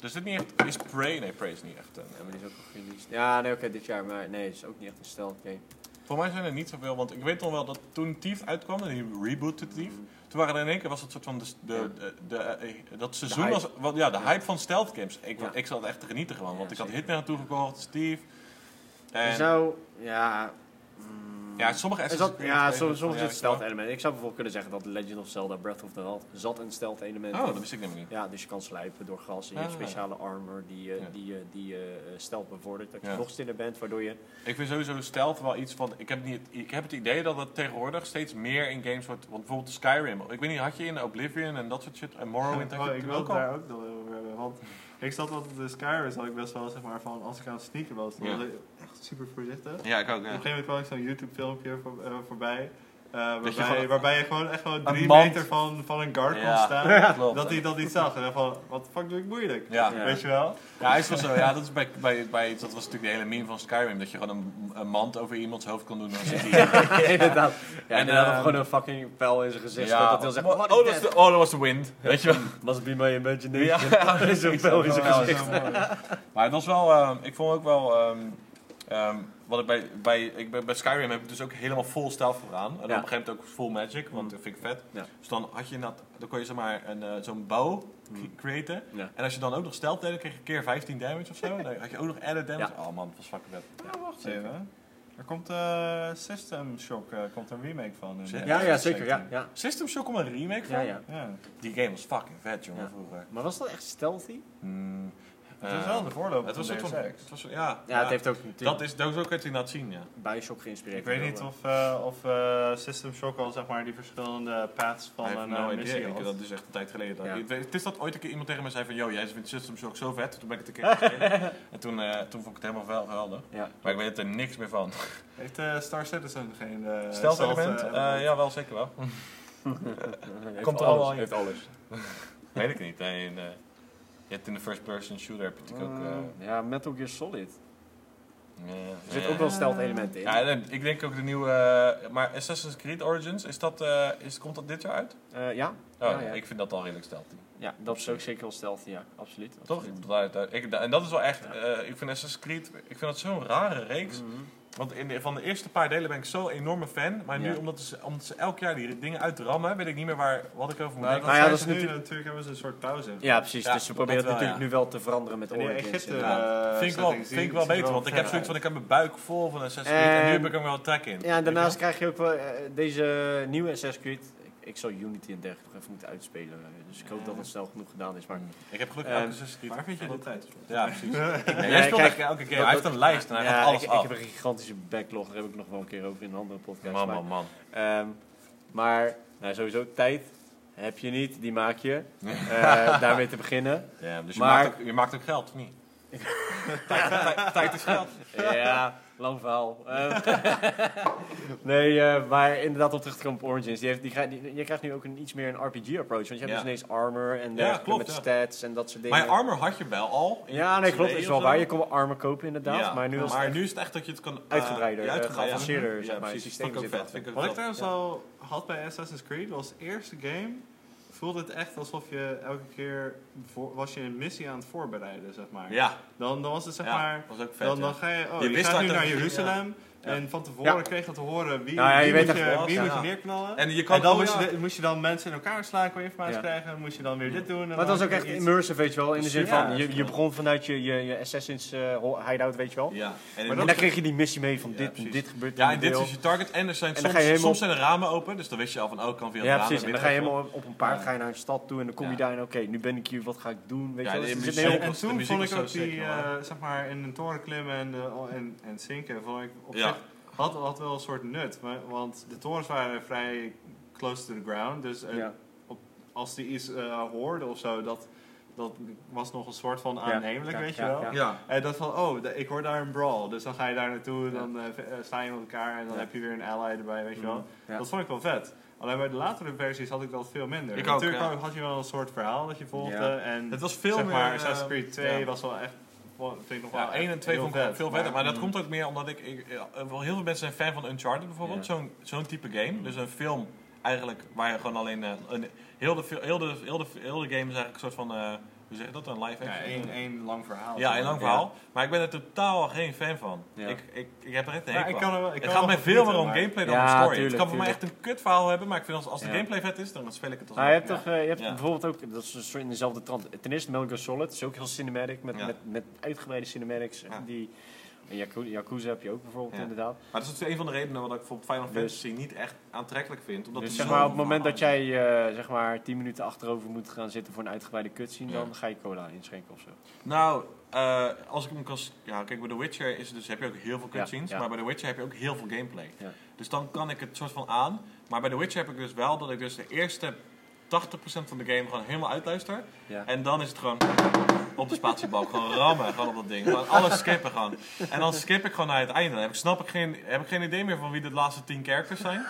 Dus dit niet echt... Is Prey? Nee, Prey is niet echt... eh, ja, maar die is ook nog released. Ja, nee, oké, dit jaar. Maar nee, het is ook niet echt een stel game. Voor mij zijn er niet zoveel, want ik weet nog wel dat toen Thief uitkwam, en die rebooted Thief, toen waren er in één keer was het soort van de, de, de, de, eh, dat seizoen was, wat, ja, de Ja. hype van stealth games. Ik, Ja. ik zat echt te genieten gewoon, Ja, want ik had. Hitman toegekocht, Steve. Je En, zou, ja... mm, ja, sommige er zat, ja, soms, ja, zit stealth wel. elementen. Ik zou bijvoorbeeld kunnen zeggen dat Legend of Zelda Breath of the Wild zat een stealth element. Oh, dat wist ik helemaal niet. Ja, dus je kan slijpen door gas. En je Ah, hebt ja. speciale armor die, eh, Ja. die, eh, die eh, stealth bevordert. Dat je Ja. nog stiller bent, waardoor je... Ik vind sowieso stealth wel iets van, ik heb, niet, ik heb het idee dat het tegenwoordig steeds meer in games wordt, want bijvoorbeeld Skyrim, ik weet niet, had je in Oblivion en dat soort shit, en Morrowind, had Oh, het ik wil daar ook nog over hebben. Want ik zat in de Skyrim, zat ik best wel zeg maar van als ik aan het sneaken was, dan Was super voorzichtig. Op Ja, ik ook, een gegeven moment kwam ik zo'n YouTube filmpje voor, eh, voorbij. eh, waarbij, je gewoon- waarbij je gewoon echt gewoon drie mand- meter van, van een guard kon Ja, staan. klopt. Dat hij dat niet zag. En dan van, wat de fuck doe ik moeilijk? Ja. Ja. Weet je wel? Ja, is wel zo. Ja, dat, is bij, bij, bij, dat was natuurlijk de hele meme van Skyrim. Dat je gewoon een, een mand over iemands hoofd kon doen. Dan zit hij... inderdaad. Ja, En, inderdaad. ehm, gewoon een fucking pijl in zijn gezicht. Ja, dat hij zegt, oh, what dat was that? de, oh, dat was de wind. Weet je wel? Must be my imagination. Ja, Ja, zo'n pijl in zijn gezicht. zo mooi. Maar het was wel, ehm, ik vond ook wel, ehm, ehm, wat ik bij, bij, ik, bij, bij Skyrim heb ik dus ook helemaal vol stealth gedaan. En op Ja. een gegeven moment ook full magic, want dat vind ik vet. Ja. Dus dan had je dat, dan kon je zeg maar een, eh, zo'n bow c- creëren. Ja. En als je dan ook nog stealth deed, dan kreeg je keer 15 damage of zo. Dan had je ook nog added damage. Ja. Oh man, dat was fucking vet. Ja, wacht even. Er komt eh System Shock, eh, komt een remake van. in, Ja, ja, zeker. Ja, 17. ja. System Shock om een remake van? Ja, ja. Ja. Die game was fucking vet, jongen, Ja. vroeger. Maar was dat echt stealthy? Hmm, Het was eh, wel de voorloper Het was van van, het was, ja, Ja, het heeft ook natuurlijk dat is, dat is ook wat je laat zien, ja. Bioshock geïnspireerd. Ik weet niet of, eh, of eh, System Shock al zeg maar die verschillende paths van have een no eh, idea. missie Ik, had. dat is echt een tijd geleden. Ja. Ik Het is dat ooit een keer iemand tegen me zei van... Yo, jij vindt System Shock zo vet. Toen ben ik het een keer gespeeld. en toen, eh, toen vond ik het helemaal wel geweldig. Ja. Maar ik weet er niks meer van. Heeft eh, Star Citizen geen eh Stel stealth, element? eh, Eh, element? ja, wel zeker wel. Komt er alles, allemaal in. Heeft alles. weet ik niet. Nee, in, eh, je hebt in de first person shooter heb je natuurlijk ook... eh, ja, Metal Gear Solid. ja, Er zit ja. ook wel stealth elementen in. Ja, ik denk ook de nieuwe... eh, maar Assassin's Creed Origins, is dat, eh, is, komt dat dit jaar uit? Eh, ja. Oh, Ja, ja. ik vind dat al redelijk stealthy. ja, dat is ook zeker wel stealthy, ja. Absoluut. Toch? absoluut. Ik, en dat is wel echt... eh, ik vind Assassin's Creed... Ik vind dat zo'n rare reeks. Mhm. Want in de, van de eerste paar delen ben ik zo'n enorme fan. Maar nu, Ja. omdat, ze, omdat ze elk jaar die dingen uitrammen, weet ik niet meer waar, wat ik over moet Maar denken. Nou ja, dat is nu, natuurlijk- hebben ze een soort pauze. Ja, precies. Ja, dus ze dat proberen het wel, natuurlijk ja. nu wel te veranderen met En Origins. Egypte eh, vind ik wel, vind ik wel er beter, want ik heb zoiets van, ik heb mijn buik vol van Assassin's Creed en nu En- heb ik er wel trek in. Ja, en daarnaast krijg je ook wel eh, deze nieuwe Assassin's Creed. Ik, zal Unity en dergelijke nog even moeten uitspelen. eh, Dus ik hoop Ja. dat het snel genoeg gedaan is. Maar wel? Ik heb gelukkig elke Assassin's Creed. Waar vind je de tijd? Ja, precies. Nee, Jij speelt kijk, elke keer. Hij heeft een lijst en hij ja, gaat alles ik, af. ik heb een gigantische backlog. Daar heb ik nog wel een keer over in een andere podcast. Man, man, man. Ehm, maar nou, sowieso tijd heb je niet. Die maak je. Eh, daarmee te beginnen. Ja, dus je, Maar- maakt ook, je maakt ook geld, of niet? tijd, tijd, tijd is geld. Ja, lang verhaal. Ehm, nee, eh, maar inderdaad op terug te komen op Origins. Die heeft, die, krijgt- die- je krijgt nu ook een iets meer een RPG-approach. Want je hebt Ja. dus ineens armor en Ja, klopt, met ja. stats en dat soort dingen. Maar armor had je wel al. ja, nee, klopt. is wel waar. Je kon wel armor kopen inderdaad. Ja, maar nu is het maar echt nu is het echt dat je het kan... eh, uitgebreider, ja, eh, uitgebreider, ja. geavanceerder, zeg Ja, maar, precies. systeem ook Wat ik trouwens al had bij Assassin's Creed was de eerste game voelde het echt alsof je elke keer voor, was je een missie aan het voorbereiden, zeg maar. Ja, Dan, dan was het zeg ja, maar, was ook vet. dan, dan ga je, oh, Je je, gaat nu naar Jeruzalem. En van tevoren Ja. kreeg je te horen wie, Nou ja, je wie, weet moet, je, wie moet je neerknallen. En je kan En dan moest, je, de- moest je dan mensen in elkaar slaan, kon je informatie Ja. krijgen, moest je dan weer dit doen. en Maar het dan was ook echt iets- immersive, weet je wel. In de zin Ja, van, je, je begon vanuit je, je, je Assassin's eh, hideout, weet je wel. Ja, en, Maar En dan kreeg je die missie mee van Ja, dit, dit gebeurt ja, en dit is je target. En er zijn soms, ga je helemaal- soms zijn de ramen open, dus dan wist je al van, oh, ik kan via Ja, precies. En dan ga je helemaal op een paard ga je naar een stad toe en dan kom je daar en oké, nu ben ik hier, wat ga ik doen? Weet je wel? Dus En toen vond ik ook die, eh, zeg maar, in een toren klimmen en, eh, en, en zinken, vond ik op zich, had, had wel een soort nut. Maar, want de torens waren vrij close to the ground, dus eh, Ja. als die iets eh, hoorde of zo, dat, dat was nog een soort van aannemelijk, ja, weet je ja, wel. ja. Ja. En dat van, oh, de- ik hoor daar een brawl, dus dan ga je daar naartoe, dan eh, sta je met elkaar en dan Ja. heb je weer een ally erbij, weet je wel. Mm, ja. Dat vond ik wel vet. Alleen bij de latere versies had ik dat veel minder. Ik ook, Natuurlijk ja. had je wel een soort verhaal dat je volgde Ja. en Het was veel zeg meer... maar, Assassin's Creed 2 ja. was wel echt, vind ik nog wel Ja, 1 en 2 heel vond ik vet. veel verder. Maar dat mm, komt ook meer omdat ik... ik eh, wel heel veel mensen zijn fan van Uncharted bijvoorbeeld. Zo'n zo'n type game. Dus een film eigenlijk waar je gewoon alleen... eh, een, heel, de, heel, de, heel, de, heel de game is eigenlijk een soort van... hoe zeg je dat? Een live Ja, action? één, één lang verhaal. Ja, een lang Ja. verhaal. Maar ik ben er totaal geen fan van. Ja. Ik, ik, ik heb er echt een Maar hekel ik kan aan. er wel, ik Het gaat mij veel meer om gameplay dan Ja, om story. tuurlijk, het kan voor mij echt tuurlijk. een kut verhaal hebben, maar ik vind als, als de Ja. gameplay vet is, dan speel ik het als Maar je hebt ja. toch, eh, je hebt Ja. bijvoorbeeld ook, dat is een soort in dezelfde trant. Ten eerste Metal Gear Solid, dat is ook heel cinematic, met, Ja. met, met uitgebreide cinematics. Ja. Die, en Yaku- Yakuza heb je ook bijvoorbeeld Ja. inderdaad. Maar dat is ook een van de redenen waarom ik voor Final Dus- Fantasy niet echt aantrekkelijk vind. Omdat dus zeg maar op het moment dat jij eh, zeg maar 10 minuten achterover moet gaan zitten voor een uitgebreide cutscene, Ja. dan ga je cola inschenken of zo. Nou, eh, als ik hem kan... Ja, kijk, bij The Witcher is het dus, heb je ook heel veel cutscenes, ja. maar bij The Witcher heb je ook heel veel gameplay. Dus dan kan ik het soort van aan. Maar bij The Witcher heb ik dus wel dat ik dus de eerste 80% van de game gewoon helemaal uitluister. Ja. En dan is het gewoon op de spatiebalk. Gewoon rammen, gewoon op dat ding. Gewoon alles skippen gewoon. En dan skip ik gewoon naar het einde. Dan heb ik, snap ik geen, heb ik geen idee meer van wie de laatste 10 characters zijn.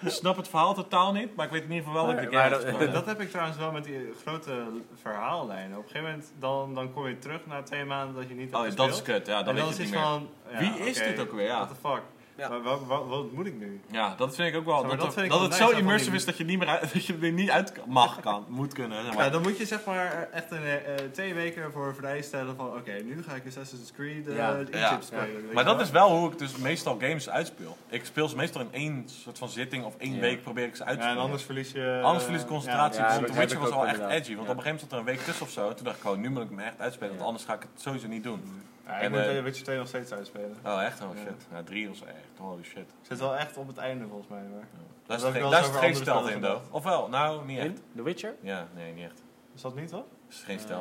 Ik snap het verhaal totaal niet, maar ik weet in ieder geval wel dat ik de game maar heb dat-. Dat heb ik trouwens wel met die grote verhaallijnen. Op een gegeven moment dan, dan kom je terug na twee maanden dat je niet Oh, hebt dat is kut. Ja, dan en weet dan je is het niet meer. van... ja, Wie is dit ook weer? Ja. What the fuck? Ja. Maar wat, wat, wat moet ik nu? Ja, dat vind ik ook wel. Dat dat wel het zo immersive die- is dat je, niet meer uit, dat je er niet uit mag, kan, moet kunnen. Zeg maar. Ja, dan moet je zeg maar echt een, eh, twee weken voor vrij stellen van... Oké, nu ga ik Assassin's Creed uh, Ja. Egypt spelen. Maar je dat wel. is wel hoe ik dus meestal games uitspeel. Ik speel ze meestal in één soort van zitting of één Ja. week probeer ik ze uit te Ja, en spelen. anders verlies je... Anders verlies ik eh, concentratie. Ja, dat The heb Witcher was wel echt edgy. Want Ja. op een gegeven moment zat er een week tussen of zo. Toen dacht ik gewoon, nu moet ik me echt uitspelen. Want anders ga ik het sowieso niet doen. Ja, ik En, moet uh, Witcher 2 nog steeds uitspelen. Oh, echt? Oh shit. Ja, drie was echt. Holy shit. Zit wel echt op het einde volgens mij. Maar. Daar is geen, daar geen stealth in, though. Ofwel, nou, niet echt. In The Witcher? Ja, nee, niet echt. Is dat niet toch? Er is geen in. Eh,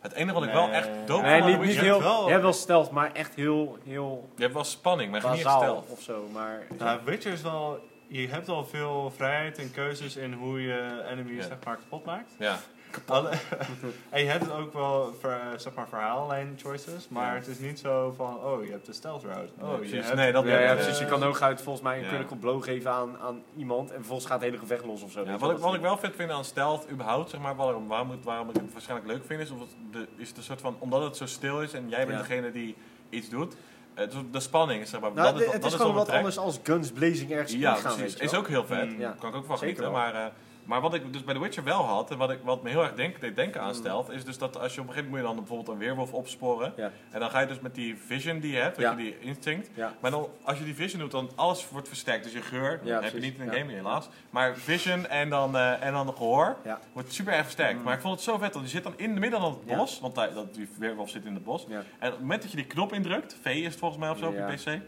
Het enige wat ik wel echt dope nee, niet, niet Witcher... Je hebt heel... wel- Je hebt wel stealth, maar echt heel, heel Je hebt wel spanning, maar bazaal stealth. of zo. Maar Nou, Witcher is wel... Je hebt al veel vrijheid en keuzes in hoe je enemies Ja. zeg maar, kapot maakt. Ja. Alle- en je hebt ook wel ver, zeg maar, verhaallijn choices, maar Ja. het is niet zo van, oh, je hebt de stealth route. Oh, Ja, je precies. hebt, Nee, dat- ja, ja, ja, precies. Je kan ook uit volgens mij een Ja. critical blow geven aan, aan iemand en vervolgens gaat het hele gevecht los of zo. Ja, wat, ik, wel, wat ik wel vet vind aan stealth, überhaupt, zeg maar, waarom, waarom, het, waarom ik het waarschijnlijk leuk vind, is, omdat de, is het een soort van, omdat het zo stil is en jij bent Ja. degene die iets doet. Het de spanning, zeg maar. Nou, dat is, het dat is gewoon wel wat anders als guns blazing ergens Ja, in gaan, precies. weet je Is wel. ook heel vet. Mm. Ja. Kan ik ook van Zeker genieten. wel. Maar, eh, maar wat ik dus bij The Witcher wel had, en wat, ik, wat me heel erg denk, deed denken aan Mm. stealth, is dus dat als je op een gegeven moment moet je dan bijvoorbeeld een weerwolf opsporen. Ja. En dan ga je dus met die vision die je hebt, weet Ja. je, die instinct. Maar dan, als je die vision doet, dan alles wordt versterkt. Dus je geur, dat heb je niet in een game helaas. Maar vision en dan, eh, en dan de gehoor wordt super erg versterkt. Mm. Maar ik vond het zo vet, want je zit dan in de midden van het bos. Want dat, die weerwolf zit in het bos. En op het moment dat je die knop indrukt, V is het volgens mij of zo op je PC.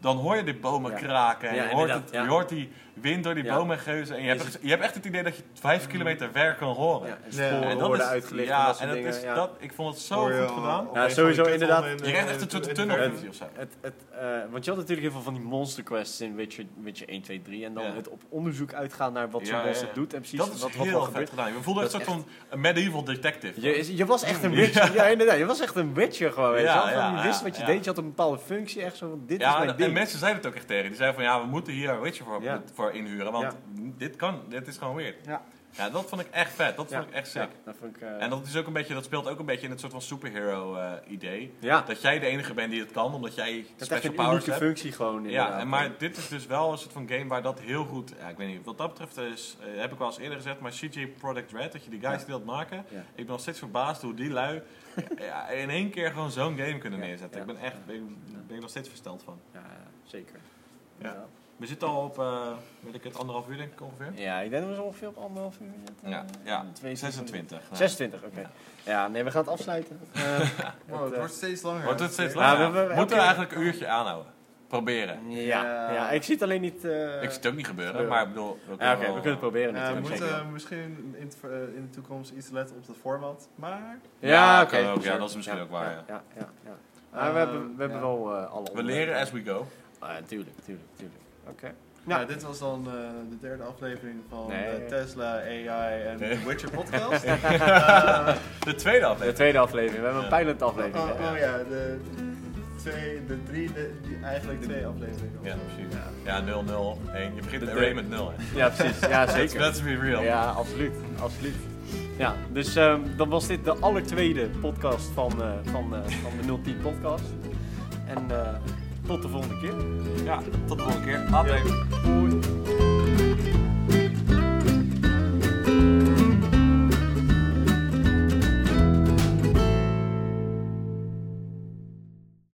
Dan hoor je die bomen kraken. En je, hoort het, je hoort die wind door die Ja. bomen geuzen. En je hebt, echt- je hebt echt het idee dat je vijf kilometer ver kan horen. Ja, en Ja, En dat worden is, uitgelicht ja, en dat soort en dat dingen. is, ja. dat, ik vond het zo Hoor goed gedaan. Ja, sowieso inderdaad. in, Je krijgt eh, echt een soort tunnelvisie of zo. Het, het, eh, want je had natuurlijk heel veel van die monster quests in Witcher, Witcher 1, 2, 3. En dan Ja. het op onderzoek uitgaan naar wat zo'n monster ja. doet. En precies Dat is wat, wat er heel vet gedaan. We voelden een Dat soort van een medieval detective. Je, is- je was echt een Witcher. ja, inderdaad. Je was echt een Witcher gewoon. Weet je, wist wat je deed. Je had een bepaalde functie. Echt zo van, dit is Ja, mijn en, ding. en mensen zeiden het ook echt tegen. Die zeiden van ja, we moeten hier een Witcher voor. Voor inhuren. Want dit kan, dit is gewoon weird. Ja. Ja, dat vond ik echt vet. Dat vond ik echt sick. Dat vond ik... eh, En dat, is ook een beetje, dat speelt ook een beetje in het soort van superhero eh, idee. ja, Dat jij de enige bent die het kan, omdat jij echt special powers hebt. functie gewoon. Ja, en maar dit is dus wel een soort van game waar dat heel goed... Ja, ik weet niet, wat dat betreft is, eh, heb ik wel eens eerder gezegd, maar CJ Product Red, dat je die guys die dat maken, ik ben nog steeds verbaasd hoe die lui ja, in één keer gewoon zo'n game kunnen neerzetten. Ik ben echt, ben, ben ik nog steeds versteld van. Ja, zeker. Ja. We zitten al op, eh, weet ik het, anderhalf uur denk ik ongeveer. Ja, ik denk dat we zo ongeveer op anderhalf uur zitten. Ja, ja. 22. 26. Nou, 26, oké. Ja. nee, we gaan het afsluiten. Eh, Wow, het, eh, wordt steeds langer. Wordt het steeds. Ja, langer? we- we- Moeten we eigenlijk een uurtje aanhouden? Proberen. ja, Ja. ja, ik zie het alleen niet... eh, ik zie het ook niet gebeuren, gebeuren. maar ik bedoel... we Ja, kunnen wel- we kunnen het proberen Ja, we natuurlijk. moeten misschien in, eh, de toekomst iets letten op het format. Maar Ja, Ja, oké. ja, dat is misschien ook waar, ja. Ja, ja, ja. Maar we hebben, we Eh, hebben ja. wel eh, alle We leren as we go. Ah, tuurlijk, tuurlijk, Oké. ja. Ja. dit was dan eh, de derde aflevering van Nee. de Tesla, AI en Nee. The Witcher podcast. Eh, De tweede De aflevering. tweede aflevering. We hebben een pilot aflevering. oh, hè? oh ja, de twee, de drie, de, die, eigenlijk twee afleveringen. Ja, precies. Ja. Ja, 0, 0, 1. Je begint De de array met 0, hè. Ja, precies. Ja, zeker. Let's be real. Ja, absoluut. absoluut. Ja, dus ehm, dan was dit de allertweede podcast van, eh, van, eh, van de 010 podcast. En eh, tot de volgende keer. Ja, tot de volgende keer. Later. Doei.